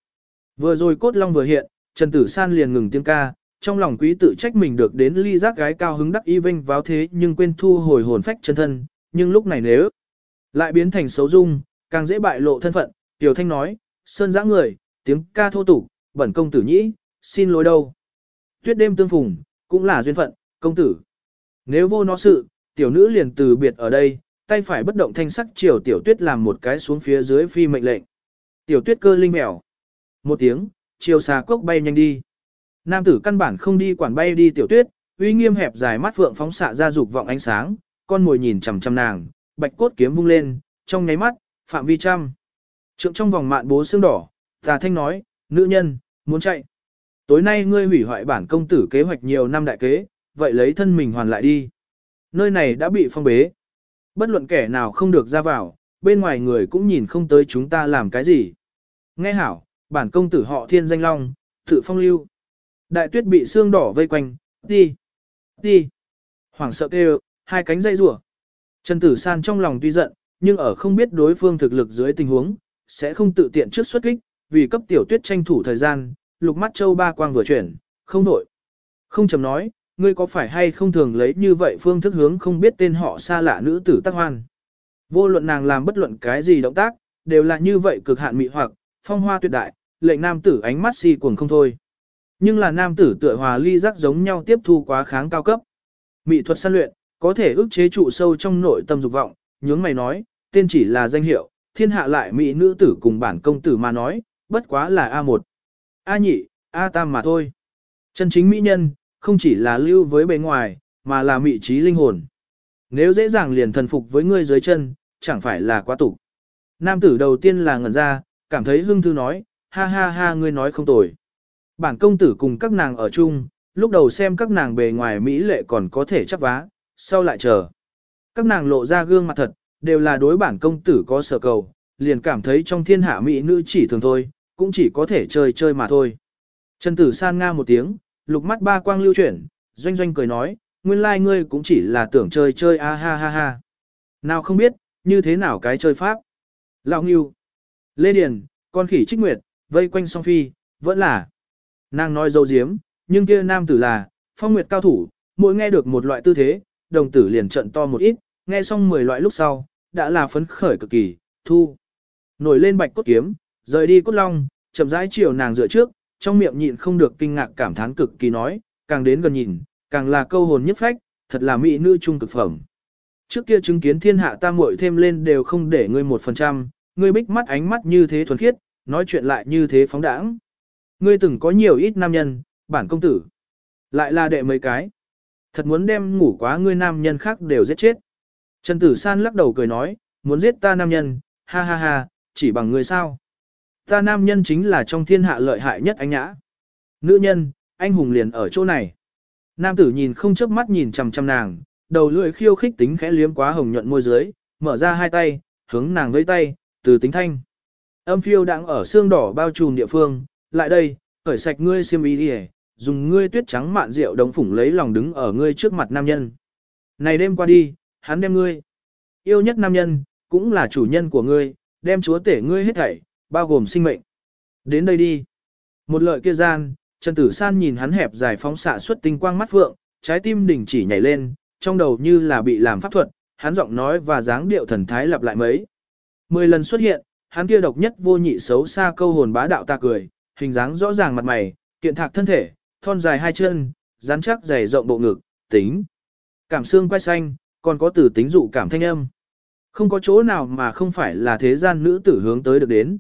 Vừa rồi cốt long vừa hiện, Trần Tử San liền ngừng tiếng ca, trong lòng quý tự trách mình được đến ly giác gái cao hứng đắc y vinh vào thế nhưng quên thu hồi hồn phách chân thân, nhưng lúc này nếu lại biến thành xấu dung, càng dễ bại lộ thân phận, Tiểu Thanh nói, sơn giã người, tiếng ca thô tục, bẩn công tử nhĩ, xin lỗi đâu. Tuyết đêm tương phùng, cũng là duyên phận, công tử. Nếu vô nó sự, tiểu nữ liền từ biệt ở đây, tay phải bất động thanh sắc chiều tiểu tuyết làm một cái xuống phía dưới phi mệnh lệnh. Tiểu tuyết cơ linh mèo. Một tiếng, chiều xà cốc bay nhanh đi. Nam tử căn bản không đi quản bay đi tiểu tuyết, uy nghiêm hẹp dài mắt phượng phóng xạ ra dục vọng ánh sáng, con mồi nhìn chằm chằm nàng, bạch cốt kiếm vung lên, trong nháy mắt, phạm vi trăm. Trượng trong vòng mạn bố xương đỏ, tà thanh nói, nữ nhân, muốn chạy. Tối nay ngươi hủy hoại bản công tử kế hoạch nhiều năm đại kế, vậy lấy thân mình hoàn lại đi. Nơi này đã bị phong bế. Bất luận kẻ nào không được ra vào, bên ngoài người cũng nhìn không tới chúng ta làm cái gì. Nghe hảo, bản công tử họ thiên danh long, tự phong lưu. Đại tuyết bị xương đỏ vây quanh, đi, đi. Hoàng sợ kêu, hai cánh dây rủa. Trần tử san trong lòng tuy giận, nhưng ở không biết đối phương thực lực dưới tình huống, sẽ không tự tiện trước xuất kích, vì cấp tiểu tuyết tranh thủ thời gian, lục mắt châu ba quang vừa chuyển, không đổi. Không chầm nói, ngươi có phải hay không thường lấy như vậy phương thức hướng không biết tên họ xa lạ nữ tử tác hoan. Vô luận nàng làm bất luận cái gì động tác, đều là như vậy cực hạn mị hoặc, phong hoa tuyệt đại, lệnh nam tử ánh mắt si cuồng không thôi. Nhưng là nam tử tựa hòa ly giác giống nhau tiếp thu quá kháng cao cấp. Mị thuật săn luyện, có thể ức chế trụ sâu trong nội tâm dục vọng, nhướng mày nói, tên chỉ là danh hiệu, thiên hạ lại mỹ nữ tử cùng bản công tử mà nói, bất quá là A1, A nhị, A tam mà thôi. Chân chính mỹ nhân, không chỉ là lưu với bề ngoài, mà là mỹ trí linh hồn. Nếu dễ dàng liền thần phục với ngươi dưới chân, chẳng phải là quá tục. Nam tử đầu tiên là ngẩn ra, cảm thấy hưng thư nói, ha ha ha ngươi nói không tồi. Bản công tử cùng các nàng ở chung, lúc đầu xem các nàng bề ngoài mỹ lệ còn có thể chấp vá, sau lại chờ. Các nàng lộ ra gương mặt thật, đều là đối bản công tử có sở cầu, liền cảm thấy trong thiên hạ mỹ nữ chỉ thường thôi, cũng chỉ có thể chơi chơi mà thôi. Trần tử san nga một tiếng, lục mắt ba quang lưu chuyển, doanh doanh cười nói, nguyên lai like ngươi cũng chỉ là tưởng chơi chơi a ha ha ha. Nào không biết, như thế nào cái chơi pháp. Lão Ngưu, Lê Điền, con khỉ trích nguyệt, vây quanh song phi, vẫn là. Nàng nói dâu diếm, nhưng kia nam tử là, phong nguyệt cao thủ, mỗi nghe được một loại tư thế, đồng tử liền trận to một ít, nghe xong 10 loại lúc sau, đã là phấn khởi cực kỳ, thu. Nổi lên bạch cốt kiếm, rời đi cốt long, chậm rãi chiều nàng dựa trước, trong miệng nhịn không được kinh ngạc cảm thán cực kỳ nói, càng đến gần nhìn, càng là câu hồn nhất phách, thật là mỹ nữ trung cực phẩm. Trước kia chứng kiến thiên hạ tam muội thêm lên đều không để ngươi một phần trăm, ngươi bích mắt ánh mắt như thế thuần khiết, nói chuyện lại như thế phóng đãng. Ngươi từng có nhiều ít nam nhân, bản công tử. Lại là đệ mấy cái. Thật muốn đem ngủ quá ngươi nam nhân khác đều giết chết. Trần Tử San lắc đầu cười nói, muốn giết ta nam nhân, ha ha ha, chỉ bằng ngươi sao. Ta nam nhân chính là trong thiên hạ lợi hại nhất anh nhã. Nữ nhân, anh hùng liền ở chỗ này. Nam tử nhìn không chớp mắt nhìn chằm chằm nàng, đầu lưỡi khiêu khích tính khẽ liếm quá hồng nhuận môi dưới, mở ra hai tay, hướng nàng vẫy tay, từ tính thanh. Âm phiêu đang ở xương đỏ bao trùm địa phương, lại đây, cởi sạch ngươi xiêm y đi dùng ngươi tuyết trắng mạn rượu đống phủng lấy lòng đứng ở ngươi trước mặt nam nhân. Này đêm qua đi, hắn đem ngươi. Yêu nhất nam nhân, cũng là chủ nhân của ngươi, đem chúa tể ngươi hết thảy, bao gồm sinh mệnh. Đến đây đi. Một lợi kia gian, Trần Tử San nhìn hắn hẹp dài phóng xạ xuất tinh quang mắt vượng, trái tim đỉnh chỉ nhảy lên, trong đầu như là bị làm pháp thuật, hắn giọng nói và dáng điệu thần thái lặp lại mấy. Mười lần xuất hiện, hắn kia độc nhất vô nhị xấu xa câu hồn bá đạo ta cười, hình dáng rõ ràng mặt mày, kiện thạc thân thể, thon dài hai chân, rắn chắc dày rộng bộ ngực, tính. Cảm xương quay xanh, còn có tử tính dụ cảm thanh âm. Không có chỗ nào mà không phải là thế gian nữ tử hướng tới được đến.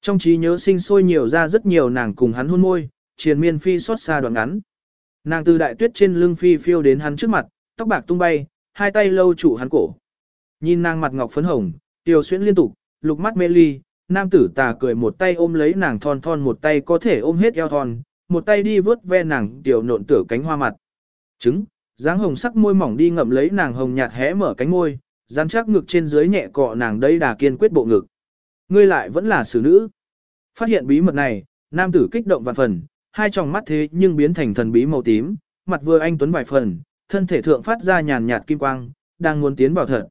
Trong trí nhớ sinh sôi nhiều ra rất nhiều nàng cùng hắn hôn môi, triền miên phi xót xa đoạn ngắn. Nàng từ đại tuyết trên lưng phi phiêu đến hắn trước mặt, tóc bạc tung bay, hai tay lâu trụ hắn cổ. Nhìn nàng mặt ngọc phấn hồng, tiêu xuyễn liên tục, lục mắt mê ly, nam tử tà cười một tay ôm lấy nàng thon thon một tay có thể ôm hết eo thon, một tay đi vớt ve nàng tiểu nộn tử cánh hoa mặt. Trứng, dáng hồng sắc môi mỏng đi ngậm lấy nàng hồng nhạt hé mở cánh môi, dán chắc ngực trên dưới nhẹ cọ nàng đây đà kiên quyết bộ ngực. Ngươi lại vẫn là xử nữ. Phát hiện bí mật này, nam tử kích động vạn phần, hai tròng mắt thế nhưng biến thành thần bí màu tím, mặt vừa anh tuấn vài phần, thân thể thượng phát ra nhàn nhạt kim quang, đang muốn tiến vào thật.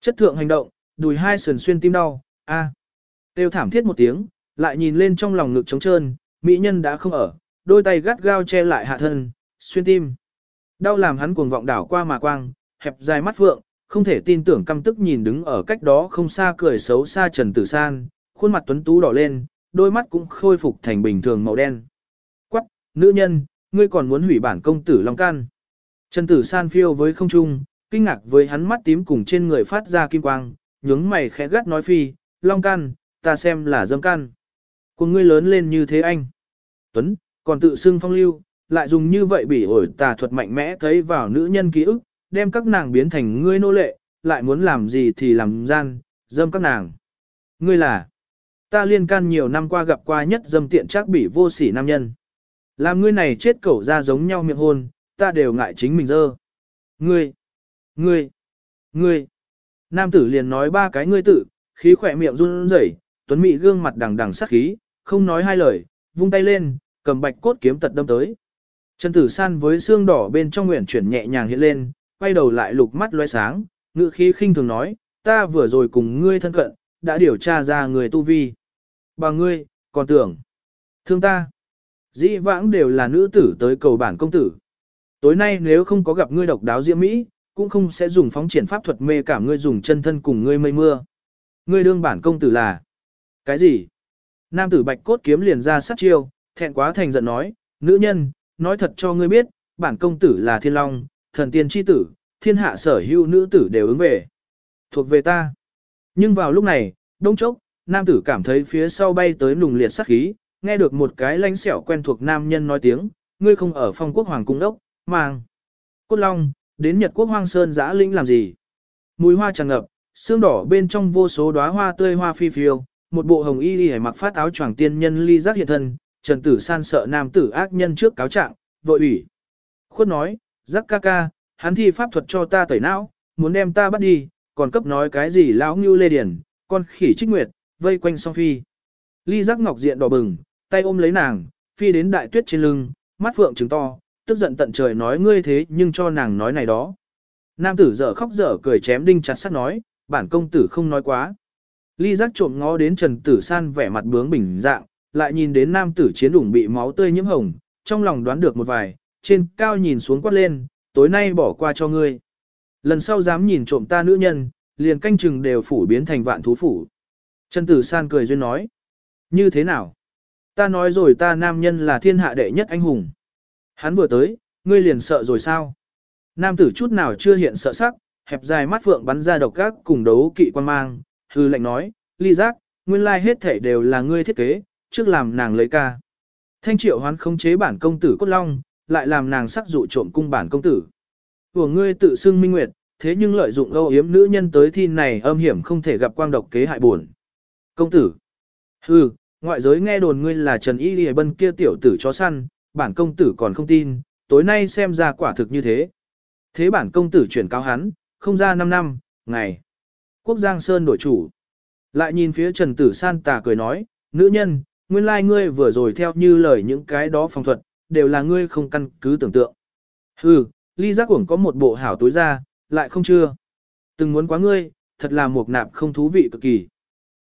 Chất thượng hành động, đùi hai sườn xuyên tim đau, a. À. Tiêu thảm thiết một tiếng, lại nhìn lên trong lòng ngực trống trơn, mỹ nhân đã không ở, đôi tay gắt gao che lại hạ thân, xuyên tim. Đau làm hắn cuồng vọng đảo qua mà quang, hẹp dài mắt vượng, không thể tin tưởng căm tức nhìn đứng ở cách đó không xa cười xấu xa Trần Tử San, khuôn mặt tuấn tú đỏ lên, đôi mắt cũng khôi phục thành bình thường màu đen. Quắc, nữ nhân, ngươi còn muốn hủy bản công tử Long Can. Trần Tử San phiêu với không trung, kinh ngạc với hắn mắt tím cùng trên người phát ra kim quang, nhướng mày khẽ gắt nói phi, Long Can, ta xem là dâm can. Của ngươi lớn lên như thế anh. Tuấn, còn tự xưng phong lưu, lại dùng như vậy bị ổi tà thuật mạnh mẽ thấy vào nữ nhân ký ức, đem các nàng biến thành ngươi nô lệ, lại muốn làm gì thì làm gian, dâm các nàng. Ngươi là, ta liên can nhiều năm qua gặp qua nhất dâm tiện chắc bị vô sỉ nam nhân. Làm ngươi này chết cẩu ra giống nhau miệng hôn, ta đều ngại chính mình dơ. Ngươi, ngươi, ngươi. Nam tử liền nói ba cái ngươi tự, khí khỏe miệng run rẩy, tuấn mỹ gương mặt đằng đằng sắc khí, không nói hai lời, vung tay lên, cầm bạch cốt kiếm tật đâm tới. Trần Tử San với xương đỏ bên trong nguyện chuyển nhẹ nhàng hiện lên, quay đầu lại lục mắt loe sáng, ngự khí khinh thường nói, ta vừa rồi cùng ngươi thân cận, đã điều tra ra người tu vi. Bà ngươi, còn tưởng, thương ta. Dĩ vãng đều là nữ tử tới cầu bản công tử. Tối nay nếu không có gặp ngươi độc đáo diễm mỹ, cũng không sẽ dùng phóng triển pháp thuật mê cảm ngươi dùng chân thân cùng ngươi mây mưa. Ngươi đương bản công tử là cái gì? Nam tử bạch cốt kiếm liền ra sát chiêu, thẹn quá thành giận nói, nữ nhân, nói thật cho ngươi biết, bản công tử là thiên long, thần tiên chi tử, thiên hạ sở hữu nữ tử đều ứng về. Thuộc về ta. Nhưng vào lúc này, đông chốc, nam tử cảm thấy phía sau bay tới nùng liệt sát khí, nghe được một cái lánh xẻo quen thuộc nam nhân nói tiếng, ngươi không ở phong quốc hoàng cung đốc, mang. Cốt long, đến Nhật quốc hoang sơn giã linh làm gì? Mùi hoa tràn ngập, xương đỏ bên trong vô số đóa hoa tươi hoa phi phiêu, một bộ hồng y y mặc phát áo choàng tiên nhân ly giác hiện thân, Trần Tử San sợ nam tử ác nhân trước cáo trạng, vội ủy. Khuất nói, giác ca ca, hắn thi pháp thuật cho ta tẩy não, muốn đem ta bắt đi, còn cấp nói cái gì lão ngưu lê điển, con khỉ trích nguyệt, vây quanh song phi. Ly giác ngọc diện đỏ bừng, tay ôm lấy nàng, phi đến đại tuyết trên lưng, mắt phượng trứng to, tức giận tận trời nói ngươi thế nhưng cho nàng nói này đó. Nam tử dở khóc dở cười chém đinh chặt sắt nói, bản công tử không nói quá. Ly giác trộm ngó đến Trần Tử San vẻ mặt bướng bình dạng, lại nhìn đến nam tử chiến đủng bị máu tươi nhiễm hồng, trong lòng đoán được một vài, trên cao nhìn xuống quát lên, tối nay bỏ qua cho ngươi. Lần sau dám nhìn trộm ta nữ nhân, liền canh chừng đều phủ biến thành vạn thú phủ. Trần Tử San cười duyên nói, như thế nào? Ta nói rồi ta nam nhân là thiên hạ đệ nhất anh hùng. Hắn vừa tới, ngươi liền sợ rồi sao? Nam tử chút nào chưa hiện sợ sắc, hẹp dài mắt phượng bắn ra độc các cùng đấu kỵ quan mang, hư lệnh nói, ly giác, nguyên lai hết thể đều là ngươi thiết kế, trước làm nàng lấy ca. Thanh triệu hoán khống chế bản công tử cốt long, lại làm nàng sắc dụ trộm cung bản công tử. Của ngươi tự xưng minh nguyệt, thế nhưng lợi dụng âu yếm nữ nhân tới thi này âm hiểm không thể gặp quang độc kế hại buồn. Công tử. Hừ, ngoại giới nghe đồn ngươi là Trần Y Lì Bân kia tiểu tử chó săn, bản công tử còn không tin, tối nay xem ra quả thực như thế. Thế bản công tử chuyển cáo hắn, không ra 5 năm, ngày. Quốc Giang Sơn đổi chủ. Lại nhìn phía Trần Tử San tà cười nói, nữ nhân, nguyên lai ngươi vừa rồi theo như lời những cái đó phòng thuật, đều là ngươi không căn cứ tưởng tượng. Hừ, ly giác cuồng có một bộ hảo tối ra, lại không chưa. Từng muốn quá ngươi, thật là một nạp không thú vị cực kỳ.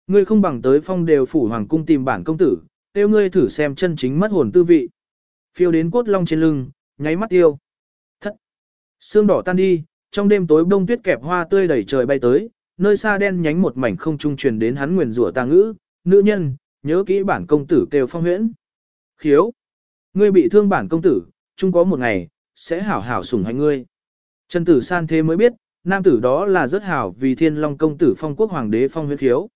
Ngươi không bằng tới phong đều phủ hoàng cung tìm bản công tử, tiêu ngươi thử xem chân chính mất hồn tư vị. Phiêu đến cốt long trên lưng, nháy mắt tiêu. Thất. Sương đỏ tan đi, trong đêm tối bông tuyết kẹp hoa tươi đầy trời bay tới, nơi xa đen nhánh một mảnh không trung truyền đến hắn nguyền rủa tà ngữ, nữ nhân, nhớ kỹ bản công tử kêu phong huyễn. Khiếu. Ngươi bị thương bản công tử, chung có một ngày, sẽ hảo hảo sủng hành ngươi. Trần tử san thế mới biết, nam tử đó là rất hảo vì thiên long công tử phong quốc hoàng đế phong huyễn khiếu.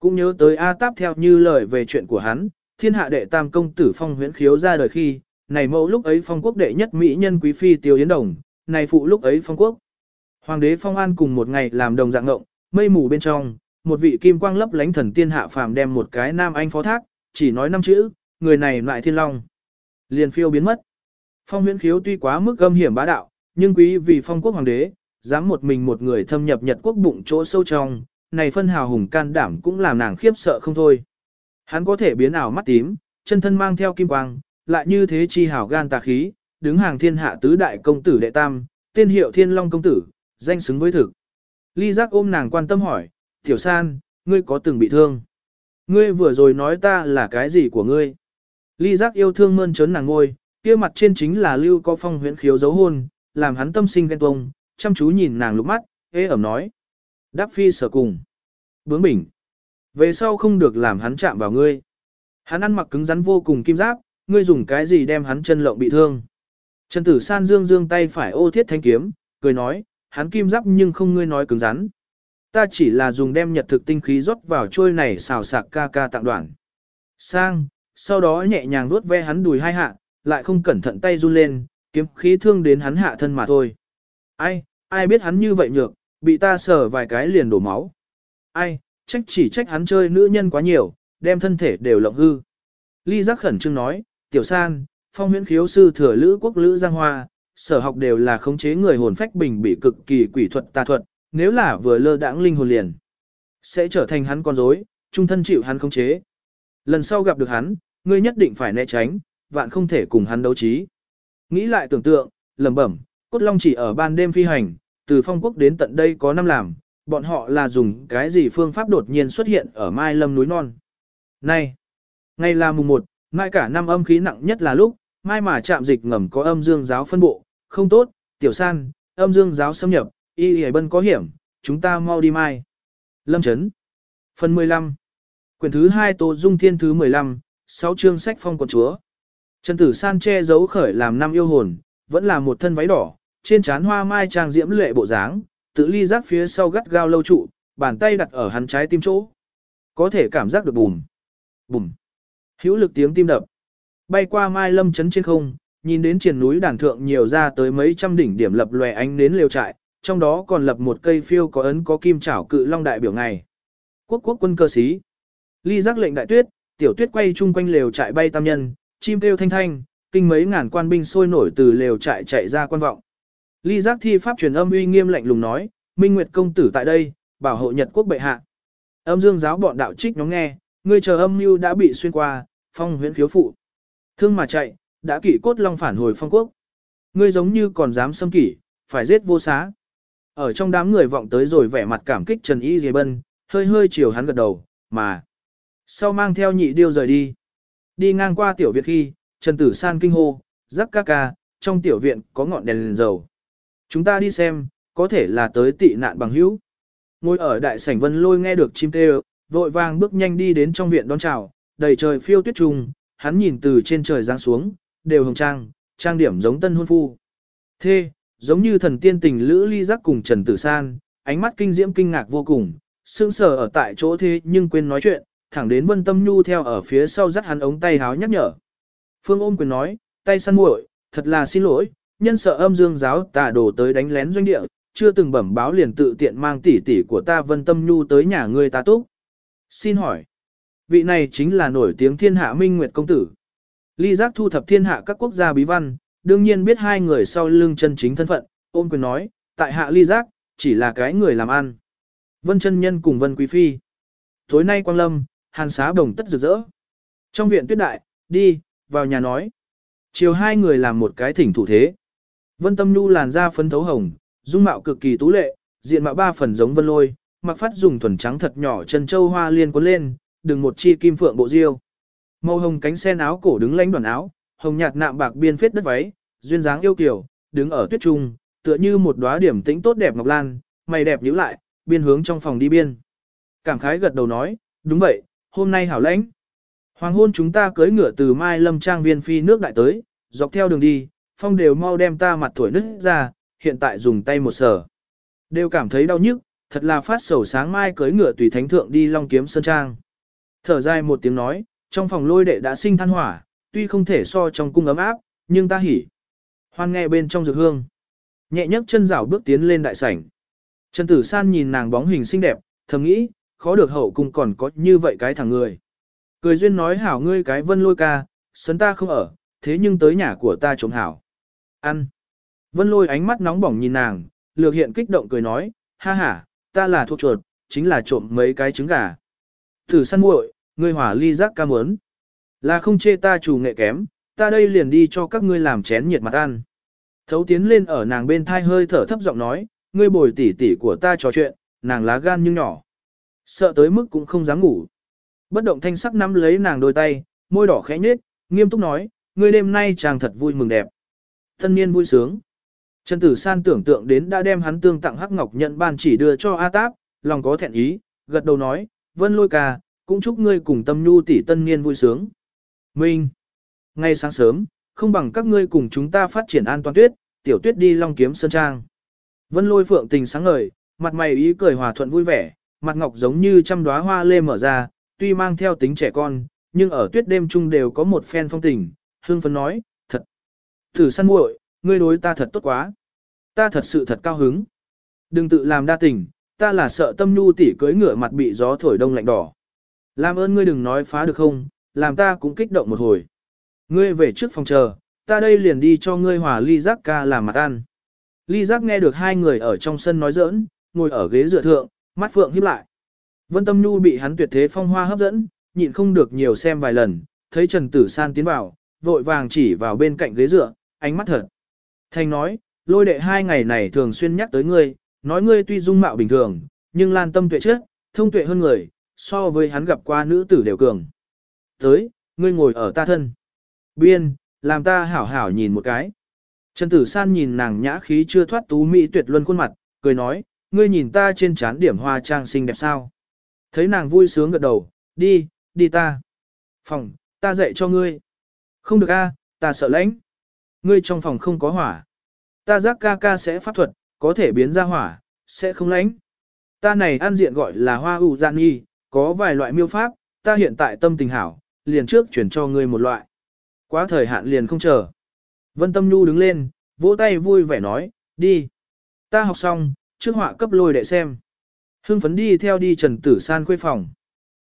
Cũng nhớ tới A Táp theo như lời về chuyện của hắn, thiên hạ đệ tam công tử phong huyễn khiếu ra đời khi, này mẫu lúc ấy phong quốc đệ nhất mỹ nhân quý phi tiêu yến đồng, này phụ lúc ấy phong quốc. Hoàng đế phong an cùng một ngày làm đồng dạng ngộng, mây mù bên trong, một vị kim quang lấp lánh thần tiên hạ phàm đem một cái nam anh phó thác, chỉ nói năm chữ, người này lại thiên long. Liền phiêu biến mất. Phong huyễn khiếu tuy quá mức âm hiểm bá đạo, nhưng quý vì phong quốc hoàng đế, dám một mình một người thâm nhập nhật quốc bụng chỗ sâu trong, này phân hào hùng can đảm cũng làm nàng khiếp sợ không thôi. Hắn có thể biến ảo mắt tím, chân thân mang theo kim quang, lại như thế chi hảo gan tà khí, đứng hàng thiên hạ tứ đại công tử đệ tam, tên hiệu thiên long công tử, danh xứng với thực. Ly giác ôm nàng quan tâm hỏi, tiểu san, ngươi có từng bị thương? Ngươi vừa rồi nói ta là cái gì của ngươi? Ly giác yêu thương mơn trớn nàng ngôi, kia mặt trên chính là lưu có phong huyễn khiếu dấu hôn, làm hắn tâm sinh ghen tuông, chăm chú nhìn nàng lúc mắt, ế ẩm nói. Đáp phi sở cùng. Bướng bỉnh. Về sau không được làm hắn chạm vào ngươi. Hắn ăn mặc cứng rắn vô cùng kim giáp, ngươi dùng cái gì đem hắn chân lộng bị thương. Trần tử san dương dương tay phải ô thiết thanh kiếm, cười nói, hắn kim giáp nhưng không ngươi nói cứng rắn. Ta chỉ là dùng đem nhật thực tinh khí rót vào trôi này xào sạc ca ca tặng đoạn. Sang, sau đó nhẹ nhàng vuốt ve hắn đùi hai hạ, lại không cẩn thận tay run lên, kiếm khí thương đến hắn hạ thân mà thôi. Ai, ai biết hắn như vậy nhược, bị ta sờ vài cái liền đổ máu. Ai, trách chỉ trách hắn chơi nữ nhân quá nhiều, đem thân thể đều lộng hư. Ly giác khẩn trương nói, tiểu san, phong huyễn khiếu sư thừa lữ quốc lữ giang hoa, sở học đều là khống chế người hồn phách bình bị cực kỳ quỷ thuật tà thuật, nếu là vừa lơ đãng linh hồn liền, sẽ trở thành hắn con rối, trung thân chịu hắn khống chế. Lần sau gặp được hắn, ngươi nhất định phải né tránh, vạn không thể cùng hắn đấu trí. Nghĩ lại tưởng tượng, lẩm bẩm, cốt long chỉ ở ban đêm phi hành, từ phong quốc đến tận đây có năm làm, bọn họ là dùng cái gì phương pháp đột nhiên xuất hiện ở Mai Lâm núi non. Này, ngày là mùng 1, mai cả năm âm khí nặng nhất là lúc, mai mà chạm dịch ngầm có âm dương giáo phân bộ, không tốt, tiểu san, âm dương giáo xâm nhập, y y bân có hiểm, chúng ta mau đi mai. Lâm Trấn Phần 15 Quyển thứ 2 Tô Dung Thiên thứ 15, 6 chương sách phong quần chúa. Trần Tử San che giấu khởi làm năm yêu hồn, vẫn là một thân váy đỏ, trên trán hoa mai trang diễm lệ bộ dáng, tự ly giác phía sau gắt gao lâu trụ, bàn tay đặt ở hắn trái tim chỗ. Có thể cảm giác được bùm, bùm. Hữu lực tiếng tim đập. Bay qua mai lâm chấn trên không, nhìn đến triển núi đàn thượng nhiều ra tới mấy trăm đỉnh điểm lập lòe ánh đến liều trại, trong đó còn lập một cây phiêu có ấn có kim chảo cự long đại biểu ngày. Quốc quốc quân cơ sĩ. Ly giác lệnh đại tuyết, tiểu tuyết quay chung quanh lều trại bay tam nhân, chim kêu thanh thanh, kinh mấy ngàn quan binh sôi nổi từ lều trại chạy ra quan vọng. Ly giác thi pháp truyền âm uy nghiêm lạnh lùng nói, Minh Nguyệt công tử tại đây, bảo hộ Nhật quốc bệ hạ. Âm dương giáo bọn đạo trích nhóm nghe, ngươi chờ âm mưu đã bị xuyên qua, phong huyễn khiếu phụ. Thương mà chạy, đã kỷ cốt long phản hồi phong quốc. Ngươi giống như còn dám xâm kỷ, phải giết vô xá. Ở trong đám người vọng tới rồi vẻ mặt cảm kích Trần Y Dì Bân, hơi hơi chiều hắn gật đầu, mà. Sau mang theo nhị điêu rời đi. Đi ngang qua tiểu viện khi, Trần Tử San kinh hô, rắc ca ca, trong tiểu viện có ngọn đèn, liền dầu. Chúng ta đi xem, có thể là tới tị nạn bằng hữu. Ngồi ở đại sảnh vân lôi nghe được chim kêu, vội vàng bước nhanh đi đến trong viện đón chào, đầy trời phiêu tuyết trùng, hắn nhìn từ trên trời giáng xuống, đều hồng trang, trang điểm giống tân hôn phu. Thê, giống như thần tiên tình lữ ly giác cùng Trần Tử San, ánh mắt kinh diễm kinh ngạc vô cùng, sững sờ ở tại chỗ thế nhưng quên nói chuyện, thẳng đến Vân Tâm Nhu theo ở phía sau dắt hắn ống tay háo nhắc nhở. Phương ôm quyền nói, tay săn muội, thật là xin lỗi, nhân sợ âm dương giáo tà đổ tới đánh lén doanh địa, chưa từng bẩm báo liền tự tiện mang tỷ tỷ của ta Vân Tâm Nhu tới nhà ngươi ta túc. Xin hỏi, vị này chính là nổi tiếng thiên hạ minh nguyệt công tử. Ly giác thu thập thiên hạ các quốc gia bí văn, đương nhiên biết hai người sau lưng chân chính thân phận, ôm quyền nói, tại hạ ly giác, chỉ là cái người làm ăn. Vân chân nhân cùng Vân Quý Phi. Tối nay quang lâm, hàn xá đồng tất rực rỡ. Trong viện tuyết đại, đi, vào nhà nói. Chiều hai người làm một cái thỉnh thủ thế. Vân Tâm Nhu làn da phấn thấu hồng, dung mạo cực kỳ tú lệ, diện mạo ba phần giống vân lôi, mặc phát dùng thuần trắng thật nhỏ chân châu hoa liên cuốn lên, đừng một chi kim phượng bộ diêu. Màu hồng cánh sen áo cổ đứng lánh đoàn áo, hồng nhạt nạm bạc biên phết đất váy, duyên dáng yêu kiều, đứng ở tuyết trung, tựa như một đóa điểm tĩnh tốt đẹp ngọc lan, mày đẹp nhíu lại, biên hướng trong phòng đi biên. Cảm khái gật đầu nói, đúng vậy, hôm nay hảo lãnh. Hoàng hôn chúng ta cưới ngựa từ Mai Lâm Trang viên phi nước đại tới, dọc theo đường đi, phong đều mau đem ta mặt thổi nứt ra, hiện tại dùng tay một sở. Đều cảm thấy đau nhức, thật là phát sầu sáng mai cưới ngựa tùy thánh thượng đi long kiếm sơn trang. Thở dài một tiếng nói, trong phòng lôi đệ đã sinh than hỏa, tuy không thể so trong cung ấm áp, nhưng ta hỉ. Hoan nghe bên trong dược hương. Nhẹ nhấc chân rảo bước tiến lên đại sảnh. Trần Tử San nhìn nàng bóng hình xinh đẹp, thầm nghĩ, khó được hậu cung còn có như vậy cái thằng người. Cười duyên nói hảo ngươi cái vân lôi ca, sấn ta không ở, thế nhưng tới nhà của ta trộm hảo. Ăn. Vân lôi ánh mắt nóng bỏng nhìn nàng, lược hiện kích động cười nói, ha ha, ta là thuộc chuột, chính là trộm mấy cái trứng gà. Thử săn muội, ngươi hỏa ly giác ca muốn. Là không chê ta chủ nghệ kém, ta đây liền đi cho các ngươi làm chén nhiệt mặt ăn. Thấu tiến lên ở nàng bên thai hơi thở thấp giọng nói, ngươi bồi tỉ tỉ của ta trò chuyện, nàng lá gan nhưng nhỏ. Sợ tới mức cũng không dám ngủ. Bất động thanh sắc nắm lấy nàng đôi tay, môi đỏ khẽ nhếch, nghiêm túc nói, ngươi đêm nay chàng thật vui mừng đẹp. Thân niên vui sướng. Trần Tử San tưởng tượng đến đã đem hắn tương tặng hắc ngọc nhận ban chỉ đưa cho A Táp, lòng có thẹn ý, gật đầu nói, vân lôi ca, cũng chúc ngươi cùng tâm nhu tỷ tân niên vui sướng. Minh. Ngay sáng sớm, không bằng các ngươi cùng chúng ta phát triển an toàn tuyết, tiểu tuyết đi long kiếm sơn trang. Vân lôi phượng tình sáng ngời, mặt mày ý cười hòa thuận vui vẻ, mặt ngọc giống như trăm đóa hoa lê mở ra, tuy mang theo tính trẻ con, nhưng ở tuyết đêm chung đều có một phen phong tình, hương phấn nói, thật. Thử săn muội, ngươi đối ta thật tốt quá. Ta thật sự thật cao hứng. Đừng tự làm đa tình, ta là sợ tâm nhu tỉ cưới ngựa mặt bị gió thổi đông lạnh đỏ. Làm ơn ngươi đừng nói phá được không, làm ta cũng kích động một hồi. Ngươi về trước phòng chờ, ta đây liền đi cho ngươi hòa ly giác ca làm mặt ăn. Ly giác nghe được hai người ở trong sân nói giỡn, ngồi ở ghế dựa thượng, mắt phượng híp lại. Vân Tâm Nhu bị hắn tuyệt thế phong hoa hấp dẫn, nhịn không được nhiều xem vài lần, thấy Trần Tử San tiến vào, vội vàng chỉ vào bên cạnh ghế dựa, ánh mắt thật. Thành nói, lôi đệ hai ngày này thường xuyên nhắc tới ngươi, nói ngươi tuy dung mạo bình thường, nhưng lan tâm tuệ trước, thông tuệ hơn người, so với hắn gặp qua nữ tử đều cường. Tới, ngươi ngồi ở ta thân. Biên, làm ta hảo hảo nhìn một cái. Trần Tử San nhìn nàng nhã khí chưa thoát tú mỹ tuyệt luân khuôn mặt, cười nói, ngươi nhìn ta trên trán điểm hoa trang xinh đẹp sao. Thấy nàng vui sướng gật đầu, đi, đi ta. Phòng, ta dạy cho ngươi. Không được a, ta sợ lãnh. Ngươi trong phòng không có hỏa. Ta giác ca ca sẽ pháp thuật, có thể biến ra hỏa, sẽ không lãnh. ta này ăn diện gọi là hoa ủ dạ gian nghi, có vài loại miêu pháp, ta hiện tại tâm tình hảo, liền trước chuyển cho ngươi một loại. Quá thời hạn liền không chờ. Vân Tâm Nhu đứng lên, vỗ tay vui vẻ nói, đi. Ta học xong, trước họa cấp lôi để xem. Hưng phấn đi theo đi Trần Tử San khuê phòng.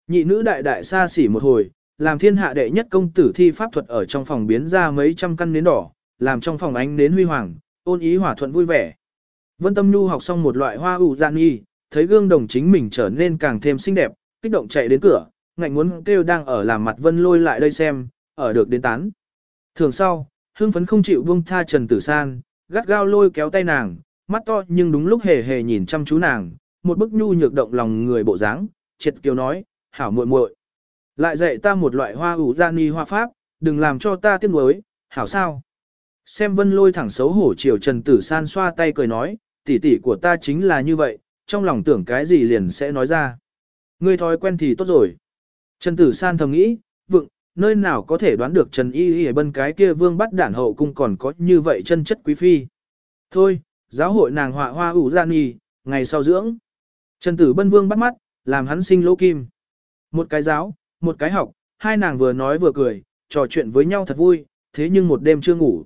Nhị nữ đại đại xa xỉ một hồi, làm thiên hạ đệ nhất công tử thi pháp thuật ở trong phòng biến ra mấy trăm căn nến đỏ, làm trong phòng ánh nến huy hoàng, ôn ý hòa thuận vui vẻ. Vân Tâm Nhu học xong một loại hoa ủ gian nghi, thấy gương đồng chính mình trở nên càng thêm xinh đẹp, kích động chạy đến cửa, ngạnh muốn kêu đang ở làm mặt Vân lôi lại đây xem, ở được đến tán. Thường sau, hương phấn không chịu buông tha Trần Tử San, gắt gao lôi kéo tay nàng, mắt to nhưng đúng lúc hề hề nhìn chăm chú nàng, một bức nhu nhược động lòng người bộ dáng, triệt kiều nói, hảo muội muội, lại dạy ta một loại hoa ủ gia ni hoa pháp, đừng làm cho ta tiếc nuối, hảo sao? Xem vân lôi thẳng xấu hổ chiều Trần Tử San xoa tay cười nói, tỷ tỷ của ta chính là như vậy, trong lòng tưởng cái gì liền sẽ nói ra. Ngươi thói quen thì tốt rồi. Trần Tử San thầm nghĩ, vựng, nơi nào có thể đoán được Trần Y Y bân cái kia vương bắt đản hậu cung còn có như vậy chân chất quý phi. Thôi, giáo hội nàng họa hoa ủ gian nhì ngày sau dưỡng. Trần Tử Bân Vương bắt mắt, làm hắn sinh lỗ kim. Một cái giáo, một cái học, hai nàng vừa nói vừa cười, trò chuyện với nhau thật vui, thế nhưng một đêm chưa ngủ.